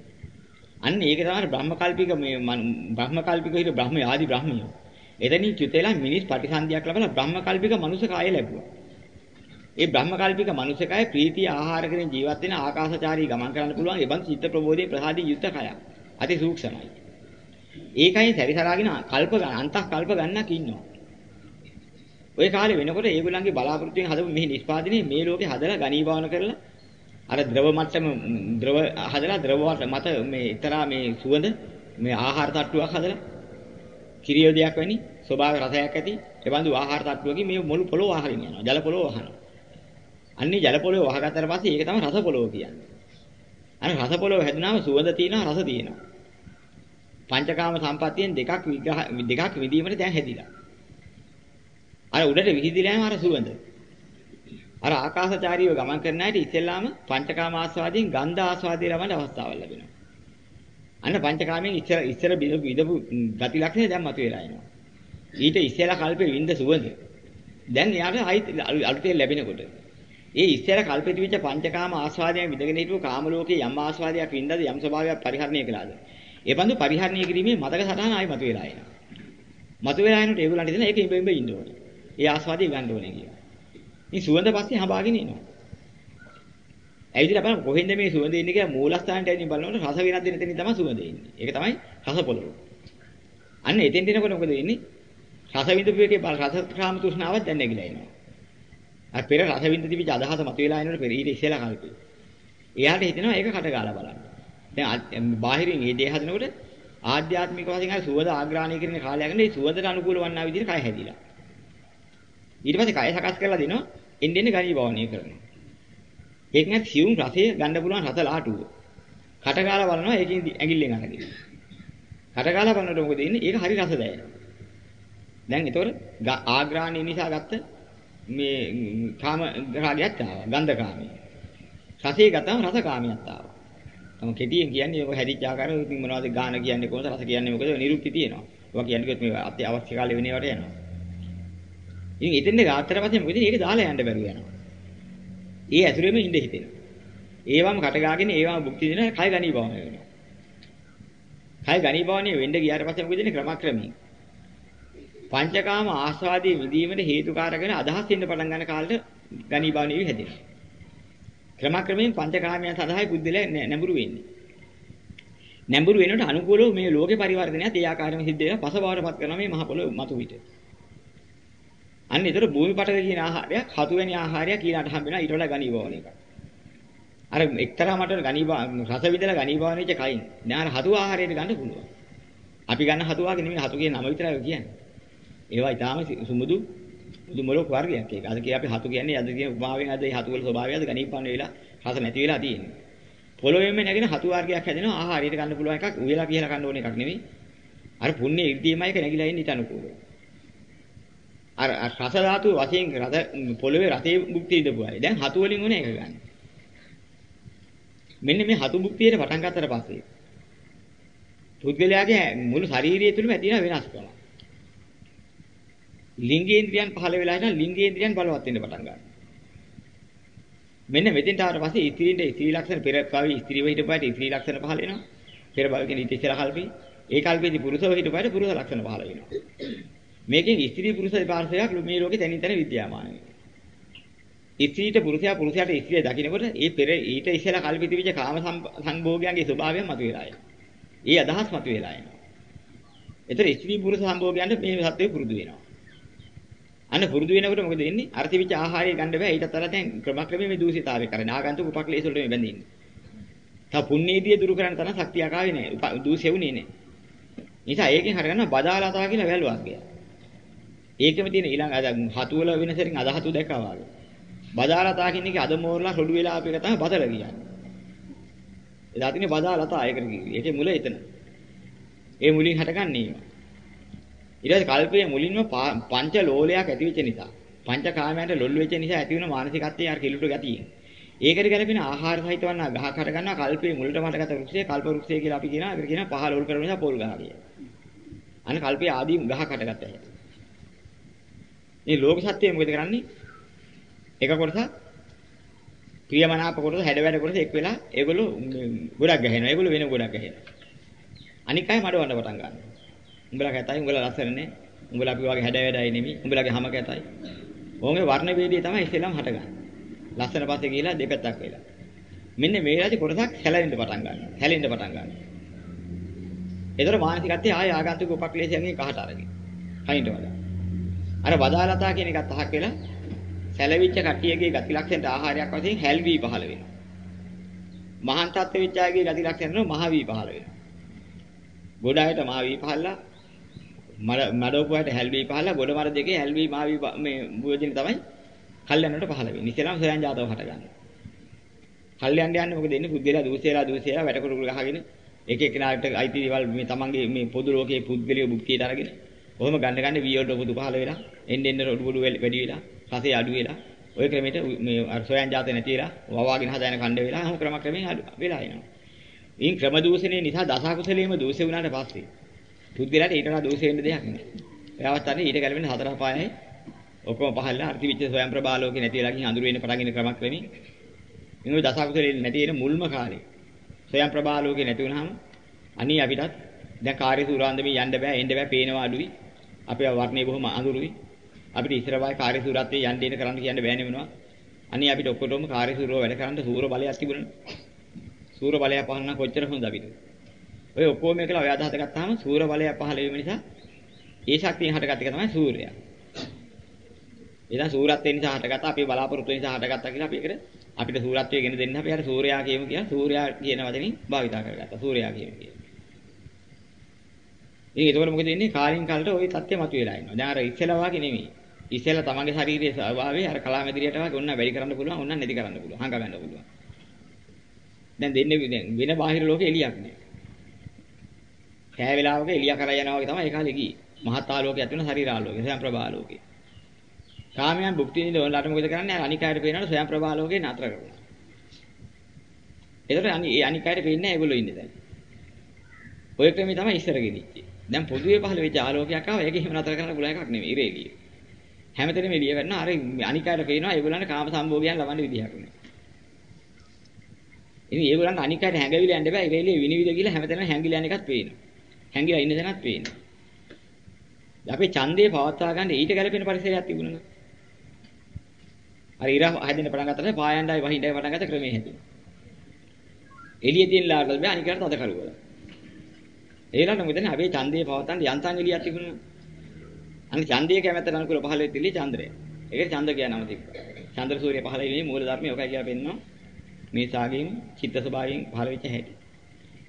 අන්න ඒක තමයි බ්‍රහ්මකල්පික මේ බ්‍රහ්මකල්පික හිට බ්‍රහ්ම ආදි බ්‍රහ්මියෝ. එතනින් චුතේලා මිනිස් ප්‍රතිසන්දියක් ලබලා බ්‍රහ්මකල්පික මනුෂ්‍ය කාය ලැබුවා. ඒ බ්‍රහ්මකල්පික මනුෂ්‍ය කාය ප්‍රීතිය ආහාර කරගෙන ජීවත් වෙන ආකාශචාරී ගමන් කරන්න පුළුවන් ඒ බඳු චිත්ත ප්‍රබෝධයේ ප්‍රසාදී යුක්ත කය. අති සූක්ෂමයි. ඒකයි සැරිසරාගෙන කල්ප අන්තක් කල්ප ගන්නක් ඉන්නවා. ওই කාලේ වෙනකොට ඒගොල්ලන්ගේ බලාපොරොත්තුෙන් හදපු මෙහි නිෂ්පාදනයේ මේ ලෝකේ හදලා ගණීභාවන කරලා අර ද්‍රව මට්ටම ද්‍රව හදලා ද්‍රව මත මේ ඊතරා මේ සුවඳ මේ ආහාර තට්ටුවක් හදලා කිරියෝදයක් වැනි ස්වභාව රසයක් ඇති එබඳු ආහාර තට්ටුවකින් මේ මුළු පොළොව වහගෙන යනවා ජල පොළොව වහනවා අන්නේ ජල පොළොව වහගත්තට පස්සේ ඒක තමයි රස පොළොව කියන්නේ. අනේ රස පොළොව හැදුනාම සුවඳ තියෙනවා රස තියෙනවා. පංචකාම සම්පත්තියෙන් දෙකක් විග්‍රහ දෙකක් විදීමට දැන් හැදිලා. අර උඩට විහිදිලා යන අර සුවඳ. අර ආකාශචාරීව ගමන් කරන හැටි ඉස්සෙල්ලාම පංචකාම ආස්වාදයෙන් ගන්ධ ආස්වාදයේ ලබන අවස්ථාවක් ලැබෙනවා. අන්න පංචකාමයෙන් ඉස්සර ඉස්සර විදපු ගති ලක්ෂණ දැන් මතුවලා එනවා. ඊට ඉස්සෙල්ලා කල්පේ විඳ සුවඳ. දැන් එයාට අලුතෙන් ලැබෙනකොට ඒ ඉස්සෙල්ල කල්පිත විච පංචකාම ආස්වාදයෙන් විඳගෙන හිටපු කාම ලෝකේ යම් ආස්වාදයක් වින්දාද යම් ස්වභාවයක් පරිහරණය කළාද ඒ බඳු පරිහරණය කිරීමේ මතක සටහන ආයි මතුවලා එනවා මතුවලා එනකොට ඒගොල්ලන්ට දෙන ඒක ඉඹ ඉඹ ඉන්න ඕනේ ඒ ආස්වාදය ගන්න ඕනේ කියලා. ඉතින් සුවඳ පස්සේ හඹාගෙන එනවා. ඇවිදලා බලන්න කොහෙන්ද මේ සුවඳ එන්නේ කියලා මූලස්ථානට ඇවිදින් බලනකොට රස වෙනස් දෙන තැනින් තමයි සුවඳ එන්නේ. ඒක තමයි රස පොළොව. අන්න එතෙන් දෙනකොට මොකද වෙන්නේ? රස විඳපු එකේ රස කාම තෘෂ්ණාවක් දැන් නැగిලා එනවා. අර පෙර රස විඳ තිබිච්ච අදහස මතුවලා එනකොට පෙර ඊට ඉස්සෙල්ලා කල්පේ. එයාට හිතෙනවා ඒක කට ගාලා බලන්න. දැන් බාහිරින් මේ දේ හදනකොට ආධ්‍යාත්මික වශයෙන් අර සුවඳ ආග්‍රහණය කරන කාලයකට මේ සුවඳට අනුකූල වන්නා විදිහට කය හැදිලා. ඊට පස්සේ කය සකස් කරලා දෙනවා එන්න එන්න ගණී භවණය කරනවා. ඒකෙන් සියුම් රසය ගන්න පුළුවන් රස ලාටුව. කට ගාලා බලනවා ඒකෙන් ඇඟිල්ලෙන් අරගෙන. කට ගාලා බලනකොට මොකද වෙන්නේ? ඒක හරි රස දැනෙනවා. දැන් ඒතකොට ආග්‍රාණී නිසා ගත්ත මේ කාම රාගයත් ආවා. ගන්ධ කාමී. රසය ගත්තම රස කාමියත් ආවා. තම කෙටියෙන් කියන්නේ ඔය හැදිච්ච ආකාරය ඉතින් මොනවද ගාන කියන්නේ කොහොමද රස කියන්නේ මොකද නිරුක්ති තියෙනවා. ඔවා කියන්නේ කිව්වොත් මේ අත්‍යවශ්‍ය කාලේ වෙනේවට යනවා. ඉතින් එතෙන්ද ගාත්තර පස්සේ මොකද මේක දාලා යන්න බැරුව යනවා. ඒ ඇතුළේම ඉඳ හිතෙනවා. ඒවම කට ගාගෙන ඒවම භුක්ති දෙන කය ගණී භවණය වෙනවා. කය ගණී භවණය වෙන්න ගියාට පස්සේ මොකද වෙන්නේ ක්‍රමක්‍රමී. පංචකාම ආස්වාදයේ විදීමට හේතුකාරක වෙන අදහස් එන්න පටන් ගන්න කාලෙට ගණී භවණය හැදෙනවා. ක්‍රමක්‍රමයෙන් පංචකාමයන් සඳහායි බුද්ධලේ නැඹුරු වෙන්නේ. නැඹුරු වෙනකොට අනුකූලව මේ ලෝකේ පරිවර්තනයත් ඒ ආකාරයෙන්ම සිද්ධ වෙනවා. පසබවරපත් කරනවා මේ මහ පොළොව මතු පිට. අන්න ඒතර භූමි පටක කියන ආහාරයක් හතු වෙනි ආහාරයක් ඊළාට හම්බ වෙනවා ඊට වඩා ගණීභවන එකක්. අර එක්තරා මට ගණීභව රස විදලා ගණීභවන වෙච්ච කයින් දැන් අර හතු ආහාරයට ගන්න පුළුවන්. අපි ගන්න හතු ආගේ නෙමෙයි හතු කියන නම විතරයි කියන්නේ. ඒවා ඊටාම සුමුදු මුදු මොලොක් වර්ගයක් ඒක. අද කිය අපි හතු කියන්නේ අද කියන උපමාවෙන් අද මේ හතු වල ස්වභාවයද ගණීභවන වෙලා රස නැති වෙලා තියෙන්නේ. පොළොවේම නැගෙන හතු වර්ගයක් හැදෙනවා ආහාරයට ගන්න පුළුවන් එකක් උයලා කියලා ගන්න ඕන එකක් නෙමෙයි. අර පුණ්‍ය ඉර්ධියමයි එක නැగిලා ඉන්නේ ඊට අනුකූලව. අර රස ධාතු වශයෙන් රස පොළවේ රතේ භුක්තිය ඉදපු අය. දැන් හතු වලින් උනේ ඒක ගන්න. මෙන්න මේ හතු භුක්තියට පටන් ගත්තට පස්සේ පුද්ගලයාගේ මුළු ශාරීරිය තුළම ඇති වෙන වෙනස්කම. ලිංගේන්ද්‍රයන් පහළ වෙලා ඉන්න ලිංගේන්ද්‍රයන් බලවත් වෙන්න පටන් ගන්නවා. මෙන්න මෙතෙන්ට ආවට පස්සේ ඉතිරින්ට ඉතිරි ලක්ෂණ පෙර කවි ඉතිරිව හිටපුවාට ඉතිරි ලක්ෂණ පහළ වෙනවා. පෙර භව කියන ඉතිරිසල කල්පේ. ඒ කල්පේදී පුරුෂව හිටපුවාට පුරුෂ ලක්ෂණ පහළ වෙනවා. මේකෙන් ස්ත්‍රී පුරුෂ දෙපාර්ශ්වයක් මේ ලෝකේ තනින් තන විද්‍යාමාන වෙනවා. ස්ත්‍රීට පුරුෂයා පුරුෂයාට ස්ත්‍රිය දකින්නකොට ඒ පෙර ඊට ඉස්සෙල්ලා කල්පිත විච කාම සංභෝගයන්ගේ ස්වභාවය මතුවලා යනවා. ඒ අදහස් මතුවලා එනවා. ඒතර ස්ත්‍රී පුරුෂ සංභෝගයන්ට මේ සත්‍යය පුරුදු වෙනවා. අන්න පුරුදු වෙනකොට මොකද වෙන්නේ? අර්ථවිච ආහාරය ගන්න බෑ. ඊටත් වඩා දැන් ක්‍රමක්‍රමයෙන් මේ දූෂිතාවය කරන්නේ. ආගන්තුක උපක්ලේශ වලට මේ බැඳින්නේ. තා පුණ්‍යේදී දුරු කරන්න තරම් ශක්තියක් ආවේ නෑ. දූෂෙවුනේ නෑ. නිසා ඒකෙන් හරගන්න බදාලාතා කියලා වැල් වර්ගයක්. ඒකෙම තියෙන ඊළඟ අද හතු වල වෙනසකින් අද හතු දැක්කා වගේ. බදාලතා කියන එක අද මෝරලා රොඩු වෙලා අපේ එක තමයි බදල කියන්නේ. එදා තියෙන බදාලතා ඒකට කිව්වේ. ඒකේ මුල එතන. ඒ මුලින් හටගන්නේ ඒවා. ඊට පස්සේ කල්පයේ මුලින්ම පංච ලෝලයක් ඇති වෙච්ච නිසා පංච කාමයන්ට ලොල් වෙච්ච නිසා ඇති වෙන මානසිකත්වයේ අර කිලුට ගතිය. ඒකට ගැලපෙන ආහාර සහිත වන්න ගහක් හට ගන්නවා කල්පයේ මුලට මතගත වෘක්ෂය කල්ප වෘක්ෂය කියලා අපි කියනවා. ඒකට කියනවා පහ ලෝල් කරන නිසා පොල් ගහ කියලා. අන්න කල්පයේ ආදී ගහක් හටගත්තා හැටි. මේ ලෝක සත්‍යය මොකද කරන්නේ? එක කොටසක් ප්‍රියමනාප කොටස හැඩ වැඩ කොටස එක් වෙලා ඒගොල්ලෝ ගොඩක් ගහනවා. ඒගොල්ලෝ වෙන ගොඩක් ගහනවා. අනික් අය මඩවන්න පටන් ගන්නවා. උඹලා කැතයි, උඹලා ලස්සන නේ. උඹලා අපි වගේ හැඩ වැඩයි නෙමෙයි. උඹලාගේ හැම කැතයි. ඕගේ වර්ණ වේදිය තමයි ඉස්සෙල්ලාම හටගන්නේ. ලස්සන පස්සේ ගිහිලා දෙපැත්තක් වෙලා. මෙන්න මේ රාජි කොටසක් හැලෙන්න පටන් ගන්නවා. හැලෙන්න පටන් ගන්නවා. ඒතර මානසිකත්වයේ ආය ආගන්තුක උපක්ලේශයන්ගෙන් කහට අරගෙන. කයින්ට වඩා. අර වදාලතා කියන එකත් අහක් වෙලා සැලවිච්ච කට්ටියගේ ගති ලක්ෂණට ආහාරයක් වශයෙන් හැල්වි පහළ වෙනවා. මහාන් තත්ත්ව විචායගේ ගති ලක්ෂණ මහවි පහළ වෙනවා. ගොඩායට මහවි පහළලා මඩෝපුවට හැල්වි පහළලා ගොඩ මර දෙකේ හැල්වි මහවි මේ භෝජන තමයි කල්යන්නට පහළ වෙන්නේ. ඉතින් සොයන් ජාතව හට ගන්නවා. කල්යන්න යන්නේ මොකද එන්නේ පුද්ගලයා දූසේලා දූසේලා වැටකුරු ගහගෙන එක එකනාට අයිති දේවල් මේ තමන්ගේ මේ පොදු ලෝකයේ පුද්ගලිය භුක්තියට අරගෙන ඔහොම ගන්න ගන්න වී වලට ඔබදු පහල වෙලා එන්න එන්න ඔඩු බඩු වැඩි වෙලා රසය අඩු වෙලා ඔය ක්‍රමයට මේ අර සොයන් ජාතේ නැති වෙලා වවාගෙන හදාගෙන කණ්ඩ වෙලා හැම ක්‍රම ක්‍රමයෙන් අඩු වෙලා එනවා. ඉන් ක්‍රම දූෂණය නිසා දස කුසලයේම දූෂේ වුණාට පස්සේ බුද්ධිලාට ඊට වඩා දූෂේ වෙන්න දෙයක් නැහැ. ඒ අවස්ථාවේ ඊට ගැලවෙන හතර පහයි ඔක්කොම පහළලා අර්ථිවිච්ඡ ස්වයං ප්‍රබාලෝකේ නැති වෙලා ගිහින් අඳුර වෙන්න පටන් ගෙන ක්‍රමක් වෙමින් මේ දස කුසලයේ නැති වෙන මුල්ම කාලේ ස්වයං ප්‍රබාලෝකේ නැති වුණාම අනී අපිටත් දැන් කාර්ය සූරාන්දමේ යන්න බෑ එන්න බෑ පේනවා අඩුයි අපේ වර්ණය බොහොම අඳුරුයි. අපිට ඉස්සර වායි කාර්ය සූරත්වයේ යන්න දෙන කරන්න කියන්න බෑනේ මොනවා. අනේ අපිට ඔක්කොටම කාර්ය සූරව වැඩ කරන්න සූර බලයක් තිබුණනේ. සූර බලය පහළ නම් කොච්චර හොඳ අපිට. ඔය ඔක්කොම එකලා ඔය අදහස ගත්තාම සූර බලය පහළ වීම නිසා ඒ ශක්තියෙන් හටගත් එක තමයි සූර්යයා. එදා සූරත්වය නිසා හටගත්ත අපේ බලාපොරොත්තු නිසා හටගත්තා කියලා අපි ඒකට අපිට සූරත්වය ගෙන දෙන්න අපි අර සූර්යයා කියමු කියලා සූර්යයා කියන වචنين භාවිතා කරගත්තා. සූර්යයා කියමු කියලා. ඉතින් ඒකවල මොකද වෙන්නේ? කාලින් කාලට ওই தත්ත්වය මතුවලා එනවා. දැන් අර ඉස්සෙල්ලා වාගේ නෙමෙයි. ඉස්සෙල්ලා තමන්ගේ ශාරීරියේ ස්වභාවය අර කලාමැදිරියට වාගේ ඔන්න වැඩි කරන්න පුළුවන්, ඔන්න නැති කරන්න පුළුවන්, හංග ගන්න පුළුවන්. දැන් දෙන්නේ දැන් වෙන බාහිර ලෝකෙ එළියක් නෑ. කෑ වේලාවක එළිය කරා යනවා වගේ තමයි ඒ කාලේ ගියේ. මහත් ආලෝකයක් ඇති වෙන ශරීර ආලෝකය, ස්වයං ප්‍රභාලෝකය. කාමයන් භුක්ති විඳින ඔයාලට මොකද කරන්නේ? අර අනිකායට පේනවනේ ස්වයං ප්‍රභාලෝකේ නතර කරනවා. ඒතර අනි ඒ අනිකායට පේන්නේ නැහැ ඒගොල්ලෝ ඉන්නේ දැන්. ඔය ක්‍රමේ තමයි ඉස්සර ගෙනිච්චේ. දැන් පොදුවේ පහළ වෙච්ච ආලෝකයක් ආවා ඒක එහෙම නතර කරන්න පුළුවන් එකක් නෙමෙයි ඉරේලිය. හැමතැනම එළිය කරනවා අර අනිකාට පේනවා ඒගොල්ලන්ට කාම සම්භෝගයන් ලබන්න විදිහක් නෑ. ඉතින් ඒගොල්ලන්ට අනිකාට හැංගවිලා යන්න බෑ ඉරේලිය විනිවිද කියලා හැමතැනම හැංගිලා යන එකත් පේනවා. හැංගිලා ඉන්න තැනත් පේනවා. අපේ ඡන්දේ පවත්වා ගන්න ඊට ගැලපෙන පරිසරයක් තිබුණා නේද? අර ඉර හැදෙන්න පටන් ගත්තට පායණ්ඩයි වහිණ්ඩයි පටන් ගත්ත ක්‍රමයේ හැදුණා. එළිය තියෙන ලාඩල් බෑ අනිකාට තද කරුවලා. ඒලට මෙතන අපේ ඡන්දේ පවත්තන්න යන්තම් එළියක් තිබුණා. අනිත් ඡන්දයේ කැමැත්තට අනුකූල පහළ වෙච්ච ඉල්ලේ චන්ද්‍රය. ඒකට ඡන්ද කියන නම තිබ්බා. චන්ද්‍ර සූර්ය පහළ වීමේ මූල ධර්මය ඔකයි කියලා පෙන්නනවා. මේ සාගයෙන් චිත්ත ස්වභාවයෙන් පහළ වෙච්ච හැටි.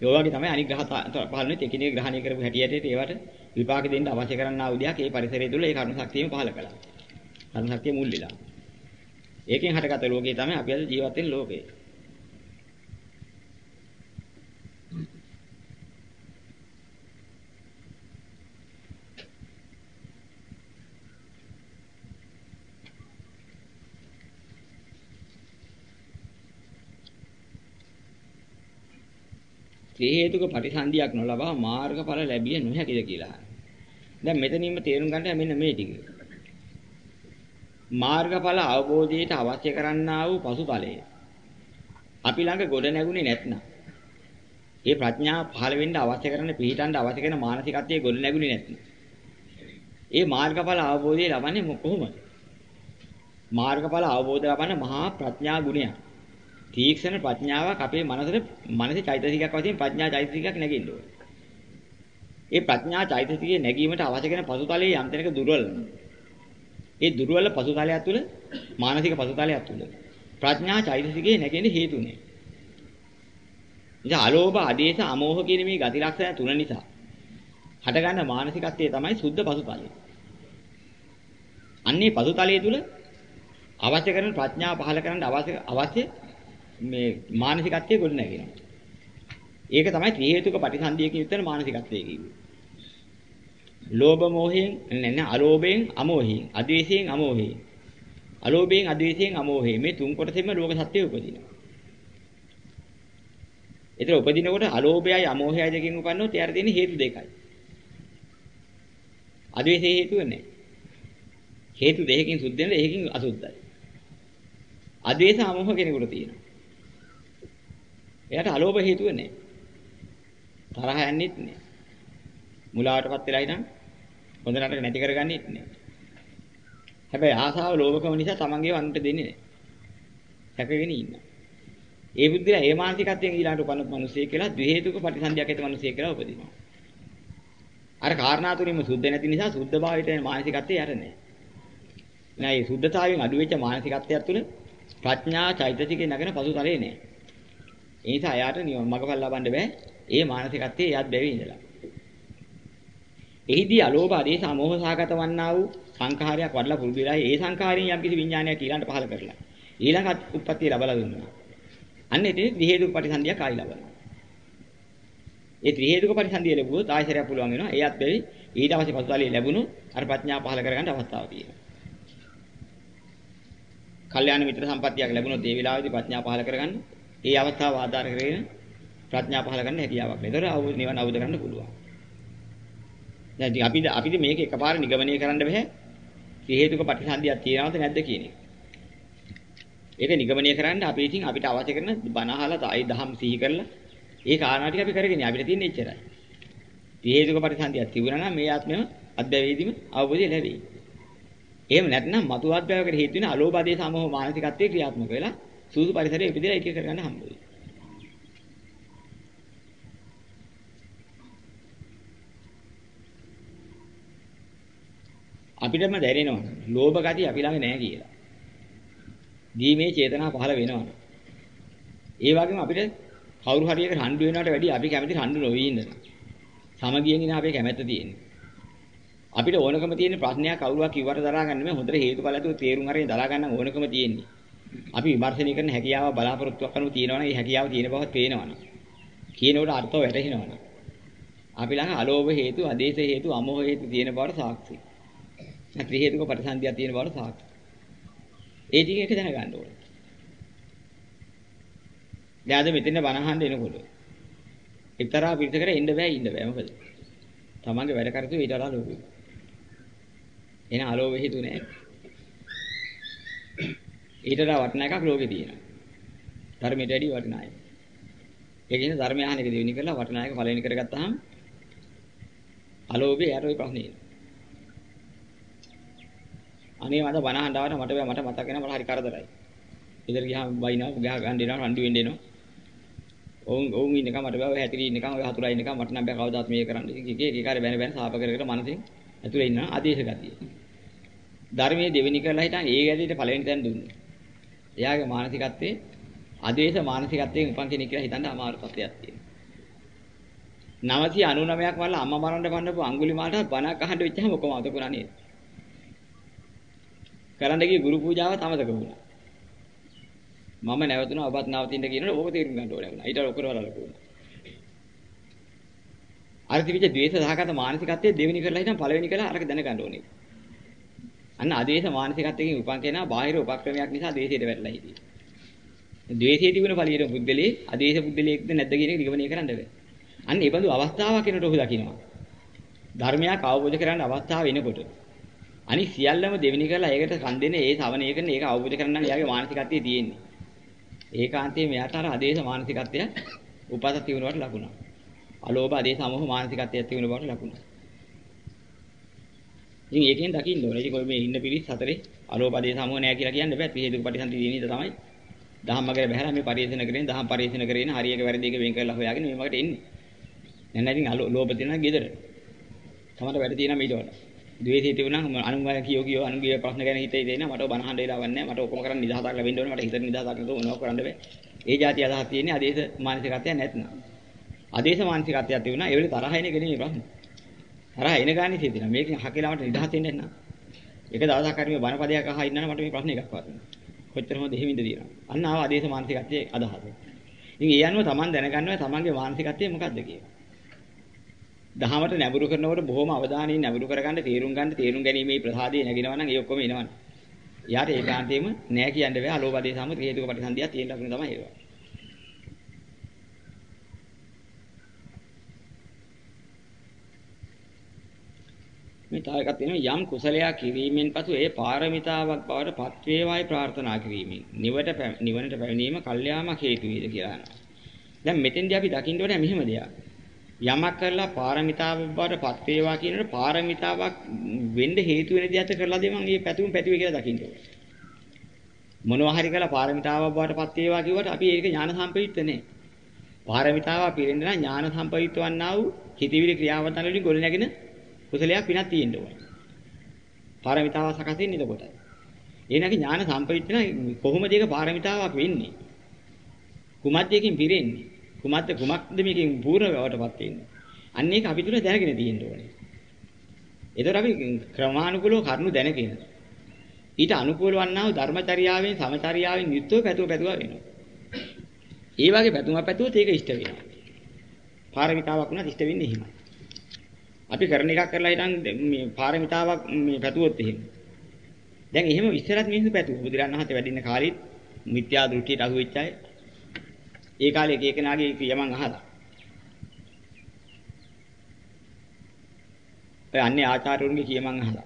ඒ වගේ තමයි අනිත් ග්‍රහ පහළ වෙන්නේ එකිනෙක ග්‍රහණය කරපු හැටියට ඒවට විපාක දෙන්න අවශ්‍ය කරන්නා වූ දෙයක් ඒ පරිසරය තුළ ඒ කර්ම ශක්තියම පහළ කළා. කර්ම ශක්තිය මුල් වෙලා. ඒකෙන් හටගත්ත ලෝකේ තමයි අපි අද ජීවත් වෙන ලෝකේ. හේතුක ප්‍රතිසන්දියක් නොලබා මාර්ගඵල ලැබිය නොහැකිද කියලා. දැන් මෙතනින්ම තේරුම් ගන්න මෙන්න මේ ටික. මාර්ගඵල අවබෝධයට අවශ්‍ය කරන්නා වූ පසුඵලය. අපි ළඟ ගොඩ නැගුණේ නැත්නම් ඒ ප්‍රඥාව පහළ වෙන්න අවශ්‍ය කරන පිළිටන්න අවශ්‍ය කරන මානසිකත්වයේ ගොඩ නැගුණේ නැත්නම් ඒ මාර්ගඵල අවබෝධය ලබන්නේ කොහොමද? මාර්ගඵල අවබෝධ ලබන්න මහා ප්‍රඥා ගුණයක්. තීක්ෂණ ප්‍රඥාවක් අපේ මනසට මනසේ චෛතසිකයක් වශයෙන් ප්‍රඥා චෛතසිකයක් නැගෙන්න ඕනේ. ඒ ප්‍රඥා චෛතසිකයේ නැගීමට අවශ්‍ය කරන පසුතලයේ යම් තැනක දුර්වල. ඒ දුර්වල පසුතලයක් තුළ මානසික පසුතලයක් තුළ ප්‍රඥා චෛතසිකයේ නැගෙන්න හේතුනේ. ඉතින් අලෝභ, ආදේශ, අමෝහ කියන මේ ගති ලක්ෂණ තුන නිසා හටගන්න මානසිකත්වයේ තමයි සුද්ධ පසුතලය. අන්නේ පසුතලයේ තුල අවශ්‍ය කරන ප්‍රඥාව පහල කරන්න අවශ්‍ය අවශ්‍ය මේ මානසිකත්වයේ ගොඩ නැගෙනවා. ඒක තමයි ත්‍රි හේතුක ප්‍රතිසන්දියකින් යුක්තන මානසිකත්වයේ කිව්වේ. ලෝභ මෝහයෙන් නැන්නේ අලෝභයෙන් අමෝහයෙන් අද්වේෂයෙන් අමෝහයෙන් අලෝභයෙන් අද්වේෂයෙන් අමෝහයෙන් මේ තුන් කොටසෙම ලෝක සත්‍යය උපදිනවා. ඒතර උපදිනකොට අලෝභයයි අමෝහයයි දෙකෙන් උපන්නොත් එයාට තියෙන හේතු දෙකයි. අද්වේෂයේ හේතුව නැහැ. හේතු දෙකකින් සුද්ධ වෙන එකකින් අසුද්ධයි. අද්වේෂ අමෝහ කෙනෙකුට තියෙනවා. එයාට අලෝභ හේතුව නැහැ. තරහ යන්නෙත් නැහැ. මුලාවටපත් වෙලා ඉඳන් හොඳ නරක නැති කරගන්නෙත් නැහැ. හැබැයි ආසාව ලෝභකම නිසා තමන්ගේ වන්ට දෙන්නේ නැහැ. සැකගෙන ඉන්නවා. ඒ බුද්ධිලා ඒ මානසිකත්වයෙන් ඊළඟට උපන්න මිනිසෙක් කියලා ද්වි හේතුක ප්‍රතිසන්දියක් ඇති මිනිසෙක් කියලා උපදිනවා. අර කාරණා තුනින්ම සුද්ධ නැති නිසා සුද්ධ භාවයට එන මානසිකත්වය යට නැහැ. නෑ මේ සුද්ධතාවයෙන් අඩු වෙච්ච මානසිකත්වයක් තුළ ප්‍රඥා චෛතසිකේ නගන පසුතලේ නෑ. ඒ නිසා එයාට මගපල් ලබන්න බෑ. ඒ මානසිකත්වයේ එයාත් බැවි ඉඳලා. එහිදී අලෝභ ආදී සමෝහ සහගත වන්නා වූ සංඛාරයක් වඩලා පුරුදු වෙලා ඒ සංඛාරයෙන් යම්කිසි විඥානයක් ඊළඟට පහළ කරලා ඊළඟ උත්පත්තිය ලබලා දුන්නා. අන්න එතන ත්‍රි හේතුක පරිසන්දියක් ආයි ලබනවා. ඒ ත්‍රි හේතුක පරිසන්දිය ලැබුවොත් ආයතරයක් පුළුවන් වෙනවා. එයත් බැරි ඊට අවශ්‍ය පසුතලයේ ලැබුණොත් අර ප්‍රඥාව පහළ කරගන්න අවස්ථාවක් තියෙනවා. කල්යාණ මිත්‍ර සම්පත්තියක් ලැබුණොත් ඒ වෙලාවේදී ප්‍රඥාව පහළ කරගන්න ඒ අවස්ථාව ආධාර කරගෙන ප්‍රඥාව පහළ කරන්න හැකියාවක් ලැබෙනවා. ඒතර අවබෝධ නිවන අවබෝධ කරගන්න පුළුවන්. දැන් ඉතින් අපිට අපිට මේක එකපාර නිගමනය කරන්න බෑ. ත්‍රි හේතුක පරිසන්දියක් තියෙනවද නැද්ද කියන එක. ඒක නිගමනය කරන්න අපි ඉතින් අපිට අවශ්‍ය කරන බණ අහලා තයි දහම් සිහි කරලා ඒ කාරණා ටික අපි කරගෙන අපිට තියෙන්නේ එච්චරයි. ත්‍රි හේතුක පරිසන්දියක් තිබුණා නම් මේ ආත්මෙම අධ්‍යවේදීම අවබෝධය ලැබෙයි. එහෙම නැත්නම් මතු අධ්‍යයනයකට හේතු වෙන අලෝභාදී සමෝහ මානසිකත්වයේ ක්‍රියාත්මක වෙලා සූසු පරිසරයේ ඉපදලා එක එක කරගන්න හම්බ වෙයි. අපිටම දැනෙනවා ලෝභ ගතිය අපි ළඟ නැහැ කියලා. දීමේ චේතනා පහළ වෙනවා. ඒ වගේම අපිට කවුරු හරි එක රණ්ඩු වෙනවට වැඩිය අපි කැමති රණ්ඩු නොවි ඉඳලා. සමගියෙන් ඉන්න අපේ කැමැත්ත තියෙන්නේ. අපිට ඕනකම තියෙන ප්‍රශ්නයක් කවුරුවා කිව්වට දරා ගන්න නෙමෙයි හොඳට හේතුඵල ඇතුව තේරුම් අරගෙන දරා ගන්න ඕනකම තියෙන්නේ. අපි විමර්ශනය කරන හැකියාව බලාපොරොත්තුවක් කරනු තියෙනවනේ ඒ හැකියාව තියෙන බවත් පේනවනේ. කියනකොට අර්ථව වැටහෙනවනේ. අපි ළඟ අලෝභ හේතු, අදේශ හේතු, අමෝහ හේතු තියෙන බවට සාක්ෂි. ත්‍රි හේතුක ප්‍රතිසන්දියක් තියෙන බවට සාක්ෂි. ඒ ටික එක දැනගන්න ඕනේ. දැන් අද මෙතන බණහන් එනකොට එක්තරා පිටසකට එන්න බෑ ඉන්න බෑ මොකද? තමන්ගේ වැඩ කරතු ඊට වඩා ලොකුයි. එන අලෝභ හේතු නෑ. ඊට වඩා වටිනා එකක් ලෝකේ තියෙනවා. ධර්මයට වැඩි වටිනායි. ඒ කියන්නේ ධර්මය අහන එක දෙවෙනි කරලා වටිනා එක පළවෙනි කරගත්තාම අලෝභය යට ওই ප්‍රශ්නේ එනවා. අනේ මට බණ අහන්නවට මට මට මතක වෙනවා මට හරි කරදරයි. ඉතින් ගියාම බයිනවා ගහ ගන්න දෙනවා රණ්ඩු වෙන්න එනවා. ඔවුන් ඔවුන් ඉන්නකම් මට බෑ ඔය හැතිරි ඉන්නකම් ඔය හතුරා ඉන්නකම් මට නම් බෑ කවදාත් මේක කරන්න. එක එක එක කාරේ බැන බැන සාප කර කර මනසින් ඇතුලේ ඉන්නවා ආදේශ ගතිය. ධර්මයේ දෙවෙනි කරලා හිටන් ඒ ගැදීට පළවෙනි තැන දුන්නා. එයාගේ මානසිකත්වයේ ආදේශ මානසිකත්වයෙන් උපන් කෙනෙක් කියලා හිතන්න අමාරු තත්ත්වයක් තියෙනවා. 999ක් වල අම්මා මරන්න බන්නපු අඟුලිමාලට බණක් අහන්න වෙච්චාම ඔක්කොම අතකුණා නේද? කරන්න ගිය ගුරු පූජාව තමතක වුණා. මම නැවතුණා ඔබත් නවතින්න කියනකොට ඕක තේරුම් ගන්න ඕනේ වුණා. ඊට ඔකර වල ලකුණු. අර තිබිච්ච ද්වේෂ සහගත මානසිකත්වයේ දෙවෙනි කරලා හිටන් පළවෙනි කරලා අරක දැනගන්න ඕනේ. අන්න ආදේශ මානසිකත්වයෙන් උපන් කෙනා බාහිර උපක්‍රමයක් නිසා ද්වේෂයට වැටලා හිටියේ. ද්වේෂයේ තිබුණ ඵලියට බුද්ධලේ ආදේශ බුද්ධලේක්ද නැද්ද කියන එක නිගමනය කරන්න බෑ. අන්න ඒ බඳු අවස්ථාවක් එනකොට ඔහු දකිනවා. ධර්මයක් අවබෝධ කරගන්න අවස්ථාව එනකොට අනිත් සියල්ලම දෙවෙනි කරලා ඒකට කන් දෙන ඒ ශ්‍රවණය කරන ඒක අවබෝධ කරගන්න යාගේ මානසිකත්වයේ තියෙන්නේ. ඒකාන්තයේ මෙයාට අර ආදේශ මානසිකත්වය උපත තියුණුවට ලකුණක්. අලෝභ ආදේශ සමෝහ මානසිකත්වයක් තියුණු බවට ලකුණක්. ඉතින් ඒකෙන් දකින්න ඕනේ. ඉතින් මේ ඉන්න පිරිස් හතරේ අලෝභ ආදේශ සමෝහ නැහැ කියලා කියන්න බෑ. ත්‍රි හේතුක පටිසන්ධි දිනීද තමයි. දහම් මගට බහැලා මේ පරිශන කරගෙන දහම් පරිශන කරගෙන හරියක වැරදි එක වෙන් කරලා හොයාගෙන මේ මගට එන්නේ. නැත්නම් ඉතින් අලෝභ තියෙනවා ගෙදර. තමයි වැඩ තියෙනවා ඊට වඩා. ද්වේෂය තිබුණා අනුංගය කියෝ කියෝ අනුංගය ප්‍රශ්න ගැන හිතේ දෙන්න මට බනහන්න වෙලාවක් නැහැ මට ඔක්කොම කරන්න නිදහසක් ලැබෙන්න ඕනේ මට හිතට නිදහසක් නැතුව මොනව කරන්න බෑ ඒ જાති අදහස් තියෙන්නේ ආදේශ මානසිකත්වයක් නැත්නම් ආදේශ මානසිකත්වයක් තිබුණා ඒ වෙලේ තරහ එන එක නෙමෙයි ප්‍රශ්න තරහ එන ගානේ තියෙනවා මේකෙන් හකේලාවට නිදහස් වෙන්නේ නැත්නම් එක දවසක් හරි මේ බණපදයක් අහලා ඉන්නා මට මේ ප්‍රශ්න එකක් වතුන. කොච්චර හොඳ එහෙමින්ද දිනවා. අන්න ආව ආදේශ මානසිකත්වයේ අදහස. ඉතින් ඒ අනුව Taman දැනගන්නවා Tamanගේ මානසිකත්වය මොකක්ද කියලා. දහමට නැඹුරු කරනකොට බොහොම අවධානයෙන් නැඹුරු කරගන්න තේරුම් ගන්න තේරුම් ගැනීමේ ප්‍රසාදේ නැගිනවා නම් ඒ ඔක්කොම එනවනේ. යාට ඒකාන්තයෙන්ම නෑ කියන්න බෑ අලෝපදේ සම හේතුක ප්‍රතිසන්දියක් තියෙන ලකුණ තමයි ඒවා. මේ තව එකක් තියෙනවා යම් කුසලයක් කිරීමෙන් පසු ඒ පාරමිතාවක් බවට පත් වේවායි ප්‍රාර්ථනා කිරීමෙන් නිවට නිවනට පැමිණීම කල්යාමක් හේතු වේද කියලා අහනවා. දැන් මෙතෙන්දී අපි දකින්න ඕනේ මෙහෙම දෙයක්. යමක් කරලා පාරමිතාවක් බවට පත් වේවා කියනකොට පාරමිතාවක් වෙන්න හේතු වෙන දෙයක් කරලා දෙමන් මේ පැතුම් පැතුවේ කියලා දකින්න ඕනේ. මොනවා හරි කරලා පාරමිතාවක් බවට පත් වේවා කිව්වට අපි ඒක ඥාන සම්ප්‍රයුක්ත නැහැ. පාරමිතාව පිරෙන්න නම් ඥාන සම්ප්‍රයුක්ත වන්නා වූ හිතවිලි ක්‍රියාවතන වලින් ගොඩනැගෙන කුසලයක් පිනක් තියෙන්න ඕනේ. පාරමිතාව සකස් වෙන්නේ එතකොට. එනකි ඥාන සම්ප්‍රයුක්ත නම් කොහොමද ඒක පාරමිතාවක් වෙන්නේ? කුමද්ද එකකින් පිරෙන්නේ? කුමද්ද කුමක්ද මේකෙන් පූර්ණවටපත් වෙන්නේ? අන්න ඒක අපි තුල දැනගෙන තියෙන්න ඕනේ. ඒතර අපි ක්‍රමානුකූලව කරුණු දැනගෙන ඊට අනුකූල වන්නා වූ ධර්මචර්යාවෙන් සමචර්යාවෙන් යුක්තව පැතුව පැතුවා වෙනවා. ඒ වගේ පැතුමක් පැතුවොත් ඒක ඉෂ්ට වෙනවා. පාරමිතාවක් වුණත් ඉෂ්ට වෙන්නේ එහෙමයි. අපි කරන එකක් කරලා හිටන් මේ පාරමිතාවක් මේ පැතුවොත් එහෙම. දැන් එහෙම ඉස්සරත් මිනිස්සු පැතුවා. බුදුරන් වහන්සේ වැඩින්න කාලෙත් මිත්‍යා දෘෂ්ටියට අහු වෙච්ච අය. ඒ කාලේ එක එකනාගේ කියමන් අහලා. ඔය අන්නේ ආචාර්යවරුන්ගේ කියමන් අහලා.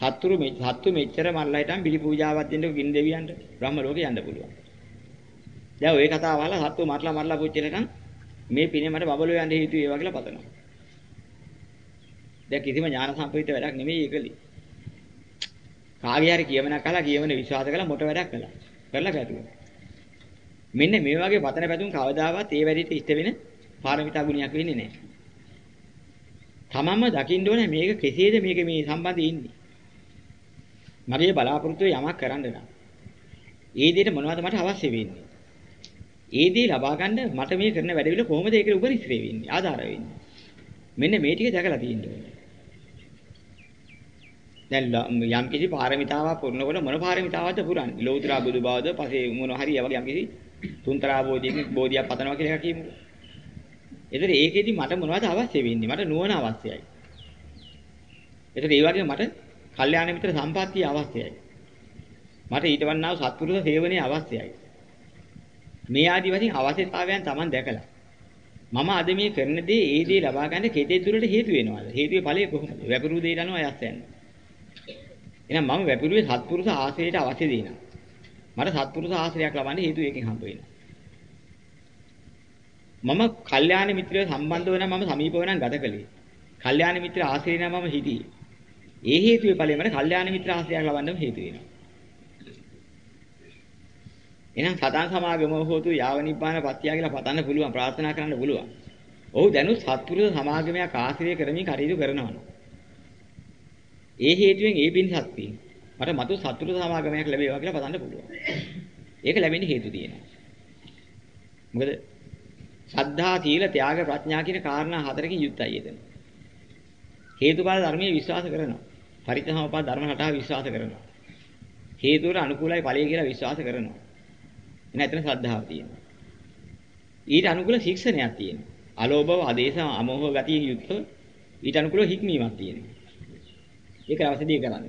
සත්තුරු මේ සත්තු මෙච්චර මල්ලා හිටන් බිලි පූජාවක් දෙන්නකො ගින් දෙවියන්ට බ්‍රහ්ම ලෝකේ යන්න පුළුවන්. දැන් ওই කතාව අහලා සත්තු මරලා මරලා පුච්චලකන් මේ පිනේ මට බබලෝ යන්න හේතු ඒවා කියලා පතනවා. දැන් කිසිම ඥාන සම්ප්‍රයුක්ත වැඩක් නෙමෙයි ඒකලි. කාගේ හරි කියමනක් අහලා කියමන විශ්වාස කළා මොට වැඩක් කළා. කරලා පැතුවා. මෙන්න මේ වගේ පතන පැතුම් කවදාවත් ඒ වැඩිට ඉෂ්ට වෙන පාරමිතා ගුණයක් වෙන්නේ නැහැ. තමන්ම දකින්න ඕනේ මේක කෙසේද මේක මේ සම්බන්ධය ඉන්නේ. මගේ බලාපොරොත්තු යමක් කරන්න නම්. ඒ දෙයට මොනවද මට අවශ්‍ය වෙන්නේ? ඒ දේ ලබා ගන්න මට මේ කරන වැඩවිල කොහොමද ඒකට උපරිශ්‍රේ වෙන්නේ? ආධාර වෙන්නේ. මෙන්න මේ ටික දැකලා තියෙන්න ඕනේ. දැන් යම් කිසි පාරමිතාවක් පුරනකොට මොන පාරමිතාවක්ද පුරන්නේ? ලෞතර බුදු බවද පස්සේ මොන හරි ඒ වගේ යම් කිසි තුන්තරා බෝධියකින් බෝධියක් පතනවා කියලා එකක් කියමුකෝ. එතකොට ඒකෙදි මට මොනවද අවශ්‍ය වෙන්නේ? මට නුවණ අවශ්‍යයි. එතකොට ඒ වගේම මට කල්යාණ මිත්‍ර සම්පත්තිය අවශ්‍යයි. මට ඊට වන්නා වූ සත්පුරුෂ සේවනයේ අවශ්‍යයි. මේ ආදි වශයෙන් අවශ්‍යතාවයන් Taman දැකලා මම අද මේ කරන දේ ඒ දේ ලබා ගන්න කෙතේ දුරට හේතු වෙනවද? හේතුවේ ඵලය කොහොමද? වැපිරු දෙයට අනුව යස් යන්නේ. එහෙනම් මම වැපිරුවේ සත්පුරුෂ ආශ්‍රයයට අවශ්‍ය දේ නා. මට සත්පුරුෂ ආශ්‍රයයක් ලබන්න හේතු එකකින් හම්බ වෙනවා. මම කල්යාණ මිත්‍රය සම්බන්ධ වෙනා මම සමීප වෙනා ගත කළේ. කල්යාණ මිත්‍ර ආශ්‍රය නම් මම හිටියේ. ඒ හේතුවේ ඵලය මට කල්යාණ මිත්‍ර ආශ්‍රයයක් ලබන්නම හේතු වෙනවා. එහෙනම් සතන් සමාගම හොතු යාව නිබ්බාන පත්‍යා කියලා පතන්න පුළුවන් ප්‍රාර්ථනා කරන්න පුළුවන්. ඔහු දැනුත් සත්පුරුෂ සමාගමයක් ආශ්‍රය කරමින් කටයුතු කරනවා. ඒ හේතුවෙන් ඒ පින් සත්පින් මට මතු සත්පුරුෂ සමාගමයක් ලැබේවා කියලා පතන්න පුළුවන්. ඒක ලැබෙන්නේ හේතු තියෙනවා. මොකද ශ්‍රද්ධා, සීල, ත්‍යාග, ප්‍රඥා කියන කාරණා හතරකින් යුක්තයි එතන. හේතුඵල ධර්මයේ විශ්වාස කරනවා. පරිත්‍යාගෝපාද ධර්ම රටාව විශ්වාස කරනවා. හේතුවට අනුකූලයි ඵලය කියලා විශ්වාස කරනවා. එන එතන ශ්‍රද්ධාව තියෙනවා. ඊට අනුකූල ශික්ෂණයක් තියෙනවා. අලෝභව, ආදේශ, අමෝහ ගතිය යුක්ත ඊට අනුකූල හික්මීමක් තියෙනවා. ඒක අවශ්‍යදී කරන්න.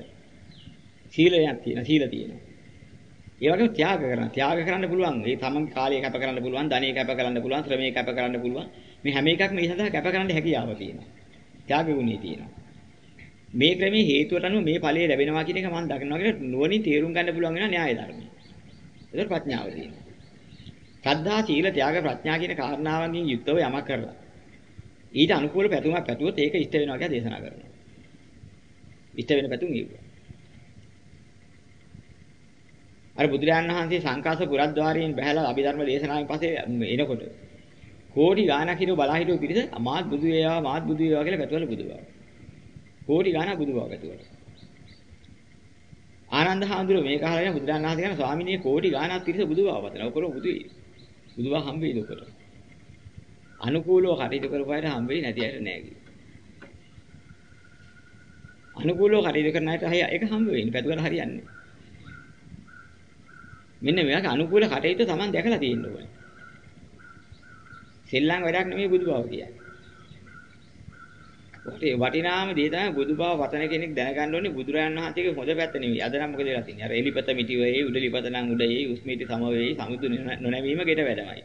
සීලයක් තියෙනවා, සීල තියෙනවා. ඒ වගේම ත්‍යාග කරනවා. ත්‍යාග කරන්න පුළුවන්. ඒ තමන්ගේ කාලය කැප කරන්න පුළුවන්, ධනෙ කැප කරන්න පුළුවන්, ශ්‍රමය කැප කරන්න පුළුවන්. මේ හැම එකක්ම මේ සඳහා කැප කරන්න හැකියාව තියෙනවා. ත්‍යාග ගුණය තියෙනවා. මේ ක්‍රමයේ හේතුවට අනුව මේ ඵලය ලැබෙනවා කියන එක මම දකිනවා කියලා නුවණින් තේරුම් ගන්න පුළුවන් වෙනවා න්‍යාය ධර්මයේ. ඒතර ප්‍රඥාව තියෙනවා. ශ්‍රද්ධා, සීල, ත්‍යාග, ප්‍රඥා කියන කාරණාවන්ගෙන් යුක්තව යමක් කරලා. ඊට අනුකූල පැතුමක් පැතුවොත් ඒක ඉෂ්ට වෙනවා කියලා දේශනා කරනවා. ඉෂ්ට වෙන පැතුම් ඒවා. අර බුදුරජාණන් වහන්සේ සංකාස පුරද්වාරයෙන් බහැලා අභිධර්ම දේශනාවෙන් පස්සේ එනකොට කෝටි ගාණක් හිටව බලා හිටව පිරිස මාත් බුදු වේවා මාත් බුදු වේවා කියලා පැතුවල බුදු බව. කෝටි ගාණක් බුදු බව පැතුවල. ආනන්ද හාමුදුරුවෝ මේක අහලා ඉන්න බුදුරජාණන් වහන්සේ කියන ස්වාමිනේ කෝටි ගාණක් පිරිස බුදු බව පතන. ඔකරෝ බුදු වේ. බුදු බව හම්බෙයිද ඔකට? අනුකූලව කටයුතු කරපු අයට හම්බෙන්නේ නැති අයට නෑ කිව්වා. අනුකූලව කටයුතු කරන අයට හය ඒක හම්බ වෙන්නේ. පැතුකට හරියන්නේ. මෙන්න මේක අනුකූල කටයුතු Taman දැකලා තියෙන්න ඕනේ. සෙල්ලම් වැඩක් නෙමෙයි බුදු බව කියන්නේ. ඔතේ වටිනාම දේ තමයි බුදු බව වතන කෙනෙක් දැනගන්න ඕනේ බුදුරයන් වහන්සේගේ හොඳ පැත්ත නෙමෙයි. අද නම් මොකද වෙලා තියෙන්නේ? අර එලිපත මිටි වෙයි, උඩලිපත නම් උඩයි, උස්මීටි සම වෙයි, සමුදු නොනැවීම ගෙට වැඩමයි.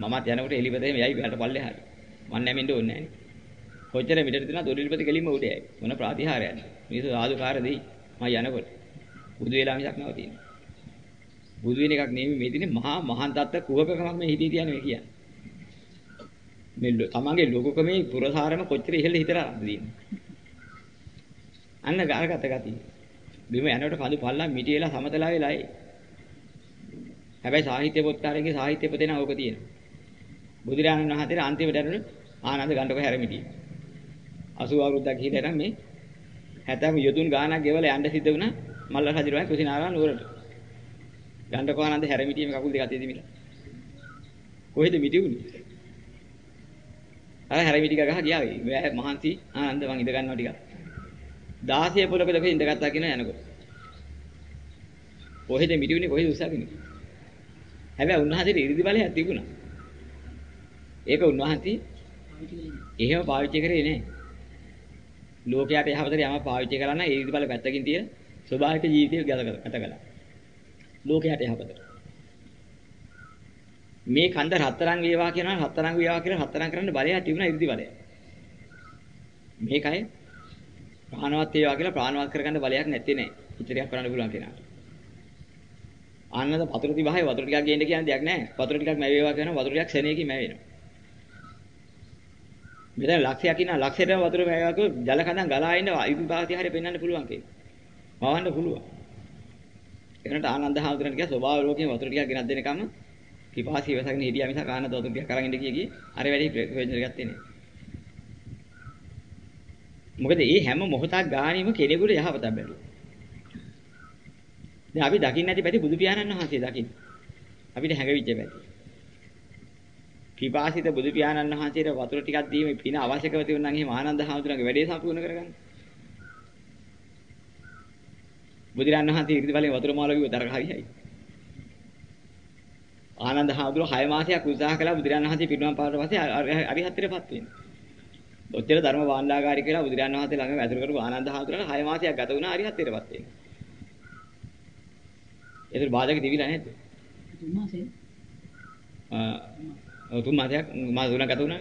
මමත් යනකොට එලිපතේ මෙයයි පිටට පල්ලෙහාට. මන් නැමෙන්න ඕනේ නැහැ නේ. කොච්චර මිටර තියෙනවද ඔලිපත කෙලින්ම උඩයයි. මොන ප්‍රතිහාරයක්ද? මිනිස්සු ආදුකාර දෙයි. මම යනකොට. බුදු වෙලා මිසක් නවතින්නේ. බුදු වෙන එකක් නෙමෙයි මේ තියෙන්නේ මහා මහාන් තත්ත කුහකකමක් මේ හිතේ තියන්නේ කියන්නේ. මේ තමන්ගේ ලෝකකමේ පුරසාරම කොච්චර ඉහළ හිතලා තියෙන්නේ. අන්න ගාරගත ගතිය. බිම යනකොට කඳු පල්ලා මිටියලා සමතලා වෙලා ඒ. හැබැයි සාහිත්‍ය පොත්කාරයේ සාහිත්‍ය පොතේ නම් ඕක තියෙනවා. බුදුරජාණන් වහන්සේට අන්තිමට අරුණ ආනන්ද ගණ්ඩක හැරමිටිය. 80 අවුරුද්දක් ගිහිල්ලා නම් මේ 70 යොදුන් ගානක් ගෙවලා යන්න සිද්ධ වුණා මල්ල රජුරවයි කුසිනාරා නුවරට. ගණ්ඩක ආනන්ද හැරමිටියේ කකුල් දෙක අතේ දෙමිලා. කොහෙද මිටි උනේ? අර හැරමිටි ගහ ගියා වෙයි. මේ මහන්සි ආනන්ද මං ඉඳ ගන්නවා ටිකක්. 16 පොලක දෙක ඉඳගත්තා කියන යනකොට. කොහෙද මිටි උනේ කොහෙද උසාවිනේ? හැබැයි උන්වහන්සේට ඉරිදි බලයක් තිබුණා. ඒක උන්වහන්සේ එහෙම පාවිච්චි කරේ නෑ. ලෝකයට යහපතට යම පාවිච්චි කරන්න ඉරිදි බල පැත්තකින් තියෙන ස්වභාවික ජීවිතය ගත කළා. ලෝකයට යහපතට. මේ කන්ද රත්තරන් වේවා කියනවා රත්තරන් වේවා කියලා රත්තරන් කරන්න බලයක් තිබුණා ඉරිදි බලය. මේකයි ප්‍රාණවත් වේවා කියලා ප්‍රාණවත් කරගන්න බලයක් නැත්තේ නෑ. ඉතිරියක් කරන්න පුළුවන් කෙනාට. ආන්නද වතුර තිබහයි වතුර ටිකක් ගේන්න කියන දෙයක් නෑ. වතුර ටිකක් මැවේවා කියනවා වතුර ටිකක් ශරණයකින් මැවෙනවා. මෙතන ලක්ෂයක් ඉන්න ලක්ෂයට වතුර මැවේවා කිව්ව ජල කඳන් ගලා ඉන්න ඉදි භාගය හරිය පෙන්වන්න පුළුවන් කියලා. මවන්න පුළුවන්. එනට ආනන්ද හාමුදුරන් කිය ස්වභාව ලෝකයේ වතුර ටිකක් ගෙනත් දෙනකම් පිපාසී ඉවසගෙන හිටියා මිසක් ආනන්ද වතුර ටිකක් අරන් ඉන්න කිය කී අර වැඩි ප්‍රයෝජන ගත්තේ නෑ. මොකද මේ හැම මොහොතක් ගානෙම කෙනෙකුට යහපතක් බැලුවා. දැන් අපි දකින්න නැති පැති බුදු පියාණන් වහන්සේ දකින්න. අපිට හැඟවිච්ච පැති. පිපාසිත බුදු පියාණන් වහන්සේට වතුර ටිකක් දීමේ පින අවශ්‍යකව තියුණා නම් එහෙම ආනන්ද හාමුදුරන්ගේ වැඩේ සම්පූර්ණ කරගන්න. බුදුරන් වහන්සේ ඉරිදි බලෙන් වතුර මාළු කිව්ව තරක හරියයි. ආනන්ද හාමුදුර 6 මාසයක් උත්සාහ කළා බුදුරන් වහන්සේ පිරිනමන පාරට පස්සේ අරිහත්ත්වයටපත් වෙන්න. ඔච්චර ධර්ම වාණ්ඩාකාරී කියලා බුදුරන් වහන්සේ ළඟ ඇතුළු කරපු ආනන්ද හාමුදුරට 6 මාසයක් ගත වුණා අරිහත්ත්වයටපත් වෙන්න. ඒතර බාධක තිබිලා නැද්ද? තුන් මාසේ. ආ තුන් මාසයක් මාස තුනක් ගත වුණා.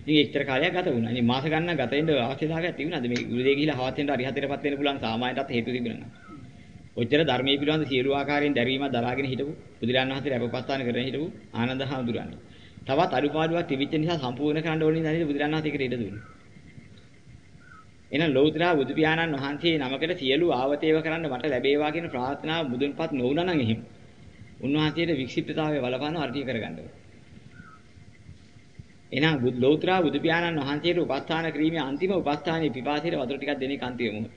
ඉතින් එච්චර කාලයක් ගත වුණා. ඉතින් මාස ගණනක් ගත වෙන්න අවශ්‍යතාවයක් තිබුණාද මේ ගුරුදේ ගිහිලා හවත් වෙනට අරිහතටපත් වෙන්න පුළුවන් සාමාන්‍යටත් හේතු තිබුණා. ඔච්චර ධර්මයේ පිළිබඳ සියලු ආකාරයෙන් දැරීමක් දරාගෙන හිටපු බුදුරජාණන් වහන්සේ රැපපස්ථාන කරගෙන හිටපු ආනන්ද හාමුදුරන්. තවත් අනුපාඩුවක් තිබිච්ච නිසා සම්පූර්ණ කරන්න ඕනේ නේද බුදුරජාණන් වහන්සේ ඒකට ඉඩ දුන්නේ. එහෙනම් ලෞතර බුදු පියාණන් වහන්සේ නමකට සියලු ආවතේව කරන්න මට ලැබේවා කියන ප්‍රාර්ථනාව මුදුන්පත් නොවුණා නම් එහෙම. උන්වහන්සේට වික්ෂිප්තතාවය බලපාන අර්ථය කරගන්න ඕනේ. එහෙනම් බුදු ලෞතර බුදු පියාණන් වහන්සේට උපස්ථාන කිරීමේ අන්තිම උපස්ථානයේ පිපාසයට වතුර ටිකක් දෙන එක අන්තිම මොහොත.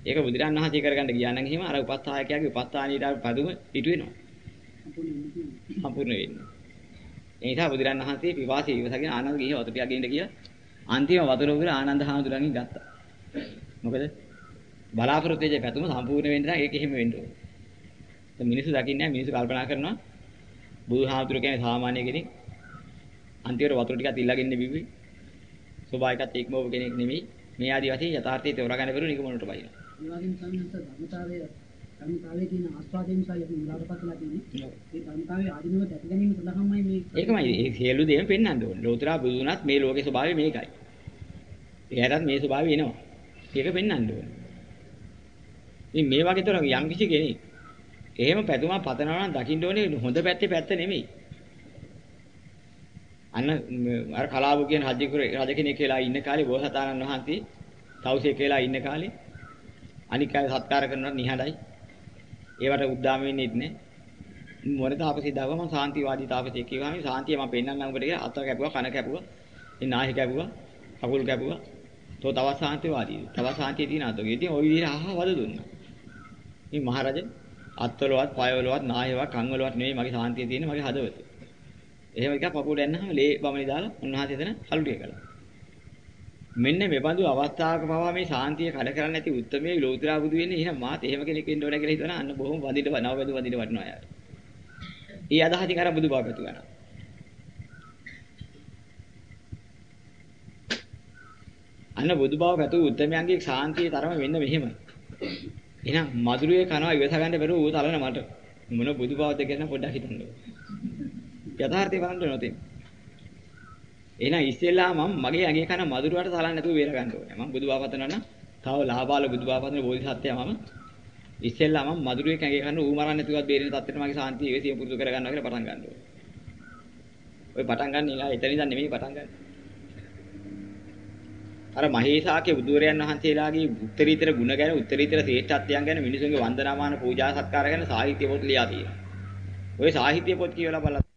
ඒක බුදුරන් වහන්සේ කරගන්න ගියා නම් එහෙම අර උපස්ථායකයාගේ උපස්ථානීයට පදුම පිටු වෙනවා. සම්පූර්ණ වෙන්නේ. ඒ නිසා බුදුරන් වහන්සේ පිපාසය ඉවසගෙන ආනන්ද ගිහින් වතුර ටිකක් ගෙන්න කියලා අන්තිම වතුර උගල ආනන්ද හාමුදුරන්ගෙන් ගත්තා. මොකද බලාපොරොත්තු වෙච්ච පැතුම සම්පූර්ණ වෙන්න නම් ඒක එහෙම වෙන්න ඕනේ. දැන් මිනිස්සු දකින්නේ නැහැ මිනිස්සු කල්පනා කරනවා බුදුහාමුදුර කියන්නේ සාමාන්‍ය කෙනෙක්. අන්තිමට වතුර ටිකක් ඉල්ලගෙන බිව්වේ. ස්වභාවිකත් එක්මෝව කෙනෙක් නෙමෙයි. මේ ආදි වශයෙන් යථාර්ථය තෝරා ගන්න බැරුව නිකමනට බයිනවා. ඒ වගේම සම්මත ධර්මතාවයේ ධර්මතාවයේ තියෙන ආස්වාදයෙන් නිසා අපි මුලාටපත් වෙලා තියෙන්නේ. ඒ ධර්මතාවයේ ආධිනව දැක ගැනීම සඳහාමයි මේ ඒකමයි ඒ සියලු දේම පෙන්වන්න ඕනේ. ලෝතර බුදුනත් මේ ලෝකේ ස්වභාවය මේකයි. එයාටත් මේ ස්වභාවය එනවා. ඒක පෙන්වන්න ඕනේ. ඉතින් මේ වගේ තොර යම් කිසි කෙනෙක් එහෙම පැතුමක් පතනවා නම් දකින්න ඕනේ හොඳ පැත්තේ පැත්ත නෙමෙයි. අන්න අර කලාව කියන රජ රජ කෙනෙක් කියලා ඉන්න කාලේ බෝසතාණන් වහන්සේ තවුසේ කියලා ඉන්න කාලේ අනික් අය සත්කාර කරනවා නිහඬයි. ඒවට උද්දාම වෙන්නේ නැහැ. මොන තාපසී දාව මම සාන්තිවාදී තාපසී කියවම සාන්තිය මම පෙන්නන්නම් ඔබට කියලා අත කැපුවා කන කැපුවා. ඉතින් නාහි කැපුවා. කකුල් කැපුවා. තෝ තව සාන්තිවාදී. තව සාන්තිය තියෙන අතෝ. ඉතින් ওই විදිහට අහහ වද දුන්නා. මේ මහරජා අත්වලවත් පයවලවත් නායවත් කන්වලවත් නෙවෙයි මගේ සාන්තිය තියෙන්නේ මගේ හදවතේ. එහෙම එකක් පපුවට යනහම ලේ බමනි දාලා උන්වහන්සේ එතන කලුටිය කළා. මෙන්න මේ බඳු අවස්ථාවක පවා මේ ශාන්තිය කඩ කරන්නේ නැති උත්තරමේ ලෝතුරා බුදු වෙන්නේ එහෙනම් මාත් එහෙම කෙනෙක් වෙන්න ඕන කියලා හිතනවා අන්න බොහොම වඳින්න නව බඳු වඳින්න වටනවා යාර. ඊ අදහසින් අර බුදු බව පැතු ගන්නවා. අන්න බුදු බව පැතු උත්තරමයන්ගේ ශාන්තියේ තරම වෙන්න මෙහෙමයි. එහෙනම් මధుරයේ කනවා ඉවස ගන්න බැරුව ඌ තලන මට මොන බුදු බවද කියලා පොඩ්ඩක් හිතන්න. යථාර්ථය බලන්න නොතේ. එහෙනම් ඉස්සෙල්ලා මම මගේ ඇඟේ කන මధుරවට සලන්නේ නැතුව බේර ගන්න ඕනේ. මම බුදුආපතනවා නම් තව ලාභාල බුදුආපතන බෝධිසත්වයා මම ඉස්සෙල්ලා මම මధుරයේ ඇඟේ කන ඌ මරන්නේ නැතුවත් බේරෙන තත්ත්වෙට මගේ සාන්තිය ඉවසිය පුරුදු කර ගන්නවා කියලා පටන් ගන්න ඕනේ. ඔය පටන් ගන්න ඉලා එතන ඉඳන් නෙමෙයි පටන් ගන්න. අර මහේසාගේ බුදුරයන් වහන්සේලාගේ උත්තරීතර ගුණ ගැන උත්තරීතර ශ්‍රේෂ්ඨත්වයන් ගැන මිනිසුන්ගේ වන්දනාමාන පූජා සත්කාර ගැන සාහිත්‍ය පොත් ලියා තියෙනවා. ওই සාහිත්‍ය පොත් කියවලා බලන්න